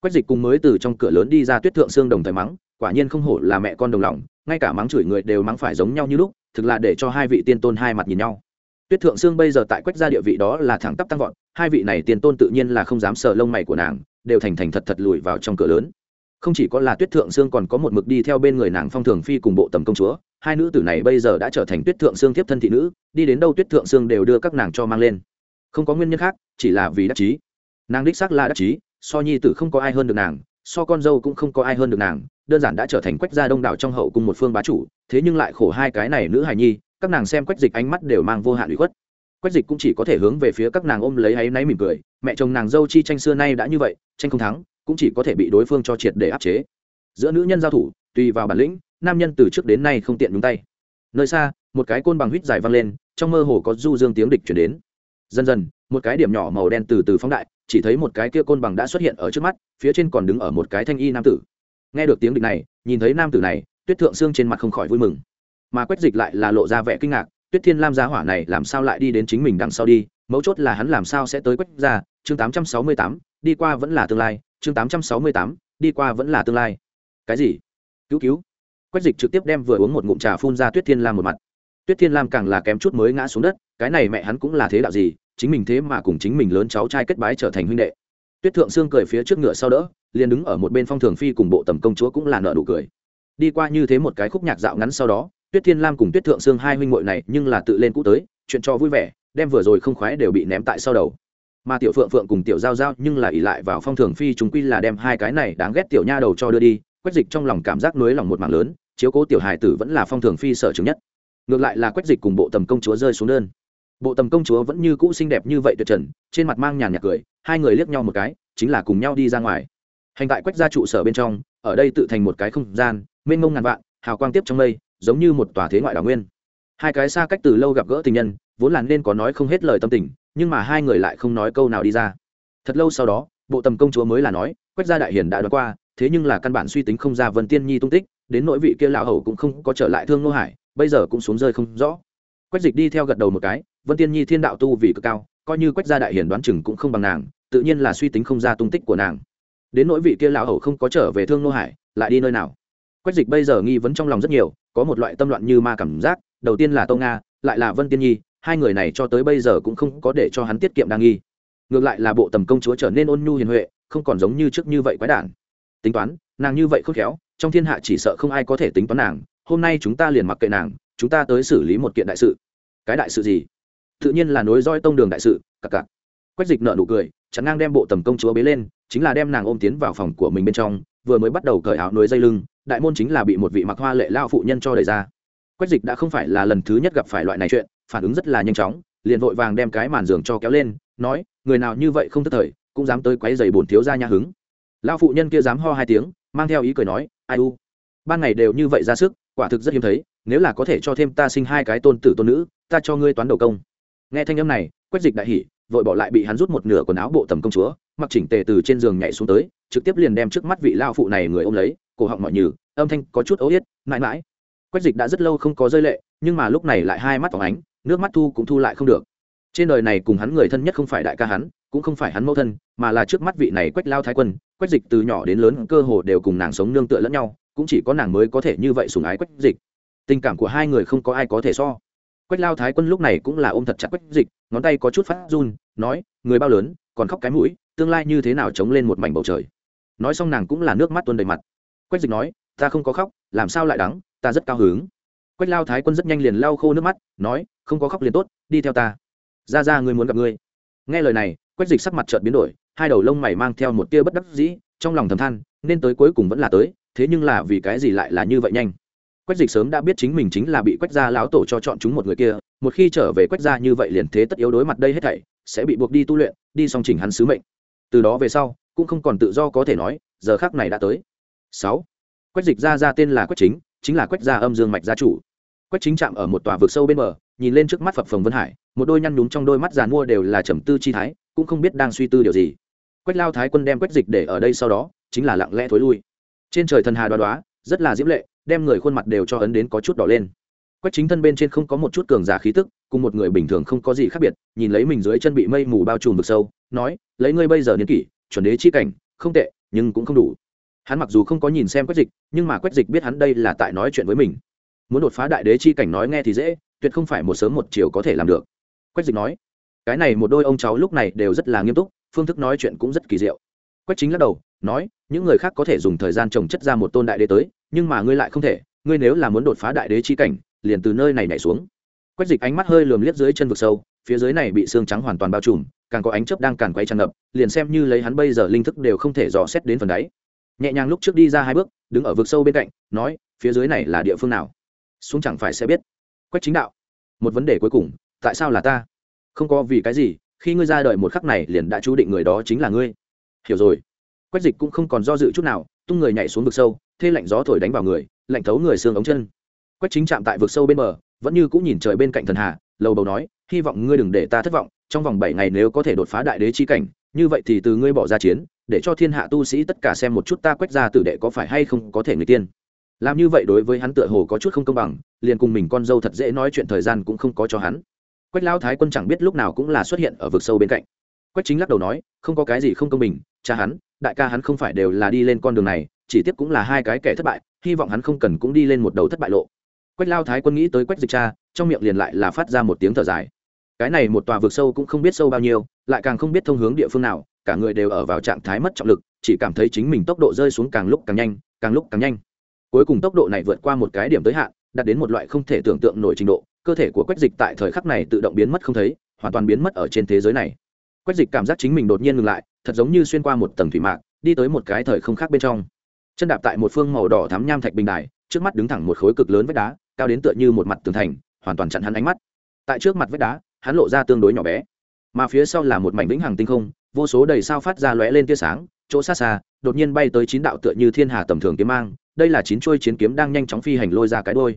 Quách dịch cùng mới từ trong cửa lớn đi ra tuyết thượng xương đồng thời mắng, quả nhiên không hổ là mẹ con đồng lòng, ngay cả mắng chửi người đều mắng phải giống nhau như lúc, thực là để cho hai vị tiên tôn hai mặt nhìn nhau. Tuyết thượng xương bây giờ tại quách gia địa vị đó là thẳng tắp tăng vọt, hai vị này tiên tôn tự nhiên là không dám sờ lông mày của nàng đều thành thành thật thật lùi vào trong cửa lớn. Không chỉ có là tuyết thượng Sương còn có một mực đi theo bên người nàng phong thường phi cùng bộ tầm công chúa. Hai nữ tử này bây giờ đã trở thành tuyết thượng Sương tiếp thân thị nữ, đi đến đâu tuyết thượng Sương đều đưa các nàng cho mang lên. Không có nguyên nhân khác, chỉ là vì đắc chí. Nàng đích xác là đắc chí, so nhi tử không có ai hơn được nàng, so con dâu cũng không có ai hơn được nàng, đơn giản đã trở thành quách gia đông đảo trong hậu cùng một phương bá chủ, thế nhưng lại khổ hai cái này nữ hài nhi, các nàng xem quách dịch ánh mắt đều mang vô hạn ủy khuất quách dịch cũng chỉ có thể hướng về phía các nàng ôm lấy áy náy mỉm cười, mẹ chồng nàng dâu chi tranh xưa nay đã như vậy, tranh không thắng, cũng chỉ có thể bị đối phương cho triệt để áp chế. Giữa nữ nhân giao thủ, tùy vào bản lĩnh, nam nhân từ trước đến nay không tiện đúng tay. Nơi xa, một cái côn bằng huýt dài văng lên, trong mơ hồ có du dương tiếng địch chuyển đến. Dần dần, một cái điểm nhỏ màu đen từ từ phóng đại, chỉ thấy một cái kia côn bằng đã xuất hiện ở trước mắt, phía trên còn đứng ở một cái thanh y nam tử. Nghe được tiếng địch này, nhìn thấy nam tử này, tuyết thượng xương trên mặt không khỏi vui mừng. Mà quách dịch lại là lộ ra vẻ kinh ngạc tuyết thiên lam giá hỏa này làm sao lại đi đến chính mình đằng sau đi, mấu chốt là hắn làm sao sẽ tới quách ra chương tám trăm sáu mươi tám, đi qua vẫn là tương lai, chương tám trăm sáu mươi tám, đi qua vẫn là tương lai. Cái gì? Cứu cứu. Quách dịch trực tiếp đem vừa uống một ngụm trà phun ra tuyết thiên lam một mặt. Tuyết thiên lam càng là kém chút mới ngã xuống đất, cái này mẹ hắn cũng là thế đạo gì, chính mình thế mà cùng chính mình lớn cháu trai kết bái trở thành huynh đệ. Tuyết thượng sương cười phía trước ngựa sau đỡ, liền đứng ở một bên phong thường phi cùng bộ tầm công chúa cũng là nợ nụ cười. Đi qua như thế một cái khúc nhạc dạo ngắn sau đó tuyết thiên lam cùng tuyết thượng sương hai huynh muội này nhưng là tự lên cũ tới, chuyện cho vui vẻ, đem vừa rồi không khoái đều bị ném tại sau đầu. Mà tiểu phượng phượng cùng tiểu giao giao nhưng là ỉ lại vào phong thường phi chúng quy là đem hai cái này đáng ghét tiểu nha đầu cho đưa đi, quách dịch trong lòng cảm giác nối lòng một mảng lớn, chiếu cố tiểu hài tử vẫn là phong thường phi sở chứng nhất. Ngược lại là quách dịch cùng bộ tầm công chúa rơi xuống đơn. Bộ tầm công chúa vẫn như cũ xinh đẹp như vậy tuyệt trần, trên mặt mang nhàn nhạc cười, hai người liếc nhau một cái, chính là cùng nhau đi ra ngoài. Hành tại quách gia trụ sở bên trong, ở đây tự thành một cái không gian, mênh mông ngàn vạn, hào quang tiếp trong mây giống như một tòa thế ngoại đảo nguyên. Hai cái xa cách từ lâu gặp gỡ tình nhân, vốn là nên có nói không hết lời tâm tình, nhưng mà hai người lại không nói câu nào đi ra. Thật lâu sau đó, bộ tầm công chúa mới là nói, quách gia đại hiền đã đoán qua, thế nhưng là căn bản suy tính không ra vân tiên nhi tung tích, đến nội vị kia lão hầu cũng không có trở lại thương nô hải, bây giờ cũng xuống rơi không rõ. Quách dịch đi theo gật đầu một cái, vân tiên nhi thiên đạo tu vì cực cao, coi như quách gia đại hiền đoán chừng cũng không bằng nàng, tự nhiên là suy tính không ra tung tích của nàng. Đến nỗi vị kia lão hầu không có trở về thương nô hải, lại đi nơi nào? Quách dịch bây giờ nghi vấn trong lòng rất nhiều, có một loại tâm loạn như ma cảm giác, đầu tiên là tô nga, lại là vân tiên nhi, hai người này cho tới bây giờ cũng không có để cho hắn tiết kiệm đa nghi. Ngược lại là bộ tầm công chúa trở nên ôn nhu hiền huệ, không còn giống như trước như vậy quái đản. Tính toán, nàng như vậy khôn khéo, trong thiên hạ chỉ sợ không ai có thể tính toán nàng, hôm nay chúng ta liền mặc kệ nàng, chúng ta tới xử lý một kiện đại sự. Cái đại sự gì? Tự nhiên là nối roi tông đường đại sự, cặc cặc. Quách dịch nợ nụ cười chắn ngang đem bộ tầm công chúa bế lên, chính là đem nàng ôm tiến vào phòng của mình bên trong, vừa mới bắt đầu cởi áo nối dây lưng đại môn chính là bị một vị mặc hoa lệ lao phụ nhân cho đẩy ra. Quách dịch đã không phải là lần thứ nhất gặp phải loại này chuyện, phản ứng rất là nhanh chóng, liền vội vàng đem cái màn giường cho kéo lên, nói, người nào như vậy không thất thời, cũng dám tới quấy giày bổn thiếu ra nhà hứng. Lao phụ nhân kia dám ho hai tiếng, mang theo ý cười nói, ai u, ban ngày đều như vậy ra sức, quả thực rất hiếm thấy, nếu là có thể cho thêm ta sinh hai cái tôn tử tôn nữ, ta cho ngươi toán đầu công. Nghe thanh âm này, quách dịch đại hỉ, vội bỏ lại bị hắn rút một nửa quần áo bộ tầm công chúa mặc chỉnh tề từ trên giường nhảy xuống tới, trực tiếp liền đem trước mắt vị lao phụ này người ôm lấy, cổ họng mọi nhừ, âm thanh có chút ấu yết, mãi mãi. Quách dịch đã rất lâu không có rơi lệ, nhưng mà lúc này lại hai mắt phóng ánh, nước mắt thu cũng thu lại không được. Trên đời này cùng hắn người thân nhất không phải đại ca hắn, cũng không phải hắn mẫu thân, mà là trước mắt vị này quách lao thái quân. Quách dịch từ nhỏ đến lớn cơ hồ đều cùng nàng sống nương tựa lẫn nhau, cũng chỉ có nàng mới có thể như vậy sùng ái quách dịch. Tình cảm của hai người không có ai có thể so. Quách lao thái quân lúc này cũng là ôm thật chặt quách dịch, ngón tay có chút phát run, nói, người bao lớn, còn khóc cái mũi tương lai như thế nào chống lên một mảnh bầu trời. Nói xong nàng cũng là nước mắt tuôn đầy mặt. Quách dịch nói, ta không có khóc, làm sao lại đắng, ta rất cao hứng. Quách lao thái quân rất nhanh liền lau khô nước mắt, nói, không có khóc liền tốt, đi theo ta. Ra ra, ngươi muốn gặp ngươi. Nghe lời này, quách dịch sắc mặt chợt biến đổi, hai đầu lông mày mang theo một tia bất đắc dĩ, trong lòng thầm than, nên tới cuối cùng vẫn là tới, thế nhưng là vì cái gì lại là như vậy nhanh? Quách dịch sớm đã biết chính mình chính là bị quách gia lão tổ cho chọn chúng một người kia, một khi trở về quách gia như vậy liền thế tất yếu đối mặt đây hết thảy, sẽ bị buộc đi tu luyện, đi song chỉnh hắn sứ mệnh từ đó về sau, cũng không còn tự do có thể nói, giờ khác này đã tới. Sáu. Quách dịch gia ra tên là quách chính chính là quách gia âm dương mạch gia chủ. Quách chính chạm ở một tòa vực sâu bên bờ, nhìn lên trước mắt phập phồng vân hải, một đôi nhăn nhúm trong đôi mắt giàn mua đều là trầm tư chi thái, cũng không biết đang suy tư điều gì. Quách lao thái quân đem quách dịch để ở đây sau đó, chính là lặng lẽ thối lui. Trên trời thần hà đoá đoá, rất là diễm lệ, đem người khuôn mặt đều cho ấn đến có chút đỏ lên quách chính thân bên trên không có một chút cường giả khí tức, cùng một người bình thường không có gì khác biệt, nhìn lấy mình dưới chân bị mây mù bao trùm vực sâu, nói, lấy ngươi bây giờ niên kỷ, chuẩn đế chi cảnh, không tệ, nhưng cũng không đủ. Hắn mặc dù không có nhìn xem quách dịch, nhưng mà quách dịch biết hắn đây là tại nói chuyện với mình. Muốn đột phá đại đế chi cảnh nói nghe thì dễ, tuyệt không phải một sớm một chiều có thể làm được. Quách dịch nói, cái này một đôi ông cháu lúc này đều rất là nghiêm túc, phương thức nói chuyện cũng rất kỳ diệu. Quách chính lắc đầu, nói, những người khác có thể dùng thời gian trồng chất ra một tôn đại đế tới, nhưng mà ngươi lại không thể, ngươi nếu là muốn đột phá đại đế chi cảnh liền từ nơi này nhảy xuống. Quách dịch ánh mắt hơi lườm liếc dưới chân vực sâu, phía dưới này bị xương trắng hoàn toàn bao trùm, càng có ánh chớp đang càn quay tràn ngập, liền xem như lấy hắn bây giờ linh thức đều không thể dò xét đến phần đáy. Nhẹ nhàng lúc trước đi ra hai bước, đứng ở vực sâu bên cạnh, nói, phía dưới này là địa phương nào? Xuống chẳng phải sẽ biết. Quách chính đạo, một vấn đề cuối cùng, tại sao là ta? Không có vì cái gì, khi ngươi ra đời một khắc này liền đã chú định người đó chính là ngươi. Hiểu rồi. Quách dịch cũng không còn do dự chút nào, tung người nhảy xuống vực sâu, thê lạnh gió thổi đánh vào người, lạnh thấu người xương ống chân quách chính chạm tại vực sâu bên bờ, vẫn như cũng nhìn trời bên cạnh thần hà, lầu bầu nói, hy vọng ngươi đừng để ta thất vọng, trong vòng bảy ngày nếu có thể đột phá đại đế chi cảnh, như vậy thì từ ngươi bỏ ra chiến, để cho thiên hạ tu sĩ tất cả xem một chút ta quách ra tử đệ có phải hay không có thể người tiên. Làm như vậy đối với hắn tựa hồ có chút không công bằng, liền cùng mình con dâu thật dễ nói chuyện thời gian cũng không có cho hắn. Quách lão thái quân chẳng biết lúc nào cũng là xuất hiện ở vực sâu bên cạnh. Quách chính lắc đầu nói, không có cái gì không công bình, cha hắn, đại ca hắn không phải đều là đi lên con đường này, chỉ tiếp cũng là hai cái kẻ thất bại, hy vọng hắn không cần cũng đi lên một đầu thất bại lộ quách lao thái quân nghĩ tới quách dịch cha, trong miệng liền lại là phát ra một tiếng thở dài. Cái này một tòa vực sâu cũng không biết sâu bao nhiêu, lại càng không biết thông hướng địa phương nào, cả người đều ở vào trạng thái mất trọng lực, chỉ cảm thấy chính mình tốc độ rơi xuống càng lúc càng nhanh, càng lúc càng nhanh. Cuối cùng tốc độ này vượt qua một cái điểm tới hạn, đạt đến một loại không thể tưởng tượng nổi trình độ, cơ thể của quách dịch tại thời khắc này tự động biến mất không thấy, hoàn toàn biến mất ở trên thế giới này. Quách dịch cảm giác chính mình đột nhiên ngừng lại, thật giống như xuyên qua một tầng thủy mạc, đi tới một cái thời không khác bên trong. Chân đạp tại một phương màu đỏ thắm nham thạch bình đài, trước mắt đứng thẳng một khối cực lớn vách đá cao đến tựa như một mặt tường thành, hoàn toàn chặn hắn ánh mắt. Tại trước mặt vách đá, hắn lộ ra tương đối nhỏ bé. Mà phía sau là một mảnh vĩnh hằng tinh không, vô số đầy sao phát ra lóe lên tia sáng, chỗ xa xa, đột nhiên bay tới chín đạo tựa như thiên hà tầm thường kiếm mang, đây là chín chuôi chiến kiếm đang nhanh chóng phi hành lôi ra cái đôi.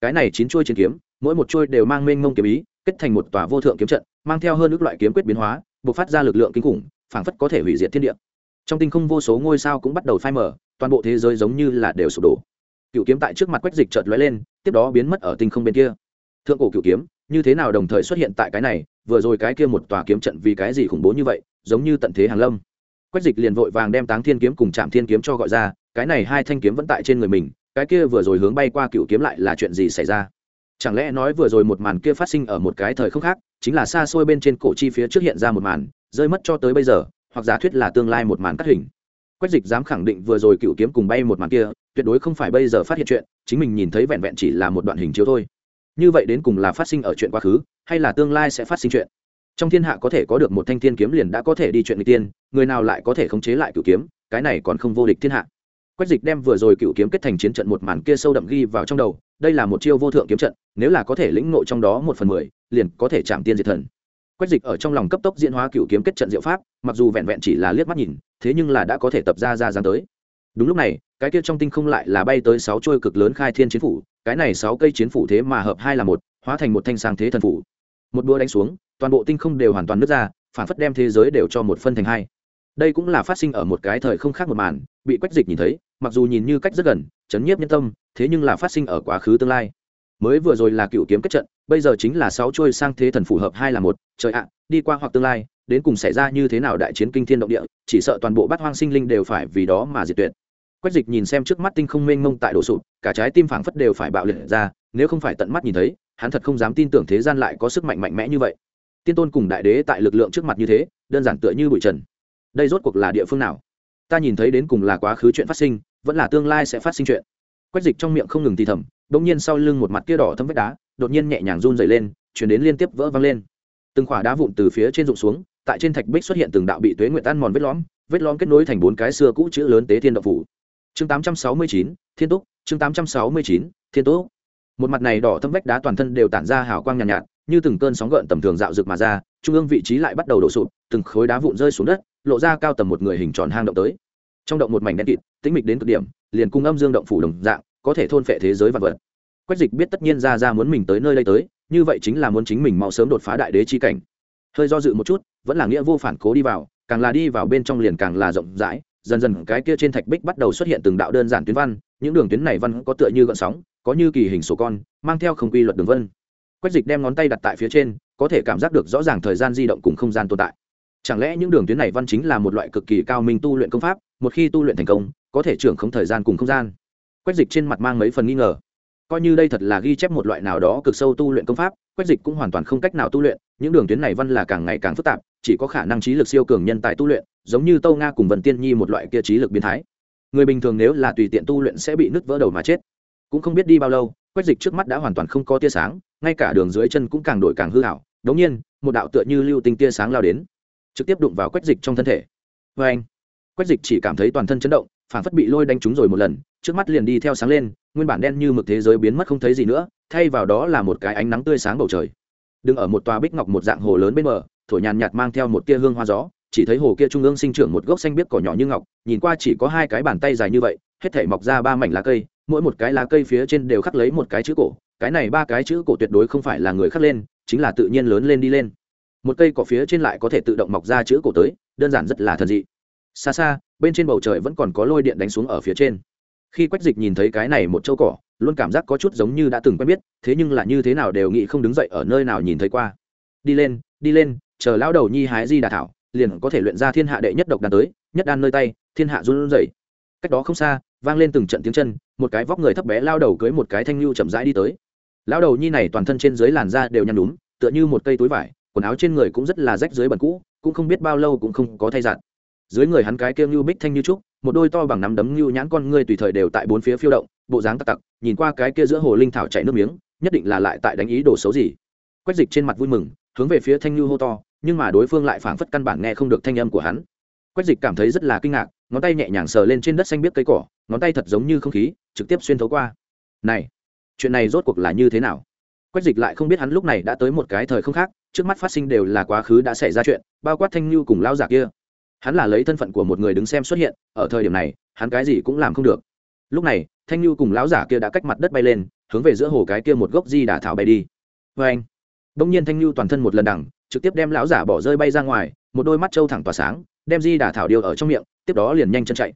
Cái này chín chuôi chiến kiếm, mỗi một chuôi đều mang mênh mông kiếm ý, kết thành một tòa vô thượng kiếm trận, mang theo hơn ước loại kiếm quyết biến hóa buộc phát ra lực lượng kinh khủng, phảng phất có thể hủy diệt thiên địa. Trong tinh không vô số ngôi sao cũng bắt đầu phai mở toàn bộ thế giới giống như là đều sụp đổ cựu kiếm tại trước mặt quách dịch chợt lóe lên, tiếp đó biến mất ở tinh không bên kia. Thượng cổ cựu kiếm, như thế nào đồng thời xuất hiện tại cái này, vừa rồi cái kia một tòa kiếm trận vì cái gì khủng bố như vậy, giống như tận thế hàng lâm. Quách dịch liền vội vàng đem táng thiên kiếm cùng trạm thiên kiếm cho gọi ra, cái này hai thanh kiếm vẫn tại trên người mình, cái kia vừa rồi hướng bay qua cựu kiếm lại là chuyện gì xảy ra? Chẳng lẽ nói vừa rồi một màn kia phát sinh ở một cái thời không khác, chính là xa xôi bên trên cổ chi phía trước hiện ra một màn, rơi mất cho tới bây giờ, hoặc giả thuyết là tương lai một màn cắt hình? Quách dịch dám khẳng định vừa rồi cựu kiếm cùng bay một màn kia, tuyệt đối không phải bây giờ phát hiện chuyện, chính mình nhìn thấy vẹn vẹn chỉ là một đoạn hình chiếu thôi. Như vậy đến cùng là phát sinh ở chuyện quá khứ, hay là tương lai sẽ phát sinh chuyện? Trong thiên hạ có thể có được một thanh thiên kiếm liền đã có thể đi chuyện người tiên, người nào lại có thể khống chế lại cựu kiếm, cái này còn không vô địch thiên hạ. Quách dịch đem vừa rồi cựu kiếm kết thành chiến trận một màn kia sâu đậm ghi vào trong đầu, đây là một chiêu vô thượng kiếm trận, nếu là có thể lĩnh ngộ trong đó một phần mười, liền có thể chạm tiên diệt thần quách dịch ở trong lòng cấp tốc diễn hóa cựu kiếm kết trận diệu pháp, mặc dù vẹn vẹn chỉ là liếc mắt nhìn, thế nhưng là đã có thể tập ra ra dáng tới. Đúng lúc này, cái kia trong tinh không lại là bay tới sáu trôi cực lớn khai thiên chiến phủ, cái này sáu cây chiến phủ thế mà hợp hai là một, hóa thành một thanh sang thế thần phủ. Một đua đánh xuống, toàn bộ tinh không đều hoàn toàn nứt ra, phản phất đem thế giới đều cho một phân thành hai. Đây cũng là phát sinh ở một cái thời không khác một màn, bị quách dịch nhìn thấy, mặc dù nhìn như cách rất gần, chấn nhiếp nhân tâm, thế nhưng là phát sinh ở quá khứ tương lai mới vừa rồi là cựu kiếm kết trận, bây giờ chính là sáu trôi sang thế thần phù hợp hai là một, trời ạ, đi qua hoặc tương lai, đến cùng xảy ra như thế nào đại chiến kinh thiên động địa, chỉ sợ toàn bộ bát hoang sinh linh đều phải vì đó mà diệt tuyệt. Quách dịch nhìn xem trước mắt tinh không mênh mông tại đổ sụp, cả trái tim phảng phất đều phải bạo liệt ra, nếu không phải tận mắt nhìn thấy, hắn thật không dám tin tưởng thế gian lại có sức mạnh mạnh mẽ như vậy. Tiên tôn cùng đại đế tại lực lượng trước mặt như thế, đơn giản tựa như bụi trần. Đây rốt cuộc là địa phương nào? Ta nhìn thấy đến cùng là quá khứ chuyện phát sinh, vẫn là tương lai sẽ phát sinh chuyện. Quách dịch trong miệng không ngừng thì thầm đ ỗ n g nhiên sau lưng một mặt kia đỏ thấm vách đá đột nhiên nhẹ nhàng run dày lên chuyển đến liên tiếp vỡ văng lên. Từng khỏa đá vụn từ phía trên rụng xuống tại trên thạch bích xuất hiện từng đạo bị tuế nguyện tan mòn vết lõm vết lõm kết nối thành bốn cái xưa cũ chữ lớn tế thiên đậu phủ. Chương tám trăm sáu mươi chín thiên túc chương tám trăm sáu mươi chín thiên túc. Một mặt này đỏ thâm vách đá toàn thân đều tản ra hào quang nhàn nhạt, nhạt như từng cơn sóng gợn tầm thường dạo rực mà ra trung ương vị trí lại bắt đầu đổ sụp từng khối đá vụn rơi xuống đất lộ ra cao tầm một người hình tròn hang động tới. Trong động một mảnh đen kịt tĩnh mịch đến cực điểm liền cung âm dương động phủ đồng dạng có thể thôn phệ thế giới vạn vật. Quách dịch biết tất nhiên ra ra muốn mình tới nơi đây tới, như vậy chính là muốn chính mình mau sớm đột phá đại đế chi cảnh. Hơi do dự một chút, vẫn là nghĩa vô phản cố đi vào, càng là đi vào bên trong liền càng là rộng rãi, dần dần cái kia trên thạch bích bắt đầu xuất hiện từng đạo đơn giản tuyến văn, những đường tuyến này văn có tựa như gợn sóng, có như kỳ hình sổ con, mang theo không quy luật đường vân. Quách dịch đem ngón tay đặt tại phía trên, có thể cảm giác được rõ ràng thời gian di động cùng không gian tồn tại. Chẳng lẽ những đường tuyến này văn chính là một loại cực kỳ cao minh tu luyện công pháp, một khi tu luyện thành công, có thể trưởng không thời gian cùng không gian? Quách dịch trên mặt mang mấy phần nghi ngờ. Coi như đây thật là ghi chép một loại nào đó cực sâu tu luyện công pháp, quách dịch cũng hoàn toàn không cách nào tu luyện, những đường tuyến này văn là càng ngày càng phức tạp, chỉ có khả năng trí lực siêu cường nhân tài tu luyện, giống như tâu nga cùng vần tiên nhi một loại kia trí lực biến thái. Người bình thường nếu là tùy tiện tu luyện sẽ bị nứt vỡ đầu mà chết. Cũng không biết đi bao lâu, quách dịch trước mắt đã hoàn toàn không có tia sáng, ngay cả đường dưới chân cũng càng đổi càng hư hảo đống nhiên, một đạo tựa như lưu tinh tia sáng lao đến, trực tiếp đụng vào quách dịch trong thân thể. Vê anh quách dịch chỉ cảm thấy toàn thân chấn động phản phất bị lôi đánh trúng rồi một lần trước mắt liền đi theo sáng lên, nguyên bản đen như mực thế giới biến mất không thấy gì nữa, thay vào đó là một cái ánh nắng tươi sáng bầu trời. Đứng ở một tòa bích ngọc một dạng hồ lớn bên bờ, thổi nhàn nhạt mang theo một tia hương hoa gió, chỉ thấy hồ kia trung ương sinh trưởng một gốc xanh biếc cỏ nhỏ như ngọc, nhìn qua chỉ có hai cái bàn tay dài như vậy, hết thể mọc ra ba mảnh lá cây, mỗi một cái lá cây phía trên đều khắc lấy một cái chữ cổ, cái này ba cái chữ cổ tuyệt đối không phải là người khắc lên, chính là tự nhiên lớn lên đi lên. Một cây cỏ phía trên lại có thể tự động mọc ra chữ cổ tới, đơn giản rất là thần dị. Xa xa, bên trên bầu trời vẫn còn có lôi điện đánh xuống ở phía trên khi quách dịch nhìn thấy cái này một châu cỏ, luôn cảm giác có chút giống như đã từng quen biết, thế nhưng là như thế nào đều nghĩ không đứng dậy ở nơi nào nhìn thấy qua. Đi lên đi lên, chờ lão đầu nhi hái di đà thảo, liền có thể luyện ra thiên hạ đệ nhất độc đàn tới, nhất đan nơi tay, thiên hạ run rẩy. Cách đó không xa, vang lên từng trận tiếng chân, một cái vóc người thấp bé lao đầu cưới một cái thanh lưu chậm rãi đi tới. Lao đầu nhi này toàn thân trên dưới làn da đều nhăn đúng tựa như một cây túi vải, quần áo trên người cũng rất là rách dưới bẩn cũ, cũng không biết bao lâu cũng không có thay dặn. dưới người hắn cái kia như bích thanh như trúc một đôi to bằng nắm đấm như nhãn con ngươi tùy thời đều tại bốn phía phiêu động, bộ dáng tặc tặc, nhìn qua cái kia giữa hồ linh thảo chảy nước miếng, nhất định là lại tại đánh ý đồ xấu gì. Quách dịch trên mặt vui mừng, hướng về phía thanh như hô to, nhưng mà đối phương lại phảng phất căn bản nghe không được thanh âm của hắn. Quách dịch cảm thấy rất là kinh ngạc, ngón tay nhẹ nhàng sờ lên trên đất xanh biết cây cỏ, ngón tay thật giống như không khí, trực tiếp xuyên thấu qua. Này, chuyện này rốt cuộc là như thế nào? Quách dịch lại không biết hắn lúc này đã tới một cái thời không khác, trước mắt phát sinh đều là quá khứ đã xảy ra chuyện, bao quát thanh lưu cùng lao giả kia hắn là lấy thân phận của một người đứng xem xuất hiện, ở thời điểm này, hắn cái gì cũng làm không được. Lúc này, thanh lưu cùng lão giả kia đã cách mặt đất bay lên, hướng về giữa hồ cái kia một gốc di đà thảo bay đi. Vê anh đông nhiên thanh lưu toàn thân một lần đằng, trực tiếp đem lão giả bỏ rơi bay ra ngoài, một đôi mắt trâu thẳng tỏa sáng, đem di đà thảo điều ở trong miệng, tiếp đó liền nhanh chân chạy.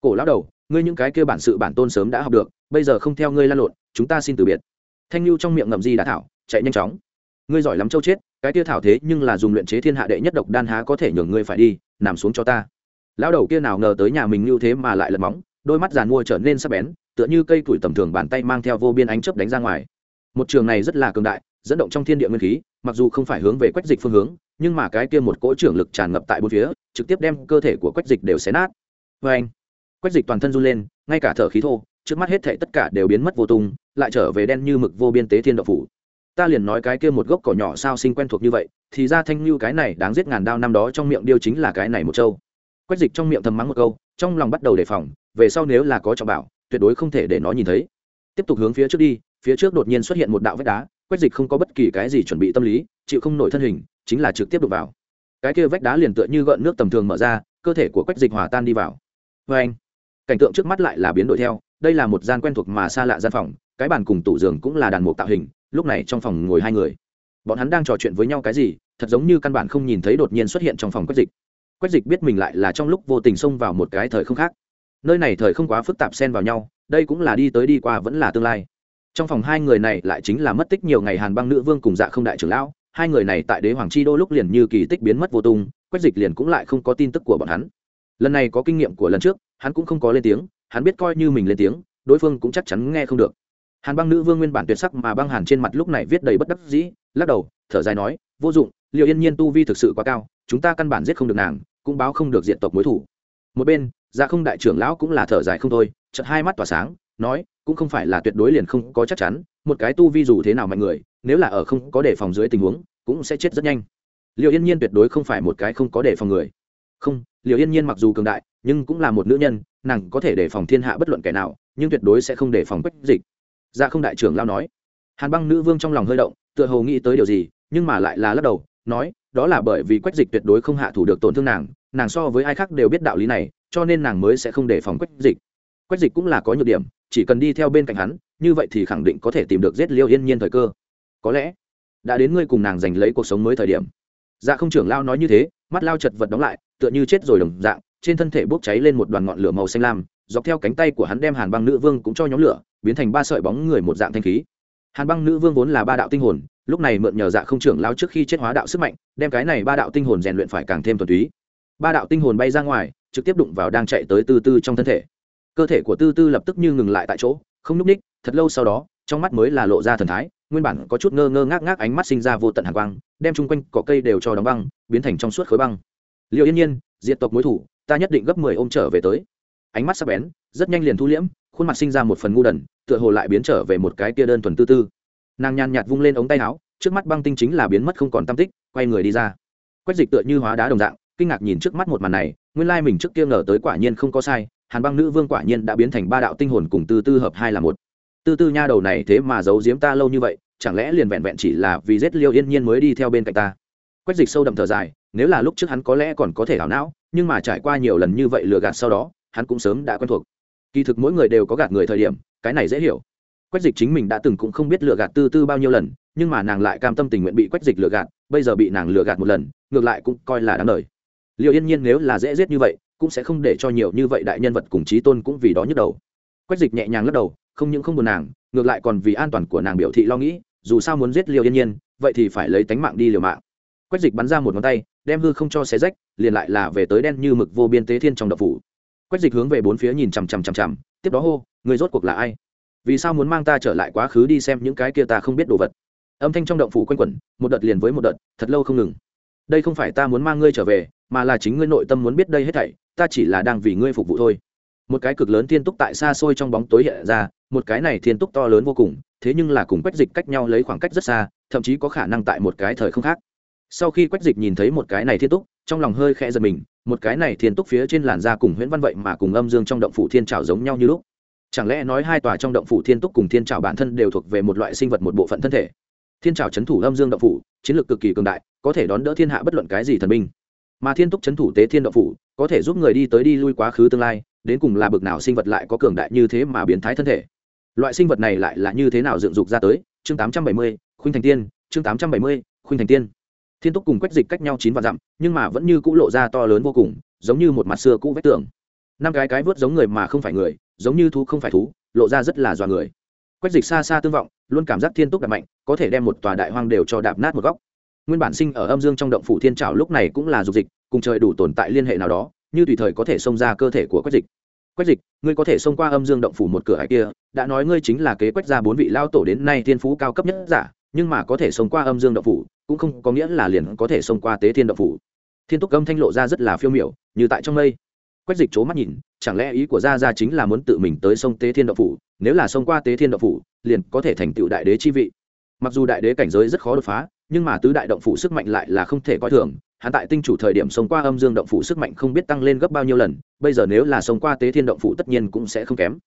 Cổ lão đầu, ngươi những cái kia bản sự bản tôn sớm đã học được, bây giờ không theo ngươi lan lộn, chúng ta xin từ biệt. Thanh lưu trong miệng ngậm di đà thảo, chạy nhanh chóng. Ngươi giỏi lắm châu chết cái tia thảo thế nhưng là dùng luyện chế thiên hạ đệ nhất độc đan há có thể nhường ngươi phải đi, nằm xuống cho ta. Lão đầu kia nào ngờ tới nhà mình như thế mà lại lật móng, đôi mắt giàn mua trở nên sắc bén, tựa như cây củi tầm thường bàn tay mang theo vô biên ánh chớp đánh ra ngoài. Một trường này rất là cường đại, dẫn động trong thiên địa nguyên khí, mặc dù không phải hướng về quách dịch phương hướng, nhưng mà cái kia một cỗ trưởng lực tràn ngập tại bốn phía, trực tiếp đem cơ thể của quách dịch đều xé nát. Vê anh, quách dịch toàn thân run lên, ngay cả thở khí thô, trước mắt hết thệ tất cả đều biến mất vô tung, lại trở về đen như mực vô biên tế thiên độc phủ ta liền nói cái kia một gốc cỏ nhỏ sao sinh quen thuộc như vậy, thì ra thanh lưu cái này đáng giết ngàn đao năm đó trong miệng điêu chính là cái này một châu. Quách dịch trong miệng thầm mắng một câu, trong lòng bắt đầu đề phòng, về sau nếu là có trọng bảo, tuyệt đối không thể để nó nhìn thấy. Tiếp tục hướng phía trước đi, phía trước đột nhiên xuất hiện một đạo vách đá, quách dịch không có bất kỳ cái gì chuẩn bị tâm lý, chịu không nổi thân hình, chính là trực tiếp đục vào. Cái kia vách đá liền tựa như gợn nước tầm thường mở ra, cơ thể của quách dịch hòa tan đi vào. Vê anh, cảnh tượng trước mắt lại là biến đổi theo, đây là một gian quen thuộc mà xa lạ gian phòng, cái bàn cùng tủ giường cũng là đàn mục tạo hình lúc này trong phòng ngồi hai người. Bọn hắn đang trò chuyện với nhau cái gì, thật giống như căn bản không nhìn thấy đột nhiên xuất hiện trong phòng quách dịch. Quách dịch biết mình lại là trong lúc vô tình xông vào một cái thời không khác. Nơi này thời không quá phức tạp xen vào nhau, đây cũng là đi tới đi qua vẫn là tương lai. Trong phòng hai người này lại chính là mất tích nhiều ngày hàn băng nữ vương cùng dạ không đại trưởng lão, hai người này tại đế hoàng chi đô lúc liền như kỳ tích biến mất vô tung, quách dịch liền cũng lại không có tin tức của bọn hắn. Lần này có kinh nghiệm của lần trước, hắn cũng không có lên tiếng, hắn biết coi như mình lên tiếng, đối phương cũng chắc chắn nghe không được hàn băng nữ vương nguyên bản tuyệt sắc mà băng hàn trên mặt lúc này viết đầy bất đắc dĩ, lắc đầu, thở dài nói, vô dụng liệu yên nhiên tu vi thực sự quá cao, chúng ta căn bản giết không được nàng, cũng báo không được diện tộc mối thủ. Một bên gia không đại trưởng lão cũng là thở dài không thôi chật hai mắt tỏa sáng, nói, cũng không phải là tuyệt đối liền không có chắc chắn, một cái tu vi dù thế nào mạnh người, nếu là ở không có đề phòng dưới tình huống, cũng sẽ chết rất nhanh. Liệu yên nhiên tuyệt đối không phải một cái không có đề phòng người. Không liệu yên nhiên mặc dù cường đại, nhưng cũng là một nữ nhân, nàng có thể đề phòng thiên hạ bất luận kẻ nào, nhưng tuyệt đối sẽ không đề phòng quách dịch dạ không đại trưởng lao nói. Hàn băng nữ vương trong lòng hơi động, tựa hồ nghĩ tới điều gì, nhưng mà lại là lắc đầu, nói, đó là bởi vì quách dịch tuyệt đối không hạ thủ được tổn thương nàng nàng so với ai khác đều biết đạo lý này, cho nên nàng mới sẽ không đề phòng quách dịch. Quách dịch cũng là có nhược điểm, chỉ cần đi theo bên cạnh hắn, như vậy thì khẳng định có thể tìm được giết liêu yên nhiên thời cơ. Có lẽ, đã đến ngươi cùng nàng giành lấy cuộc sống mới thời điểm. Dạ không trưởng lao nói như thế, mắt lao chật vật đóng lại, tựa như chết rồi đồng dạng, trên thân thể bốc cháy lên một đoàn ngọn lửa màu xanh lam dọc theo cánh tay của hắn đem hàn băng nữ vương cũng cho nhóm lửa, biến thành ba sợi bóng người một dạng thanh khí. Hàn băng nữ vương vốn là ba đạo tinh hồn, lúc này mượn nhờ dạ không trưởng lao trước khi chết hóa đạo sức mạnh, đem cái này ba đạo tinh hồn rèn luyện phải càng thêm thuần túy. Ba đạo tinh hồn bay ra ngoài, trực tiếp đụng vào đang chạy tới tư tư trong thân thể. Cơ thể của tư tư lập tức như ngừng lại tại chỗ, không n ú c ních, thật lâu sau đó, trong mắt mới là lộ ra thần thái, nguyên bản có chút ngơ ngơ ngác ngác ánh mắt sinh ra vô tận hàng quang, đem chung quanh cỏ cây đều cho đóng băng, biến thành trong suốt khối băng. Liệu yên nhiên diện tộc mối thủ, ta nhất định gấp mười ôm trở về tới ánh mắt sắc bén, rất nhanh liền thu liễm, khuôn mặt sinh ra một phần ngu đần, tựa hồ lại biến trở về một cái tia đơn thuần tư tư. Nàng nhàn nhạt vung lên ống tay áo, trước mắt băng tinh chính là biến mất không còn tam tích, quay người đi ra. Quách dịch tựa như hóa đá đồng dạng, kinh ngạc nhìn trước mắt một màn này, nguyên lai mình trước kia ngờ tới quả nhiên không có sai, hàn băng nữ vương quả nhiên đã biến thành ba đạo tinh hồn cùng tư tư hợp hai là một. Tư tư nha đầu này thế mà giấu giếm ta lâu như vậy, chẳng lẽ liền vẹn vẹn chỉ là vì giết liêu yên nhiên mới đi theo bên cạnh ta? Quách dịch sâu đậm thở dài, nếu là lúc trước hắn có lẽ còn có thể hảo não, nhưng mà trải qua nhiều lần như vậy lừa gạt sau đó hắn cũng sớm đã quen thuộc. Kỳ thực mỗi người đều có gạt người thời điểm, cái này dễ hiểu. Quách dịch chính mình đã từng cũng không biết lừa gạt tư tư bao nhiêu lần, nhưng mà nàng lại cam tâm tình nguyện bị quách dịch lừa gạt, bây giờ bị nàng lừa gạt một lần, ngược lại cũng coi là đáng đời. Liệu yên nhiên nếu là dễ giết như vậy, cũng sẽ không để cho nhiều như vậy đại nhân vật cùng trí tôn cũng vì đó nhức đầu. Quách dịch nhẹ nhàng lắc đầu, không những không buồn nàng, ngược lại còn vì an toàn của nàng biểu thị lo nghĩ, dù sao muốn giết liệu yên nhiên, vậy thì phải lấy tánh mạng đi liều mạng. Quách dịch bắn ra một ngón tay, đem hư không cho xé rách, liền lại là về tới đen như mực vô biên tế thiên trong đập phủ quách dịch hướng về bốn phía nhìn chằm chằm chằm chằm, tiếp đó hô, người rốt cuộc là ai? Vì sao muốn mang ta trở lại quá khứ đi xem những cái kia ta không biết đồ vật? Âm thanh trong động phủ quanh quẩn, một đợt liền với một đợt, thật lâu không ngừng. Đây không phải ta muốn mang ngươi trở về, mà là chính ngươi nội tâm muốn biết đây hết thảy, ta chỉ là đang vì ngươi phục vụ thôi. Một cái cực lớn thiên túc tại xa xôi trong bóng tối hiện ra, một cái này thiên túc to lớn vô cùng, thế nhưng là cùng quách dịch cách nhau lấy khoảng cách rất xa, thậm chí có khả năng tại một cái thời không khác. Sau khi quách dịch nhìn thấy một cái này thiên túc, trong lòng hơi khẽ giật mình một cái này thiên túc phía trên làn da cùng huyễn văn vậy mà cùng âm dương trong động phủ thiên trào giống nhau như lúc. Chẳng lẽ nói hai tòa trong động phủ thiên túc cùng thiên trào bản thân đều thuộc về một loại sinh vật một bộ phận thân thể? Thiên trào c h ấ n thủ âm dương động phủ, chiến lược cực kỳ cường đại, có thể đón đỡ thiên hạ bất luận cái gì thần minh. mà thiên túc c h ấ n thủ tế thiên động phủ, có thể giúp người đi tới đi lui quá khứ tương lai, đến cùng là bực nào sinh vật lại có cường đại như thế mà biến thái thân thể? Loại sinh vật này lại là như thế nào dựng dục ra tới? Chương tám trăm bảy mươi, khuynh thành tiên, chương tám trăm bảy mươi, khuynh thành tiên thiên túc cùng quách dịch cách nhau chín vạn dặm, nhưng mà vẫn như c ũ lộ ra to lớn vô cùng, giống như một mặt xưa cũ vách tường. Năm cái cái vớt giống người mà không phải người, giống như thú không phải thú, lộ ra rất là dọa người. Quách dịch xa xa tương vọng, luôn cảm giác thiên túc đạp mạnh, có thể đem một tòa đại hoang đều cho đạp nát một góc. Nguyên bản sinh ở âm dương trong động phủ thiên trào lúc này cũng là dục dịch, cùng trời đủ tồn tại liên hệ nào đó, như tùy thời có thể xông ra cơ thể của quách dịch. Quách dịch, ngươi có thể xông qua âm dương động phủ một cửa hải kia, đã nói ngươi chính là kế quách ra bốn vị lao tổ đến nay thiên phú cao cấp nhất giả nhưng mà có thể xông qua âm dương động phủ, cũng không có nghĩa là liền có thể xông qua tế thiên động phủ. Thiên túc âm thanh lộ ra rất là phiêu miểu, như tại trong mây. Quách dịch c mắt nhìn, chẳng lẽ ý của gia gia chính là muốn tự mình tới sông tế thiên động phủ? Nếu là xông qua tế thiên động phủ, liền có thể thành tựu đại đế chi vị. Mặc dù đại đế cảnh giới rất khó đột phá, nhưng mà tứ đại động phủ sức mạnh lại là không thể coi thường. Hắn tại tinh chủ thời điểm sống qua âm dương động phủ sức mạnh không biết tăng lên gấp bao nhiêu lần, bây giờ nếu là sống qua tế thiên động phủ tất nhiên cũng sẽ không kém.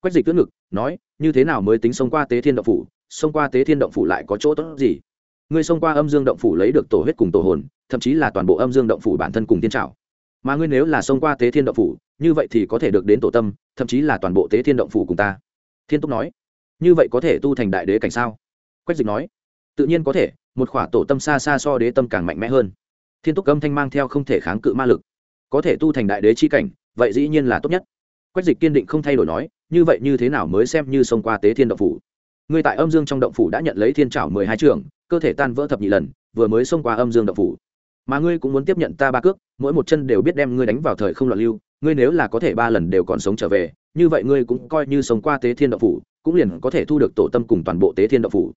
Quách dịch tước ngực, nói, như thế nào mới tính sống qua tế thiên động phủ? Xông qua tế thiên động phủ lại có chỗ tốt gì? Ngươi xông qua âm dương động phủ lấy được tổ huyết cùng tổ hồn, thậm chí là toàn bộ âm dương động phủ bản thân cùng tiên trảo. Mà ngươi nếu là xông qua tế thiên động phủ, như vậy thì có thể được đến tổ tâm, thậm chí là toàn bộ tế thiên động phủ cùng ta. Thiên túc nói, như vậy có thể tu thành đại đế cảnh sao? Quách dịch nói, tự nhiên có thể, một khỏa tổ tâm xa xa so đế tâm càng mạnh mẽ hơn. Thiên túc âm thanh mang theo không thể kháng cự ma lực. Có thể tu thành đại đế chi cảnh, vậy dĩ nhiên là tốt nhất. Quách dịch kiên định không thay đổi nói, như vậy như thế nào mới xem như xông qua tế thiên động phủ? Ngươi tại âm dương trong động phủ đã nhận lấy thiên trảo mười hai trường, cơ thể tan vỡ thập nhị lần, vừa mới xông qua âm dương động phủ. Mà ngươi cũng muốn tiếp nhận ta ba cước, mỗi một chân đều biết đem ngươi đánh vào thời không loạn lưu, ngươi nếu là có thể ba lần đều còn sống trở về, như vậy ngươi cũng coi như sống qua tế thiên động phủ, cũng liền có thể thu được tổ tâm cùng toàn bộ tế thiên động phủ.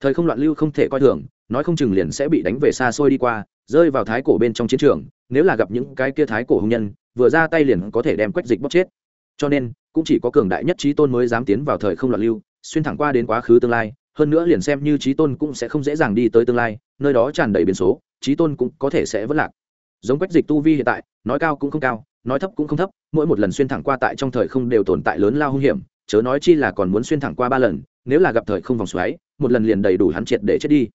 Thời không loạn lưu không thể coi thường, nói không chừng liền sẽ bị đánh về xa xôi đi qua, rơi vào thái cổ bên trong chiến trường, nếu là gặp những cái kia thái cổ hùng nhân, vừa ra tay liền có thể đem quách dịch bóc chết. Cho nên, cũng chỉ có cường đại nhất trí tôn mới dám tiến vào thời không loạn lưu xuyên thẳng qua đến quá khứ tương lai, hơn nữa liền xem như trí tôn cũng sẽ không dễ dàng đi tới tương lai, nơi đó tràn đầy biến số trí tôn cũng có thể sẽ vất lạc. Giống quách dịch tu vi hiện tại, nói cao cũng không cao, nói thấp cũng không thấp, mỗi một lần xuyên thẳng qua tại trong thời không đều tồn tại lớn lao hung hiểm, chớ nói chi là còn muốn xuyên thẳng qua ba lần, nếu là gặp thời không vòng xoáy, một lần liền đầy đủ hắn triệt để chết đi.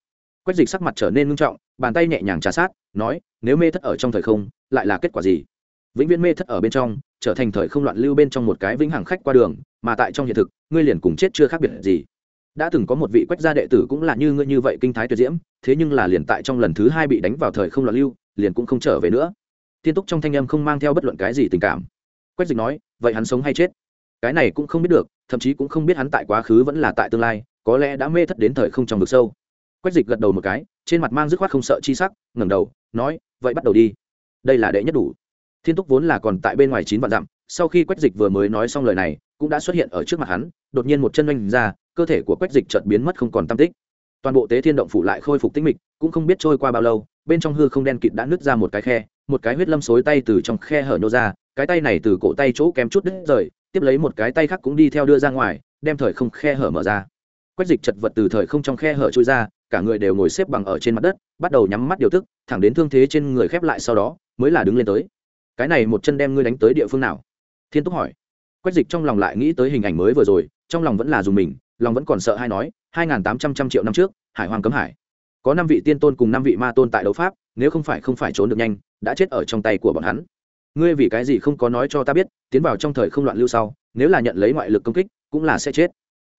Quách dịch sắc mặt trở nên ngưng trọng, bàn tay nhẹ nhàng trà sát, nói, nếu mê thất ở trong thời không, lại là kết quả gì? Vĩnh viễn mê thất ở bên trong, trở thành thời không loạn lưu bên trong một cái vĩnh hằng khách qua đường mà tại trong hiện thực, ngươi liền cùng chết chưa khác biệt gì. Đã từng có một vị quách gia đệ tử cũng là như ngươi như vậy kinh thái tuyệt diễm, thế nhưng là liền tại trong lần thứ hai bị đánh vào thời không loạn lưu, liền cũng không trở về nữa. Tiên túc trong thanh âm không mang theo bất luận cái gì tình cảm. Quách dịch nói, vậy hắn sống hay chết? Cái này cũng không biết được, thậm chí cũng không biết hắn tại quá khứ vẫn là tại tương lai, có lẽ đã mê thất đến thời không trong vực sâu. Quách dịch gật đầu một cái, trên mặt mang dứt khoát không sợ chi sắc, ngẩng đầu, nói, vậy bắt đầu đi. Đây là đệ nhất đủ. Thiên túc vốn là còn tại bên ngoài chín vạn dặm, sau khi quách dịch vừa mới nói xong lời này cũng đã xuất hiện ở trước mặt hắn, đột nhiên một chân oanh ra, cơ thể của quách dịch chợt biến mất không còn tam tích. Toàn bộ tế thiên động phủ lại khôi phục tĩnh mịch, cũng không biết trôi qua bao lâu, bên trong hư không đen kịt đã nứt ra một cái khe, một cái huyết lâm xối tay từ trong khe hở nhô ra, cái tay này từ cổ tay chỗ kém chút đứt rời, tiếp lấy một cái tay khác cũng đi theo đưa ra ngoài, đem thời không khe hở mở ra. Quách dịch chật vật từ thời không trong khe hở trôi ra, cả người đều ngồi xếp bằng ở trên mặt đất, bắt đầu nhắm mắt điều tức, thẳng đến thương thế trên người khép lại sau đó, mới là đứng lên tới. Cái này một chân đem ngươi đánh tới địa phương nào? Thiên túc hỏi quách dịch trong lòng lại nghĩ tới hình ảnh mới vừa rồi, trong lòng vẫn là dùng mình, lòng vẫn còn sợ hay nói, hai n tám trăm trăm triệu năm trước, hải hoàng cấm hải. Có năm vị tiên tôn cùng năm vị ma tôn tại đấu pháp, nếu không phải không phải trốn được nhanh, đã chết ở trong tay của bọn hắn. Ngươi vì cái gì không có nói cho ta biết, tiến vào trong thời không loạn lưu sau, nếu là nhận lấy ngoại lực công kích, cũng là sẽ chết.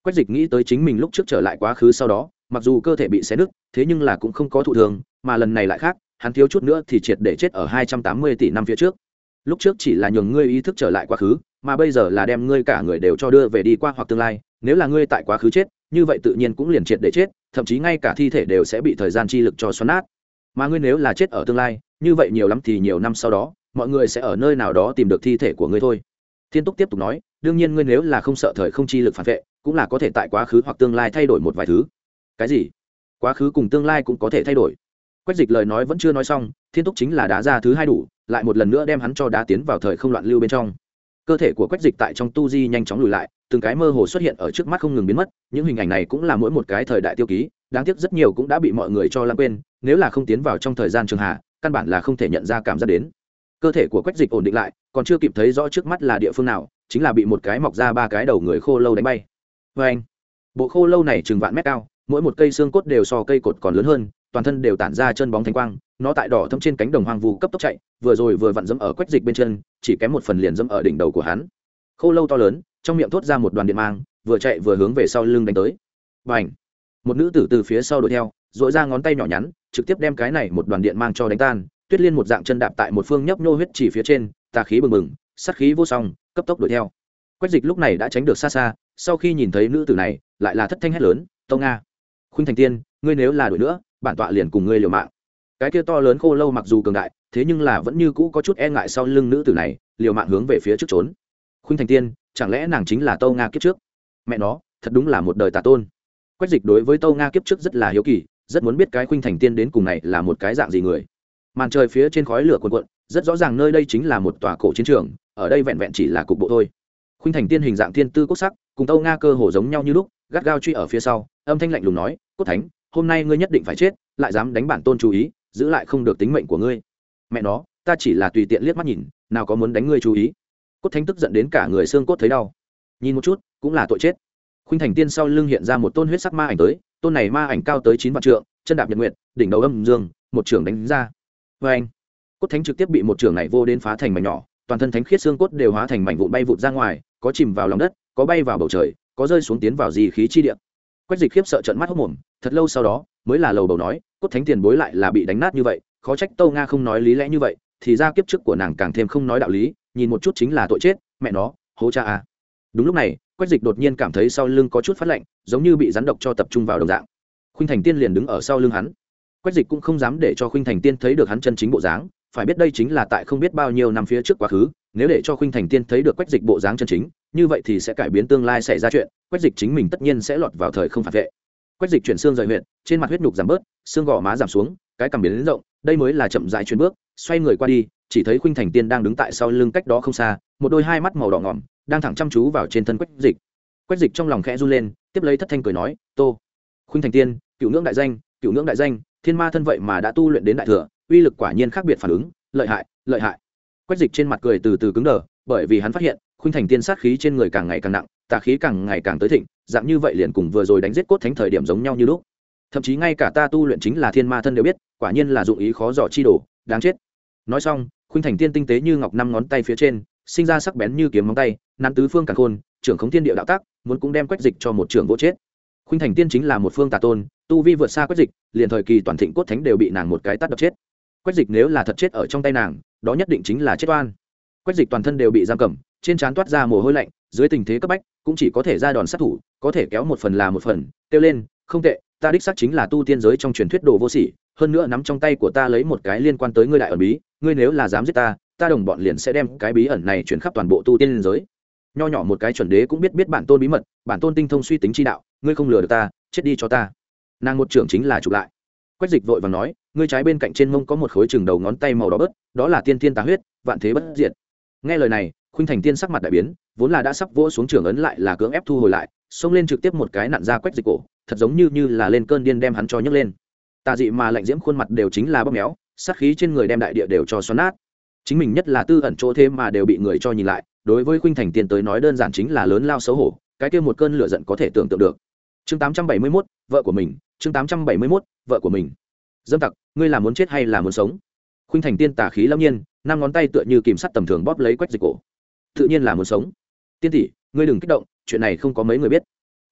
Quách dịch nghĩ tới chính mình lúc trước trở lại quá khứ sau đó, mặc dù cơ thể bị xé nứt, thế nhưng là cũng không có thụ thường mà lần này lại khác, hắn thiếu chút nữa thì triệt để chết ở hai trăm tám mươi tỷ năm phía trước. Lúc trước chỉ là nhường ngươi ý thức trở lại quá khứ mà bây giờ là đem ngươi cả người đều cho đưa về đi qua hoặc tương lai, nếu là ngươi tại quá khứ chết, như vậy tự nhiên cũng liền triệt để chết, thậm chí ngay cả thi thể đều sẽ bị thời gian chi lực cho xoắn nát. Mà ngươi nếu là chết ở tương lai, như vậy nhiều lắm thì nhiều năm sau đó, mọi người sẽ ở nơi nào đó tìm được thi thể của ngươi thôi. Thiên túc tiếp tục nói, đương nhiên ngươi nếu là không sợ thời không chi lực phản vệ, cũng là có thể tại quá khứ hoặc tương lai thay đổi một vài thứ. Cái gì? Quá khứ cùng tương lai cũng có thể thay đổi? Quách dịch lời nói vẫn chưa nói xong, thiên túc chính là đá ra thứ hai đủ, lại một lần nữa đem hắn cho đá tiến vào thời không loạn lưu bên trong cơ thể của quách dịch tại trong tu di nhanh chóng lùi lại, từng cái mơ hồ xuất hiện ở trước mắt không ngừng biến mất, những hình ảnh này cũng là mỗi một cái thời đại tiêu ký, đáng tiếc rất nhiều cũng đã bị mọi người cho lãng quên, nếu là không tiến vào trong thời gian trường hạ, căn bản là không thể nhận ra cảm giác đến. Cơ thể của quách dịch ổn định lại, còn chưa kịp thấy rõ trước mắt là địa phương nào, chính là bị một cái mọc ra ba cái đầu người khô lâu đánh bay. Vê anh. Bộ khô lâu này chừng vạn mét cao, mỗi một cây xương cốt đều so cây cột còn lớn hơn, toàn thân đều tản ra chân bóng thanh quang nó tại đỏ thâm trên cánh đồng hoang vu cấp tốc chạy, vừa rồi vừa vặn dẫm ở quách dịch bên chân, chỉ kém một phần liền dẫm ở đỉnh đầu của hắn. Khô lâu to lớn, trong miệng thốt ra một đoàn điện mang, vừa chạy vừa hướng về sau lưng đánh tới. Và ảnh một nữ tử từ phía sau đuổi theo dội ra ngón tay nhỏ nhắn, trực tiếp đem cái này một đoàn điện mang cho đánh tan, tuyết liên một dạng chân đạp tại một phương nhấp nhô huyết chỉ phía trên, tà khí bừng bừng sắt khí vô song, cấp tốc đuổi theo. Quách dịch lúc này đã tránh được xa xa, sau khi nhìn thấy nữ tử này, lại là thất thanh hét lớn, tông nga khuynh thành tiên, ngươi nếu là đuổi nữa, bản tọa liền cùng ngươi liều mạng cái kia to lớn khô lâu mặc dù cường đại, thế nhưng là vẫn như cũ có chút e ngại sau lưng nữ tử này, liều mạng hướng về phía trước trốn. Khuynh thành tiên, chẳng lẽ nàng chính là tâu nga kiếp trước? Mẹ nó, thật đúng là một đời tà tôn. Quách dịch đối với tâu nga kiếp trước rất là hiếu kỳ, rất muốn biết cái khuynh thành tiên đến cùng này là một cái dạng gì người. Màn trời phía trên khói lửa cuồn cuộn, rất rõ ràng nơi đây chính là một tòa cổ chiến trường, ở đây vẹn vẹn chỉ là cục bộ thôi. Khuynh thành tiên hình dạng thiên tư cốt sắc, cùng tâu nga cơ hồ giống nhau như lúc, gắt gao truy ở phía sau, âm thanh lạnh lùng nói, cốt thánh, hôm nay ngươi nhất định phải chết, lại dám đánh bản tôn chú ý giữ lại không được tính mệnh của ngươi. Mẹ nó, ta chỉ là tùy tiện liếc mắt nhìn, nào có muốn đánh ngươi chú ý. Cốt thánh tức giận đến cả người xương cốt thấy đau. Nhìn một chút, cũng là tội chết. Khuynh thành tiên sau lưng hiện ra một tôn huyết sắc ma ảnh tới, tôn này ma ảnh cao tới chín vạn trượng, chân đạp nhật nguyệt, đỉnh đầu âm dương, một trưởng đánh ra. Vê anh, cốt thánh trực tiếp bị một trưởng này vô đến phá thành mảnh nhỏ, toàn thân thánh khiết xương cốt đều hóa thành mảnh vụn bay vụt ra ngoài, có chìm vào lòng đất, có bay vào bầu trời, có rơi xuống tiến vào dì khí chi địa. Quách dịch khiếp sợ trận mắt hốc mồm, thật lâu sau đó, mới là lầu bầu nói cốt thánh tiền bối lại là bị đánh nát như vậy, khó trách tâu nga không nói lý lẽ như vậy, thì ra kiếp trước của nàng càng thêm không nói đạo lý, nhìn một chút chính là tội chết, mẹ nó, hố cha à. đúng lúc này, quách dịch đột nhiên cảm thấy sau lưng có chút phát lạnh, giống như bị rắn độc cho tập trung vào đồng dạng. Khuynh thành tiên liền đứng ở sau lưng hắn. Quách dịch cũng không dám để cho khuynh thành tiên thấy được hắn chân chính bộ dáng, phải biết đây chính là tại không biết bao nhiêu năm phía trước quá khứ, nếu để cho khuynh thành tiên thấy được quách dịch bộ dáng chân chính, như vậy thì sẽ cải biến tương lai xảy ra chuyện, quách dịch chính mình tất nhiên sẽ lọt vào thời không phản vệ quách dịch chuyển xương rời huyện trên mặt huyết nhục giảm bớt, xương gò má giảm xuống, cái cảm biến đến rộng, đây mới là chậm dại chuyển bước, xoay người qua đi, chỉ thấy khuynh thành tiên đang đứng tại sau lưng cách đó không xa, một đôi hai mắt màu đỏ ngỏm, đang thẳng chăm chú vào trên thân quách dịch. Quách dịch trong lòng khẽ run lên, tiếp lấy thất thanh cười nói, tô, khuynh thành tiên, cựu ngưỡng đại danh, cựu ngưỡng đại danh, thiên ma thân vậy mà đã tu luyện đến đại thừa, uy lực quả nhiên khác biệt phản ứng, lợi hại lợi hại. Quách dịch trên mặt cười từ từ cứng đờ, bởi vì hắn phát hiện, khuynh thành tiên sát khí trên người càng ngày càng nặng, tà khí càng ngày càng tới thịnh dạng như vậy liền cùng vừa rồi đánh giết cốt thánh thời điểm giống nhau như lúc. Thậm chí ngay cả ta tu luyện chính là thiên ma thân đều biết, quả nhiên là dụng ý khó dò chi đồ, đáng chết. Nói xong, khuynh thành tiên tinh tế như ngọc năm ngón tay phía trên, sinh ra sắc bén như kiếm móng tay, nắn tứ phương càng khôn, trưởng khống thiên địa đạo tác muốn cũng đem quách dịch cho một trưởng vỗ chết. Khuynh thành tiên chính là một phương tà tôn, tu vi vượt xa quách dịch, liền thời kỳ toàn thịnh cốt thánh đều bị nàng một cái tắt đập chết. Quách dịch nếu là thật chết ở trong tay nàng, đó nhất định chính là chết oan. Quách dịch toàn thân đều bị giam cầm, trên trán toát ra mồ hôi lạnh, dưới tình thế cấp bách cũng chỉ có thể ra đòn sát thủ, có thể kéo một phần là một phần, kêu lên, không tệ, ta đích xác chính là tu tiên giới trong truyền thuyết đồ vô sỉ, hơn nữa nắm trong tay của ta lấy một cái liên quan tới ngươi đại ẩn bí, ngươi nếu là dám giết ta ta đồng bọn liền sẽ đem cái bí ẩn này chuyển khắp toàn bộ tu tiên giới. Nho nhỏ một cái chuẩn đế cũng biết biết bản tôn bí mật, bản tôn tinh thông suy tính chi đạo, ngươi không lừa được ta, chết đi cho ta. Nàng một trưởng chính là chụp lại. Quách dịch vội và nói, ngươi trái bên cạnh trên mông có một khối trường đầu ngón tay màu đỏ bớt, đó là tiên tiên tà huyết, vạn thế bất diệt. Nghe lời này, khuynh thành tiên sắc mặt đại biến vốn là đã sắp vỗ xuống trường ấn lại là cưỡng ép thu hồi lại xông lên trực tiếp một cái nặn ra quách dịch cổ thật giống như như là lên cơn điên đem hắn cho nhấc lên. Tà dị mà lạnh diễm khuôn mặt đều chính là bóp méo sát khí trên người đem đại địa đều cho xoắn nát. Chính mình nhất là tư ẩn chỗ thế mà đều bị người cho nhìn lại đối với khuynh thành tiên tới nói đơn giản chính là lớn lao xấu hổ cái kia một cơn lửa giận có thể tưởng tượng được. Chương 871, vợ của mình chương 871, vợ của mình. Dâm tặc ngươi là muốn chết hay là muốn sống? Khuynh thành tiên tà khí lâm nhiên năm ngón tay tựa như kìm sắt tầm thường bóp lấy quách dịch cổ. Tự nhiên là muốn sống tiên tỷ, ngươi đừng kích động, chuyện này không có mấy người biết.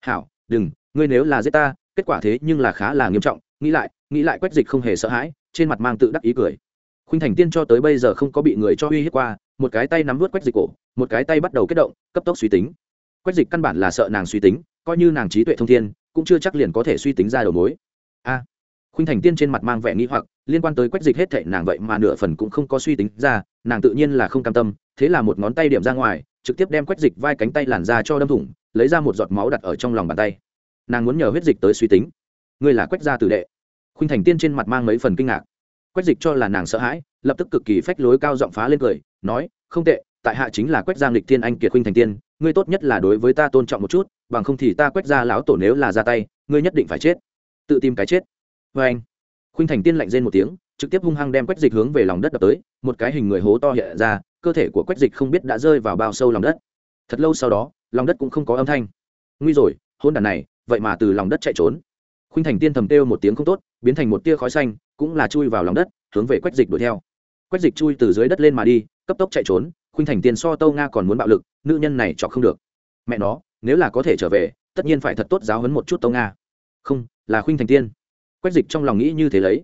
Hảo, đừng, ngươi nếu là giết ta, kết quả thế nhưng là khá là nghiêm trọng, nghĩ lại nghĩ lại quách dịch không hề sợ hãi, trên mặt mang tự đắc ý cười. Khuynh thành tiên cho tới bây giờ không có bị người cho uy hiếp qua, một cái tay nắm vớt quách dịch cổ, một cái tay bắt đầu kết động, cấp tốc suy tính. Quách dịch căn bản là sợ nàng suy tính, coi như nàng trí tuệ thông thiên, cũng chưa chắc liền có thể suy tính ra đầu mối. A, khuynh thành tiên trên mặt mang vẻ nghĩ hoặc, liên quan tới quách dịch hết thệ nàng vậy mà nửa phần cũng không có suy tính ra, nàng tự nhiên là không cam tâm, thế là một ngón tay điểm ra ngoài trực tiếp đem quách dịch vai cánh tay làn ra cho đâm thủng, lấy ra một giọt máu đặt ở trong lòng bàn tay. Nàng muốn nhờ huyết dịch tới suy tính. Ngươi là quách gia tử đệ. Khuynh thành tiên trên mặt mang mấy phần kinh ngạc. Quách dịch cho là nàng sợ hãi, lập tức cực kỳ phách lối cao giọng phá lên cười, nói, không tệ, tại hạ chính là quách giang lịch thiên anh kiệt khuynh thành tiên, ngươi tốt nhất là đối với ta tôn trọng một chút, bằng không thì ta quách ra lão tổ nếu là ra tay, ngươi nhất định phải chết. Tự tìm cái chết. Vê anh, khuynh thành tiên lạnh rên một tiếng, trực tiếp hung hăng đem quách dịch hướng về lòng đất đập tới, một cái hình người hố to hiện ra cơ thể của quách dịch không biết đã rơi vào bao sâu lòng đất. Thật lâu sau đó lòng đất cũng không có âm thanh. Nguy rồi hôn đàn này vậy mà từ lòng đất chạy trốn. Khuynh thành tiên thầm kêu một tiếng không tốt biến thành một tia khói xanh cũng là chui vào lòng đất hướng về quách dịch đuổi theo. Quách dịch chui từ dưới đất lên mà đi cấp tốc chạy trốn khuynh thành tiên so tâu nga còn muốn bạo lực nữ nhân này chọc không được. Mẹ nó nếu là có thể trở về tất nhiên phải thật tốt giáo hấn một chút tâu nga. Không là khuynh thành tiên. Quách dịch trong lòng nghĩ như thế lấy.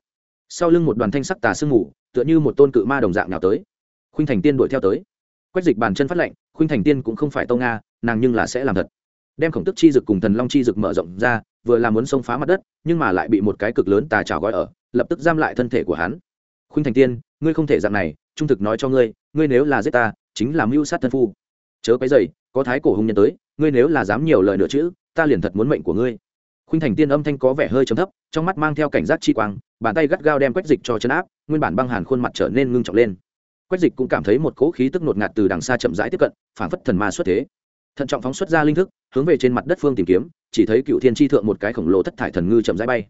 Sau lưng một đoàn thanh sắc tà sương ngủ, tựa như một tôn cự ma đồng dạng nào tới khuynh thành tiên đuổi theo tới. Quách dịch bàn chân phát lệnh, khuynh thành tiên cũng không phải tâu nga, nàng nhưng là sẽ làm thật. Đem khổng tức chi dực cùng thần long chi dực mở rộng ra, vừa làm muốn xông phá mặt đất, nhưng mà lại bị một cái cực lớn tà trào gói ở, lập tức giam lại thân thể của hắn. Khuynh thành tiên, ngươi không thể dạng này, trung thực nói cho ngươi ngươi nếu là giết ta, chính là mưu sát thân phu. Chớ cái dày có thái cổ hùng nhân tới, ngươi nếu là dám nhiều lời nữa chữ ta liền thật muốn mệnh của ngươi. Khuynh thành tiên âm thanh có vẻ hơi chấm thấp, trong mắt mang theo cảnh giác chi quang, bàn tay gắt gao đem quách dịch cho chấn áp, nguyên bản băng hàn khuôn mặt trở nên ngưng trọng lên quách dịch cũng cảm thấy một cỗ khí tức ngột ngạt từ đằng xa chậm rãi tiếp cận phản phất thần ma xuất thế. Thận trọng phóng xuất ra linh thức, hướng về trên mặt đất phương tìm kiếm, chỉ thấy cựu thiên tri thượng một cái khổng lồ thất thải thần ngư chậm rãi bay.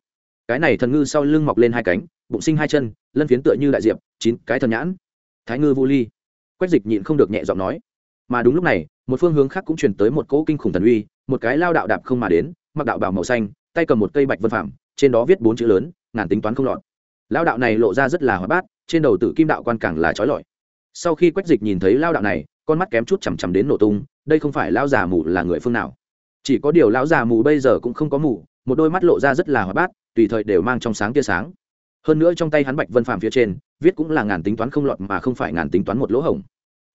Cái này thần ngư sau lưng mọc lên hai cánh, bụng sinh hai chân, lân phiến tựa như đại diệp, chín cái thần nhãn. Thái ngư vô ly. Quách dịch nhịn không được nhẹ giọng nói. Mà đúng lúc này, một phương hướng khác cũng truyền tới một cỗ kinh khủng thần uy, một cái lao đạo đạp không mà đến, mặc đạo bào màu xanh, tay cầm một cây bạch vân phạm trên đó viết bốn chữ lớn, ngàn tính toán không lọt. Lao đạo này lộ ra rất là hóa bát, trên đầu tử kim đạo quan càng là trói lọi sau khi quách dịch nhìn thấy lao đạo này, con mắt kém chút chằm chằm đến nổ tung, đây không phải lao già mù là người phương nào. Chỉ có điều lão già mù bây giờ cũng không có mù, một đôi mắt lộ ra rất là hoạt bát, tùy thời đều mang trong sáng tia sáng. Hơn nữa trong tay hắn bạch vân phàm phía trên, viết cũng là ngàn tính toán không lọt mà không phải ngàn tính toán một lỗ hổng.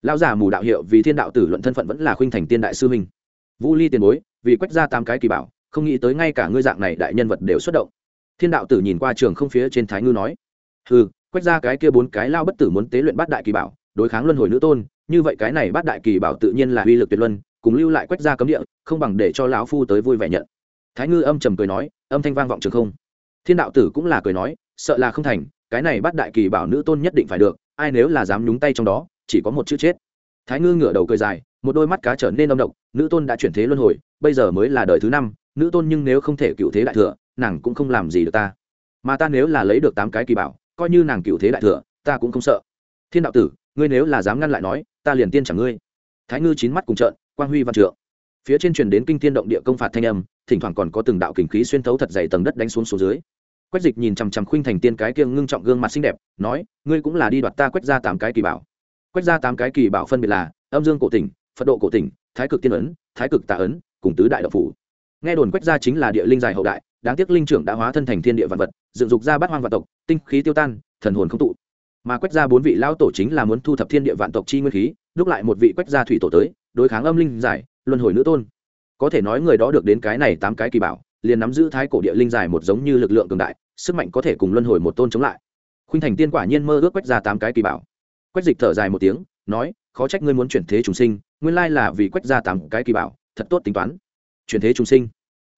Lão giả mù đạo hiệu vì thiên đạo tử luận thân phận vẫn là khuynh thành tiên đại sư minh vũ ly tiền bối, vì quách ra tám cái kỳ bảo, không nghĩ tới ngay cả ngươi dạng này đại nhân vật đều xuất động. Thiên đạo tử nhìn qua trường không phía trên thái ngư nói ừ quách ra cái kia bốn cái lao bất tử muốn tế luyện bát đại kỳ bảo đối kháng luân hồi nữ tôn, như vậy cái này bát đại kỳ bảo tự nhiên là uy lực tuyệt luân, cùng lưu lại quách ra cấm địa, không bằng để cho lão phu tới vui vẻ nhận. Thái ngư âm trầm cười nói, âm thanh vang vọng trường không. Thiên đạo tử cũng là cười nói, sợ là không thành, cái này bát đại kỳ bảo nữ tôn nhất định phải được, ai nếu là dám nhúng tay trong đó, chỉ có một chữ chết. Thái ngư ngửa đầu cười dài, một đôi mắt cá trở nên âm độc, nữ tôn đã chuyển thế luân hồi, bây giờ mới là đời thứ năm, nữ tôn nhưng nếu không thể cựu thế đại thừa, nàng cũng không làm gì được ta. Mà ta nếu là lấy được tám cái kỳ bảo, coi như nàng cựu thế đại thừa, ta cũng không sợ. Thiên đạo tử ngươi nếu là dám ngăn lại nói, ta liền tiên chẳng ngươi. Thái ngư chín mắt cùng trợn, quang huy văn trượng. Phía trên truyền đến kinh tiên động địa công phạt thanh âm, thỉnh thoảng còn có từng đạo kình khí xuyên thấu thật dày tầng đất đánh xuống xuống dưới. Quách dịch nhìn chằm chằm khuynh thành tiên cái kiêng ngưng trọng gương mặt xinh đẹp, nói, ngươi cũng là đi đoạt ta quách ra tám cái kỳ bảo. Quách ra tám cái kỳ bảo phân biệt là, âm dương cổ tỉnh, phật độ cổ tỉnh, thái cực tiên ấn, thái cực tạ ấn, cùng tứ đại đạo phủ. Nghe đồn quách ra chính là địa linh dài hậu đại, đáng tiếc linh trưởng đã hóa thân thành thiên địa vạn vật, dựng dục ra bát hoang vạn tộc, tinh khí tiêu tan, thần hồn không tụ mà quách ra bốn vị lão tổ chính là muốn thu thập thiên địa vạn tộc chi nguyên khí đúc lại một vị quách gia thủy tổ tới, đối kháng âm linh giải, luân hồi nữ tôn. Có thể nói người đó được đến cái này tám cái kỳ bảo, liền nắm giữ thái cổ địa linh giải một giống như lực lượng cường đại, sức mạnh có thể cùng luân hồi một tôn chống lại. Khuynh thành tiên quả nhiên mơ ước quách ra tám cái kỳ bảo. Quách dịch thở dài một tiếng, nói, khó trách ngươi muốn chuyển thế trùng sinh, nguyên lai là vì quách ra tám cái kỳ bảo, thật tốt tính toán. Chuyển thế trùng sinh?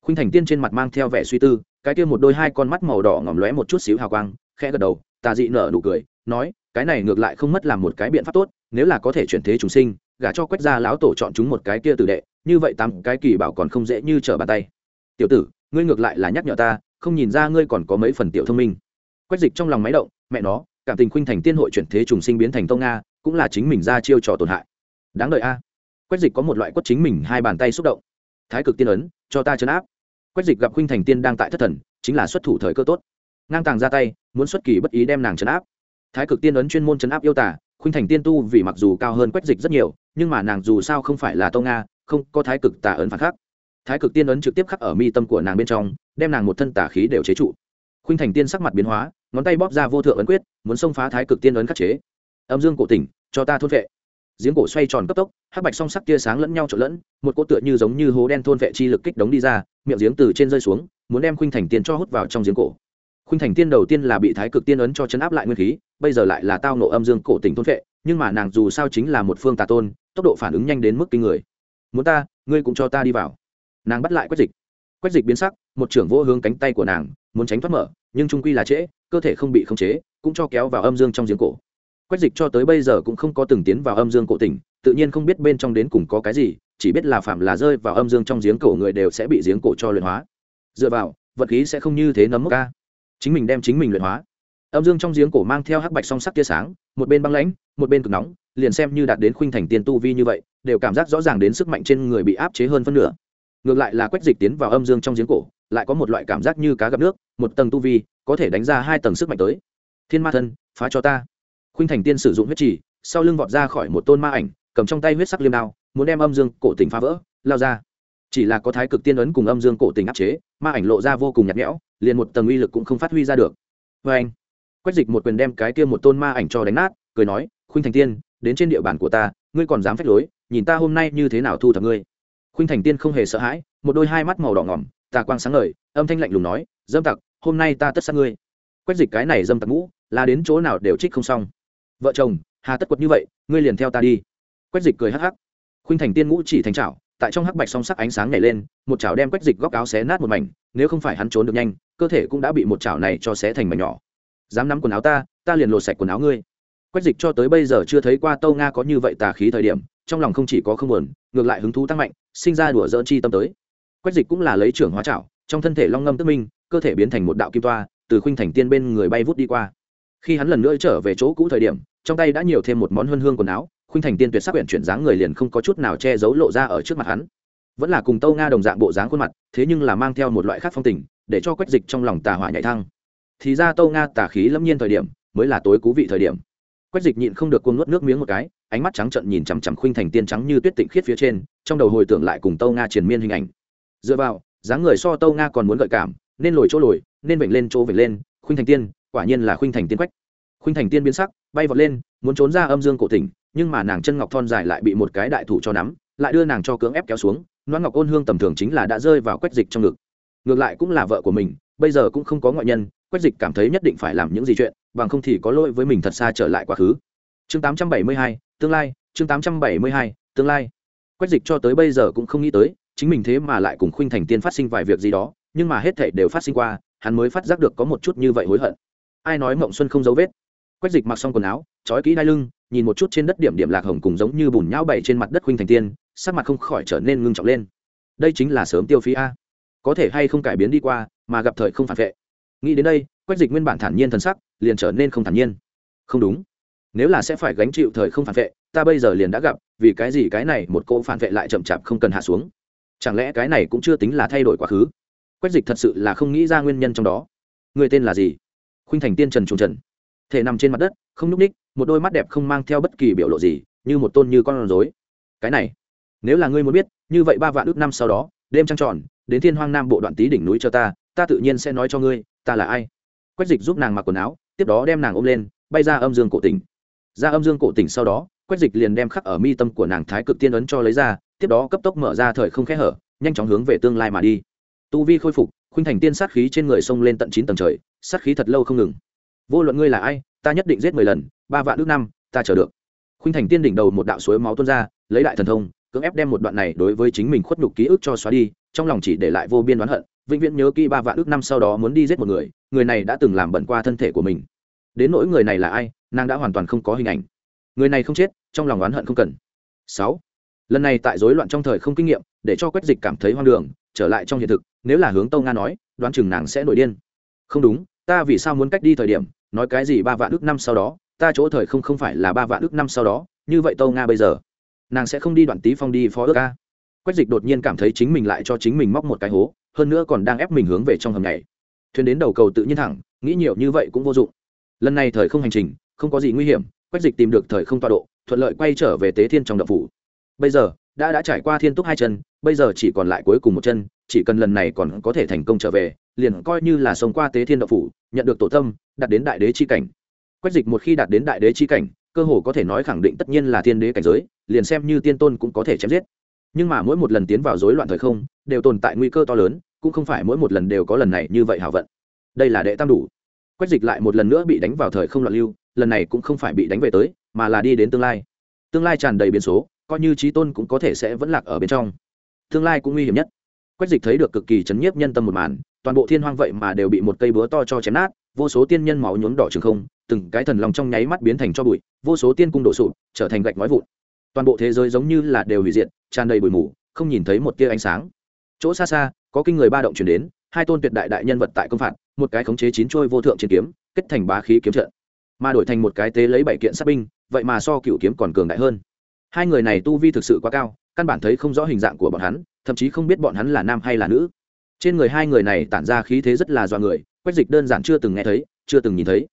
Khuynh thành tiên trên mặt mang theo vẻ suy tư, cái kia một đôi hai con mắt màu đỏ ngỏm lóe một chút xíu hào quang, khẽ gật đầu, tà dị nở nụ cười nói, cái này ngược lại không mất làm một cái biện pháp tốt, nếu là có thể chuyển thế trùng sinh, gả cho quách gia lão tổ chọn chúng một cái kia tử đệ, như vậy tám cái kỳ bảo còn không dễ như trở bàn tay. Tiểu tử, ngươi ngược lại là nhắc nhở ta, không nhìn ra ngươi còn có mấy phần tiểu thông minh. Quách dịch trong lòng máy động, mẹ nó, cảm tình khuynh thành tiên hội chuyển thế trùng sinh biến thành tông nga, cũng là chính mình ra chiêu trò tổn hại. Đáng đợi a. Quách dịch có một loại quất chính mình hai bàn tay xúc động. Thái cực tiên ấn, cho ta chấn áp. Quách dịch gặp khuynh thành tiên đang tại thất thần, chính là xuất thủ thời cơ tốt. Ngang tàng ra tay, muốn xuất kỳ bất ý đem nàng chấn áp thái cực tiên ấn chuyên môn chấn áp yêu tả khuynh thành tiên tu vì mặc dù cao hơn quách dịch rất nhiều, nhưng mà nàng dù sao không phải là tông nga, không có thái cực tà ấn phản khắc. Thái cực tiên ấn trực tiếp khắc ở mi tâm của nàng bên trong, đem nàng một thân tà khí đều chế trụ. Khuynh thành tiên sắc mặt biến hóa, ngón tay bóp ra vô thượng ấn quyết, muốn xông phá thái cực tiên ấn khắc chế. Âm dương cổ tỉnh, cho ta thôn vệ. Giếng cổ xoay tròn cấp tốc, hắc bạch song sắc tia sáng lẫn nhau trộn lẫn, một cỗ tựa như giống như hố đen thôn vệ chi lực kích đống đi ra, miệng giếng từ trên rơi xuống, muốn đem khuynh thành tiên cho hút vào trong giếng cổ khuynh thành tiên đầu tiên là bị thái cực tiên ấn cho chấn áp lại nguyên khí, bây giờ lại là tao nộ âm dương cổ tình thôn vệ nhưng mà nàng dù sao chính là một phương tà tôn, tốc độ phản ứng nhanh đến mức kinh người. Muốn ta, ngươi cũng cho ta đi vào. Nàng bắt lại quách dịch. Quách dịch biến sắc, một trưởng vô hướng cánh tay của nàng, muốn tránh thoát mở, nhưng trung quy là trễ, cơ thể không bị khống chế, cũng cho kéo vào âm dương trong giếng cổ. Quách dịch cho tới bây giờ cũng không có từng tiến vào âm dương cổ tỉnh, tự nhiên không biết bên trong đến cùng có cái gì, chỉ biết là phạm là rơi vào âm dương trong giếng cổ người đều sẽ bị giếng cổ cho luyện hóa. Dựa vào, vật khí sẽ không như thế nấm mốc ca chính mình đem chính mình luyện hóa. Âm dương trong giếng cổ mang theo hắc bạch song sắc tia sáng, một bên băng lãnh, một bên cực nóng, liền xem như đạt đến khuynh thành tiên tu vi như vậy, đều cảm giác rõ ràng đến sức mạnh trên người bị áp chế hơn phân nửa. Ngược lại là quách dịch tiến vào âm dương trong giếng cổ, lại có một loại cảm giác như cá gặp nước, một tầng tu vi, có thể đánh ra hai tầng sức mạnh tới. Thiên ma thân, phá cho ta. Khuynh thành tiên sử dụng huyết trì, sau lưng vọt ra khỏi một tôn ma ảnh, cầm trong tay huyết sắc liêm đao, muốn đem âm dương cổ tình phá vỡ, lao ra chỉ là có thái cực tiên ấn cùng âm dương cổ tình áp chế, ma ảnh lộ ra vô cùng nhạt nhẽo, liền một tầng uy lực cũng không phát huy ra được. Vê anh, quách dịch một quyền đem cái kia một tôn ma ảnh cho đánh nát, cười nói, khuynh thành tiên, đến trên địa bàn của ta, ngươi còn dám phách lối, nhìn ta hôm nay như thế nào thu thập ngươi? Khuynh thành tiên không hề sợ hãi, một đôi hai mắt màu đỏ ngỏm, tà quang sáng ngời, âm thanh lạnh lùng nói, dâm tặc, hôm nay ta tất sát ngươi. Quách dịch cái này dâm tặc ngũ, là đến chỗ nào đều trích không xong. Vợ chồng, hà tất quật như vậy, ngươi liền theo ta đi. Quách dịch cười hắc hắc. Khuynh thành tiên ngũ chỉ thành trảo tại trong hắc bạch song sắc ánh sáng nhảy lên, một chảo đem quách dịch góc áo xé nát một mảnh, nếu không phải hắn trốn được nhanh, cơ thể cũng đã bị một chảo này cho xé thành mảnh nhỏ. Dám nắm quần áo ta ta liền lột sạch quần áo ngươi. Quách dịch cho tới bây giờ chưa thấy qua tâu nga có như vậy tà khí thời điểm, trong lòng không chỉ có không buồn, ngược lại hứng thú tăng mạnh, sinh ra đùa dỡn chi tâm tới. Quách dịch cũng là lấy trưởng hóa chảo, trong thân thể long ngâm tức minh, cơ thể biến thành một đạo kim toa, từ khuynh thành tiên bên người bay vút đi qua. Khi hắn lần nữa trở về chỗ cũ thời điểm, trong tay đã nhiều thêm một món huân hương quần áo khuynh thành tiên tuyệt sắc huyện chuyển dáng người liền không có chút nào che giấu lộ ra ở trước mặt hắn. Vẫn là cùng tâu nga đồng dạng bộ dáng khuôn mặt, thế nhưng là mang theo một loại khác phong tình, để cho quách dịch trong lòng tà hỏa nhảy thăng. Thì ra tâu nga tà khí lâm nhiên thời điểm, mới là tối cú vị thời điểm. Quách dịch nhịn không được cuồng nuốt nước miếng một cái, ánh mắt trắng trận nhìn chằm chằm khuynh thành tiên trắng như tuyết tịnh khiết phía trên, trong đầu hồi tưởng lại cùng tâu nga triền miên hình ảnh. Dựa vào, dáng người so tâu nga còn muốn gợi cảm, nên lồi chỗ lồi, nên vểnh lên chỗ vểnh lên, khuynh thành tiên, quả nhiên là khuynh thành tiên quách. Khuynh thành tiên biến sắc, bay vọt lên, muốn trốn ra âm dương cổ tỉnh nhưng mà nàng chân ngọc thon dài lại bị một cái đại thủ cho nắm lại đưa nàng cho cưỡng ép kéo xuống loan ngọc ôn hương tầm thường chính là đã rơi vào quách dịch trong ngực. Ngược lại cũng là vợ của mình bây giờ cũng không có ngoại nhân quách dịch cảm thấy nhất định phải làm những gì chuyện bằng không thì có lỗi với mình thật xa trở lại quá khứ. Chương 872, tương lai chương 872, tương lai. Quách dịch cho tới bây giờ cũng không nghĩ tới chính mình thế mà lại cùng khuynh thành tiên phát sinh vài việc gì đó nhưng mà hết thảy đều phát sinh qua hắn mới phát giác được có một chút như vậy hối hận. Ai nói mộng xuân không dấu vết? Quách dịch mặc xong quần áo, trói kỹ đai lưng, nhìn một chút trên đất điểm điểm lạc hồng cùng giống như bùn nhão bậy trên mặt đất khuynh thành tiên, sắc mặt không khỏi trở nên ngưng trọng lên. Đây chính là sớm tiêu phí a. Có thể hay không cải biến đi qua, mà gặp thời không phản vệ. Nghĩ đến đây, quách dịch nguyên bản thản nhiên thần sắc, liền trở nên không thản nhiên. Không đúng. Nếu là sẽ phải gánh chịu thời không phản vệ, ta bây giờ liền đã gặp, vì cái gì cái này một cỗ phản vệ lại chậm chạp không cần hạ xuống? Chẳng lẽ cái này cũng chưa tính là thay đổi quá khứ? Quách dịch thật sự là không nghĩ ra nguyên nhân trong đó. Người tên là gì? Khuynh thành tiên trần trùng trần thể nằm trên mặt đất, không nhúc ních một đôi mắt đẹp không mang theo bất kỳ biểu lộ gì, như một tôn như con rối. Cái này, nếu là ngươi muốn biết, như vậy ba vạn ước năm sau đó, đêm trăng tròn, đến thiên hoang nam bộ đoạn tý đỉnh núi cho ta ta tự nhiên sẽ nói cho ngươi, ta là ai. Quách dịch giúp nàng mặc quần áo, tiếp đó đem nàng ôm lên, bay ra âm dương cổ tỉnh. Ra âm dương cổ tỉnh sau đó, quách dịch liền đem khắc ở mi tâm của nàng thái cực tiên ấn cho lấy ra, tiếp đó cấp tốc mở ra thời không khẽ hở, nhanh chóng hướng về tương lai mà đi. Tu vi khôi phục, khuynh thành tiên sát khí trên người xông lên tận chín tầng trời, sát khí thật lâu không ngừng vô luận ngươi là ai, ta nhất định giết mười lần, ba vạn ước năm, ta chờ được. Khuynh thành tiên đỉnh đầu một đạo suối máu tuôn ra, lấy đại thần thông, cưỡng ép đem một đoạn này đối với chính mình khuất nhục ký ức cho xóa đi, trong lòng chỉ để lại vô biên đoán hận, vĩnh viễn nhớ kỹ ba vạn ước năm sau đó muốn đi giết một người người này đã từng làm bẩn qua thân thể của mình. Đến nỗi người này là ai, nàng đã hoàn toàn không có hình ảnh. Người này không chết, trong lòng oán hận không cần. Sáu. Lần này tại rối loạn trong thời không kinh nghiệm, để cho quách dịch cảm thấy hoang đường, trở lại trong hiện thực, nếu là hướng tâu nga nói, đoán chừng nàng sẽ nổi điên. Không đúng ta vì sao muốn cách đi thời điểm, nói cái gì ba vạn ước năm sau đó, ta chỗ thời không không phải là ba vạn ước năm sau đó, như vậy tâu nga bây giờ, nàng sẽ không đi đoạn tí phong đi phó ước ca quách dịch đột nhiên cảm thấy chính mình lại cho chính mình móc một cái hố, hơn nữa còn đang ép mình hướng về trong hầm này thuyền đến đầu cầu tự nhiên thẳng, nghĩ nhiều như vậy cũng vô dụng. Lần này thời không hành trình, không có gì nguy hiểm, quách dịch tìm được thời không tọa độ, thuận lợi quay trở về tế thiên trong đậu phủ. Bây giờ, đã đã trải qua thiên túc hai chân, bây giờ chỉ còn lại cuối cùng một chân, chỉ cần lần này còn có thể thành công trở về liền coi như là sống qua tế thiên đạo phủ, nhận được tổ tâm, đạt đến đại đế chi cảnh. Quách dịch một khi đạt đến đại đế chi cảnh, cơ hồ có thể nói khẳng định tất nhiên là thiên đế cảnh giới, liền xem như tiên tôn cũng có thể chém giết. Nhưng mà mỗi một lần tiến vào rối loạn thời không, đều tồn tại nguy cơ to lớn, cũng không phải mỗi một lần đều có lần này như vậy hảo vận. Đây là đệ tam đủ. Quách dịch lại một lần nữa bị đánh vào thời không loạn lưu, lần này cũng không phải bị đánh về tới, mà là đi đến tương lai. Tương lai tràn đầy biến số, coi như trí tôn cũng có thể sẽ vẫn lạc ở bên trong. Tương lai cũng nguy hiểm nhất. Quách dịch thấy được cực kỳ chấn nhiếp nhân tâm một màn toàn bộ thiên hoang vậy mà đều bị một cây búa to cho chém nát, vô số tiên nhân máu nhuốm đỏ trường không, từng cái thần lòng trong nháy mắt biến thành cho bụi, vô số tiên cung đổ sụp, trở thành gạch nói vụn. Toàn bộ thế giới giống như là đều hủy diệt, tràn đầy bụi mù, không nhìn thấy một tia ánh sáng. Chỗ xa xa, có kinh người ba động chuyển đến, hai tôn tuyệt đại đại nhân vật tại công phạt, một cái khống chế chín trôi vô thượng chiến kiếm, kết thành bá khí kiếm trận. Mà đổi thành một cái tế lấy bảy kiện sát binh, vậy mà so cựu kiếm còn cường đại hơn. Hai người này tu vi thực sự quá cao, căn bản thấy không rõ hình dạng của bọn hắn, thậm chí không biết bọn hắn là nam hay là nữ trên người hai người này tản ra khí thế rất là dọa người, quách dịch đơn giản chưa từng nghe thấy, chưa từng nhìn thấy.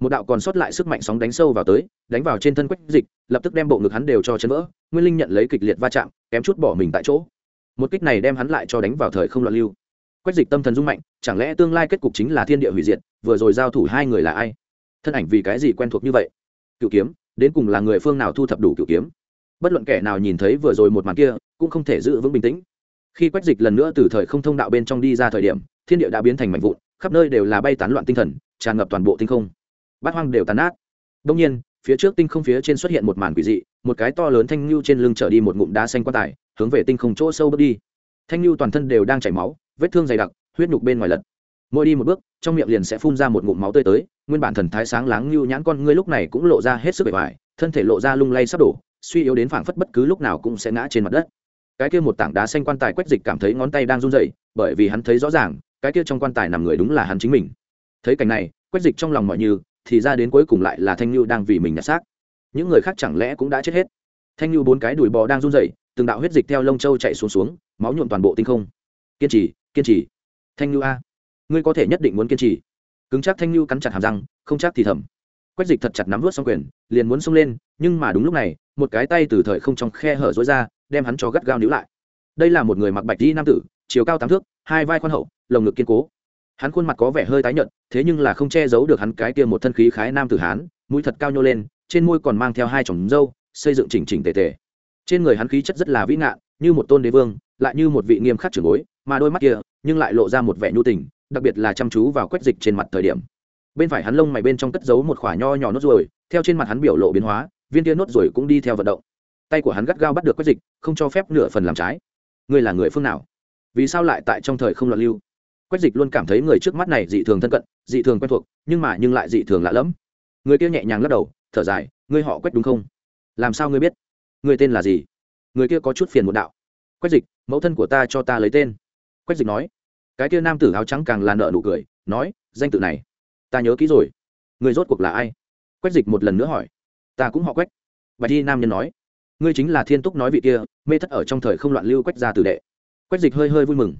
Một đạo còn sót lại sức mạnh sóng đánh sâu vào tới, đánh vào trên thân quách dịch, lập tức đem bộ ngực hắn đều cho chấn vỡ, nguyên linh nhận lấy kịch liệt va chạm, kém chút bỏ mình tại chỗ. Một kích này đem hắn lại cho đánh vào thời không loạn lưu. Quách dịch tâm thần dung mạnh, chẳng lẽ tương lai kết cục chính là thiên địa hủy diệt, vừa rồi giao thủ hai người là ai? Thân ảnh vì cái gì quen thuộc như vậy? Cựu kiếm, đến cùng là người phương nào thu thập đủ cựu kiếm? Bất luận kẻ nào nhìn thấy vừa rồi một màn kia, cũng không thể giữ vững bình tĩnh khi quách dịch lần nữa từ thời không thông đạo bên trong đi ra thời điểm, thiên địa đã biến thành mảnh vụn, khắp nơi đều là bay tán loạn tinh thần, tràn ngập toàn bộ tinh không. Bát hoang đều tàn ác. đông nhiên, phía trước tinh không phía trên xuất hiện một màn quỷ dị, một cái to lớn thanh lưu trên lưng trở đi một ngụm đá xanh quan tài, hướng về tinh không chỗ sâu bước đi. Thanh lưu toàn thân đều đang chảy máu, vết thương dày đặc, huyết nhục bên ngoài lật. Mỗi đi một bước, trong miệng liền sẽ phun ra một ngụm máu tươi tới, nguyên bản thần thái sáng láng lưu nhãn con ngươi lúc này cũng lộ ra hết sức bề ngoài, thân thể lộ ra lung lay sắp đổ, suy yếu đến phảng phất bất cứ lúc nào cũng sẽ ngã trên mặt đất cái kia một tảng đá xanh quan tài quách dịch cảm thấy ngón tay đang run rẩy, bởi vì hắn thấy rõ ràng, cái kia trong quan tài nằm người đúng là hắn chính mình. Thấy cảnh này quách dịch trong lòng mọi như, thì ra đến cuối cùng lại là thanh lưu đang vì mình nhặt xác. Những người khác chẳng lẽ cũng đã chết hết? Thanh lưu bốn cái đùi bò đang run rẩy, từng đạo huyết dịch theo lông châu chạy xuống xuống, máu nhuộm toàn bộ tinh không. Kiên trì kiên trì. Thanh lưu a, ngươi có thể nhất định muốn kiên trì. Cứng chắc thanh lưu cắn chặt hàm răng, không chắc thì thầm. Quách dịch thật chặt nắm vớt xong quyền, liền muốn xông lên, nhưng mà đúng lúc này, một cái tay từ thời không trong khe hở rối ra đem hắn cho gắt gao níu lại. Đây là một người mặc bạch y nam tử, chiều cao tám thước, hai vai khoan hậu, lồng ngực kiên cố. Hắn khuôn mặt có vẻ hơi tái nhợt, thế nhưng là không che giấu được hắn cái kia một thân khí khái nam tử hán, mũi thật cao nhô lên, trên môi còn mang theo hai chồng râu, xây dựng chỉnh chỉnh tề tề. Trên người hắn khí chất rất là vĩ ngạn, như một tôn đế vương, lại như một vị nghiêm khắc trưởng bối, mà đôi mắt kia, nhưng lại lộ ra một vẻ nhu tình, đặc biệt là chăm chú vào quét dịch trên mặt thời điểm. Bên phải hắn lông mày bên trong cất giấu một quả nho nhỏ nốt ruồi, theo trên mặt hắn biểu lộ biến hóa, viên kia nốt ruồi cũng đi theo vận động tay của hắn gắt gao bắt được quét dịch, không cho phép nửa phần làm trái. Ngươi là người phương nào? Vì sao lại tại trong thời không loạn lưu? Quách dịch luôn cảm thấy người trước mắt này dị thường thân cận, dị thường quen thuộc, nhưng mà nhưng lại dị thường lạ lẫm. Người kia nhẹ nhàng lắc đầu, thở dài, ngươi họ quách đúng không? Làm sao ngươi biết? Người tên là gì? Người kia có chút phiền một đạo. Quách dịch, mẫu thân của ta cho ta lấy tên. Quách dịch nói. Cái kia nam tử áo trắng càng là nợ nụ cười, nói, danh tự này, ta nhớ kỹ rồi. Người rốt cuộc là ai? Quách dịch một lần nữa hỏi. Ta cũng họ quách. Bạch thi nam nhân nói ngươi chính là thiên túc nói vị kia, mê thất ở trong thời không loạn lưu quách ra tử đệ. Quách dịch hơi hơi vui mừng.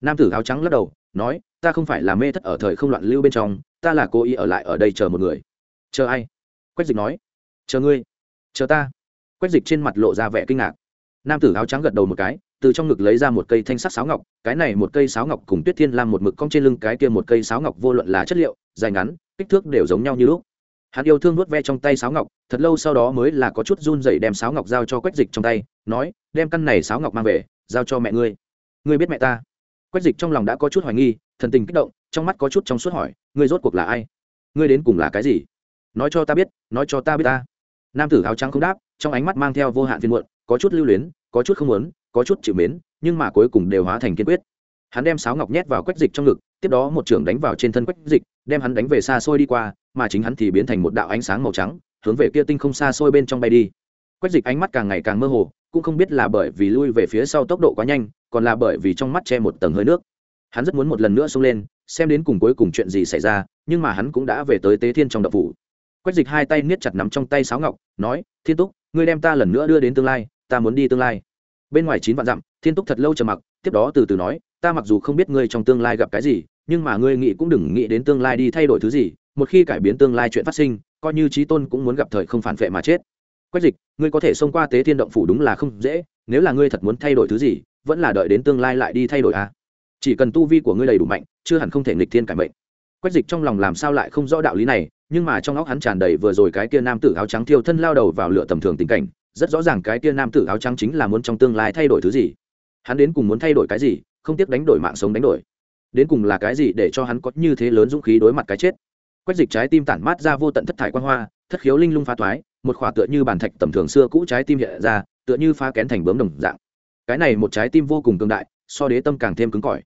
Nam tử áo trắng lắc đầu, nói, ta không phải là mê thất ở thời không loạn lưu bên trong, ta là cố ý ở lại ở đây chờ một người. Chờ ai? Quách dịch nói. Chờ ngươi. Chờ ta. Quách dịch trên mặt lộ ra vẻ kinh ngạc. Nam tử áo trắng gật đầu một cái, từ trong ngực lấy ra một cây thanh sắc sáo ngọc, cái này một cây sáo ngọc cùng tuyết thiên làm một mực cong trên lưng cái kia một cây sáo ngọc vô luận là chất liệu, dài ngắn, kích thước đều giống nhau như lúc hắn yêu thương nuốt ve trong tay sáo ngọc, thật lâu sau đó mới là có chút run dậy đem sáo ngọc giao cho quách dịch trong tay, nói, đem căn này sáo ngọc mang về, giao cho mẹ ngươi. Ngươi biết mẹ ta? Quách dịch trong lòng đã có chút hoài nghi, thần tình kích động, trong mắt có chút trong suốt hỏi, ngươi rốt cuộc là ai? Ngươi đến cùng là cái gì? Nói cho ta biết, nói cho ta biết ta. Nam tử áo trắng không đáp, trong ánh mắt mang theo vô hạn phiên muộn, có chút lưu luyến, có chút không muốn, có chút chịu mến, nhưng mà cuối cùng đều hóa thành kiên quyết. Hắn đem sáo ngọc nhét vào quách dịch trong ngực, tiếp đó một trưởng đánh vào trên thân quách dịch, đem hắn đánh về xa xôi đi qua mà chính hắn thì biến thành một đạo ánh sáng màu trắng, hướng về kia tinh không xa xôi bên trong bay đi. Quách dịch ánh mắt càng ngày càng mơ hồ, cũng không biết là bởi vì lui về phía sau tốc độ quá nhanh, còn là bởi vì trong mắt che một tầng hơi nước. Hắn rất muốn một lần nữa xông lên, xem đến cùng cuối cùng chuyện gì xảy ra, nhưng mà hắn cũng đã về tới tế thiên trong đậu phủ. Quách dịch hai tay niết chặt nắm trong tay sáo ngọc, nói, thiên túc, ngươi đem ta lần nữa đưa đến tương lai, ta muốn đi tương lai. Bên ngoài chín vạn dặm, thiên túc thật lâu chờ mặc, tiếp đó từ từ nói, ta mặc dù không biết ngươi trong tương lai gặp cái gì, nhưng mà ngươi nghĩ cũng đừng nghĩ đến tương lai đi thay đổi thứ gì một khi cải biến tương lai chuyện phát sinh, coi như trí tôn cũng muốn gặp thời không phản vệ mà chết. Quách dịch, ngươi có thể xông qua tế thiên động phủ đúng là không dễ, nếu là ngươi thật muốn thay đổi thứ gì, vẫn là đợi đến tương lai lại đi thay đổi à. chỉ cần tu vi của ngươi đầy đủ mạnh, chưa hẳn không thể nghịch thiên cải mệnh. Quách dịch trong lòng làm sao lại không rõ đạo lý này, nhưng mà trong óc hắn tràn đầy vừa rồi cái kia nam tử áo trắng thiêu thân lao đầu vào lửa tầm thường tình cảnh, rất rõ ràng cái kia nam tử áo trắng chính là muốn trong tương lai thay đổi thứ gì. Hắn đến cùng muốn thay đổi cái gì, không tiếc đánh đổi mạng sống đánh đổi. Đến cùng là cái gì để cho hắn có như thế lớn dũng khí đối mặt cái chết? Quách dịch trái tim tản mát ra vô tận thất thải quan hoa, thất khiếu linh lung phá thoái, một khỏa tựa như bàn thạch tầm thường xưa cũ trái tim hiện ra, tựa như phá kén thành bướm đồng dạng. Cái này một trái tim vô cùng cường đại, so đế tâm càng thêm cứng cỏi.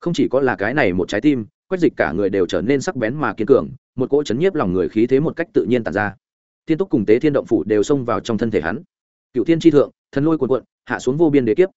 Không chỉ có là cái này một trái tim, quách dịch cả người đều trở nên sắc bén mà kiên cường, một cỗ chấn nhiếp lòng người khí thế một cách tự nhiên tàn ra. Thiên túc cùng tế thiên động phủ đều xông vào trong thân thể hắn. Cựu thiên tri thượng, thần lôi cuồn cuộn, hạ xuống vô biên đế kiếp.